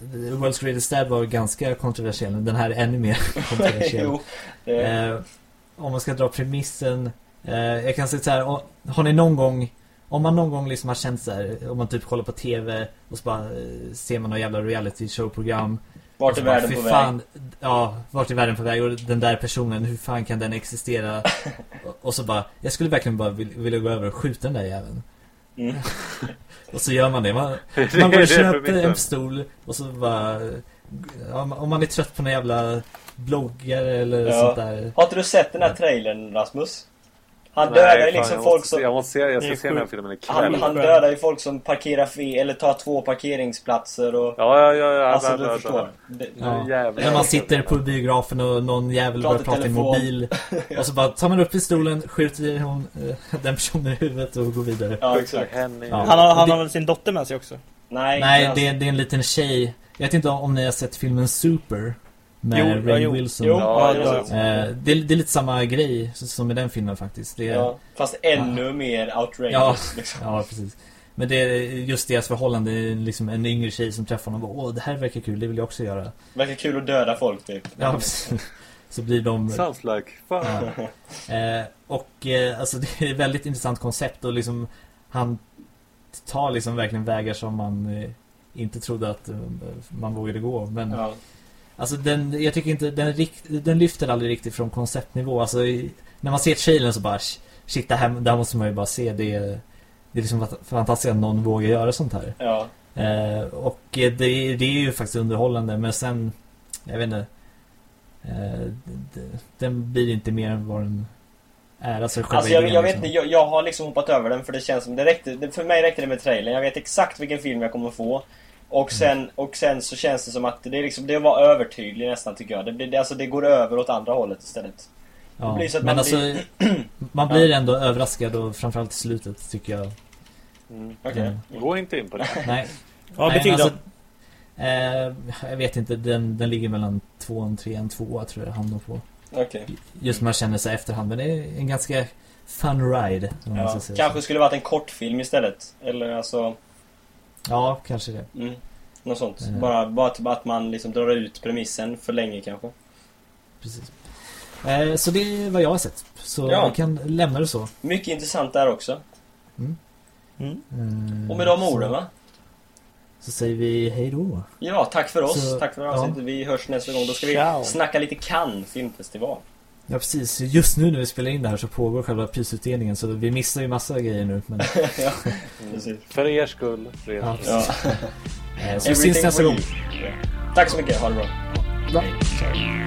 World's Greatest Dad var ganska kontroversiell. Den här är ännu mer kontroversiell. jo, det, om man ska dra premissen. Eh, jag kan säga så här. Har ni någon gång. Om man någon gång liksom har känt så här. Om man typ kollar på TV. Och så bara eh, ser man någon jävla reality show program. vart är bara, världen på fan, Ja, vart är världen på väg? Och den där personen, hur fan kan den existera? och, så bara. Jag skulle verkligen bara vilja, vilja gå över och skjuta den där jäveln. väg? Mm. Och så gör man det. Man, man går och köper en pistol och så bara... Om man är trött på några jävla bloggare eller Ja. sånt där. Har inte du sett den här trailern Rasmus? Han Nej, dödar ju liksom folk som... se- Jag måste se, jag ska är se den här filmen ikväll. Han, han dödar ju folk som parkerar fel, eller tar två parkeringsplatser och... Ja, ja, ja. ja Alltså ja, du ja, förstår. Det, Ja. När man sitter på biografen och någon jävel börjar prata i mobil. Och så bara tar man upp pistolen, skjuter hon, eh, den personen i huvudet och går vidare. ja, exakt. Ja. Han har, han har väl sin dotter med sig också? Nej, Nej, det, det är en liten tjej. Jag vet inte om ni har sett filmen Super. Med Jo, jo. Wilson. Jo, Ja, ja. Eh, det, är- det är lite samma grej som i den filmen faktiskt. Det är, Ja, fast ännu mer outrageous Ja. liksom. Ja, precis. Men det är just deras förhållande, det är liksom en yngre tjej som träffar honom och bara, åh det här verkar kul, det vill jag också göra. Verkar kul att döda folk typ. Ja, precis. Så blir de... Sounds like fun. Ja. Eh, och eh, alltså det är ett väldigt intressant koncept och liksom han tar liksom verkligen vägar som man eh, inte trodde att eh, man vågade gå. Men Ja. alltså den, jag tycker inte, den, rikt, den lyfter aldrig riktigt från konceptnivå. Alltså i, när man ser trailern så bara, shit det här, det här måste man ju bara se. Det, är- det är liksom fantastiskt att någon vågar göra sånt här. ja. Eh, och det, det är ju faktiskt underhållande men sen Jag vet inte eh, Den blir inte mer än vad den är Alltså, själva Alltså jag, idén, jag vet liksom. inte, jag, jag har liksom hoppat över den för det känns som det räckte, för mig räckte det med trailern. Jag vet exakt vilken film jag kommer få. Och Mm. sen, och sen så känns det som att det är liksom, det var övertydlig nästan tycker jag. Det, blir- det, alltså det går över åt andra hållet istället. ja. det blir så att Men man alltså blir- Man blir ändå överraskad och framförallt i slutet tycker jag Mm. Okej. Mm. Gå inte in på det. Nej, Ja, Nej, då? alltså, eh, Jag vet inte, den, den ligger mellan 2 och 3 en 2 tror jag hamnar på Okej. Just man känner sig efterhand Men det är en ganska fun ride Ja. Kanske skulle varit en kortfilm istället. Eller alltså, Ja, kanske det mm, något sånt. Mm. Bara, bara typ att man liksom drar ut premissen för länge kanske. Precis. Eh, så det är vad jag har sett. Så Ja. vi kan lämna det så. Mycket intressant där också. Eh, Och med de orden va? Så säger vi hej då. Ja, tack för oss. Så- tack för ja. avsnittet. Vi hörs nästa gång. Då ska vi Ciao. snacka lite Cannes filmfestival. Ja precis, just nu när vi spelar in det här så pågår själva prisutdelningen så vi missar ju massa grejer nu. Men... ja, precis. För er skull. För er. Ja, ja. Eh, så vi syns nästa gång. Tack så mycket, ha det bra. bra. Hej.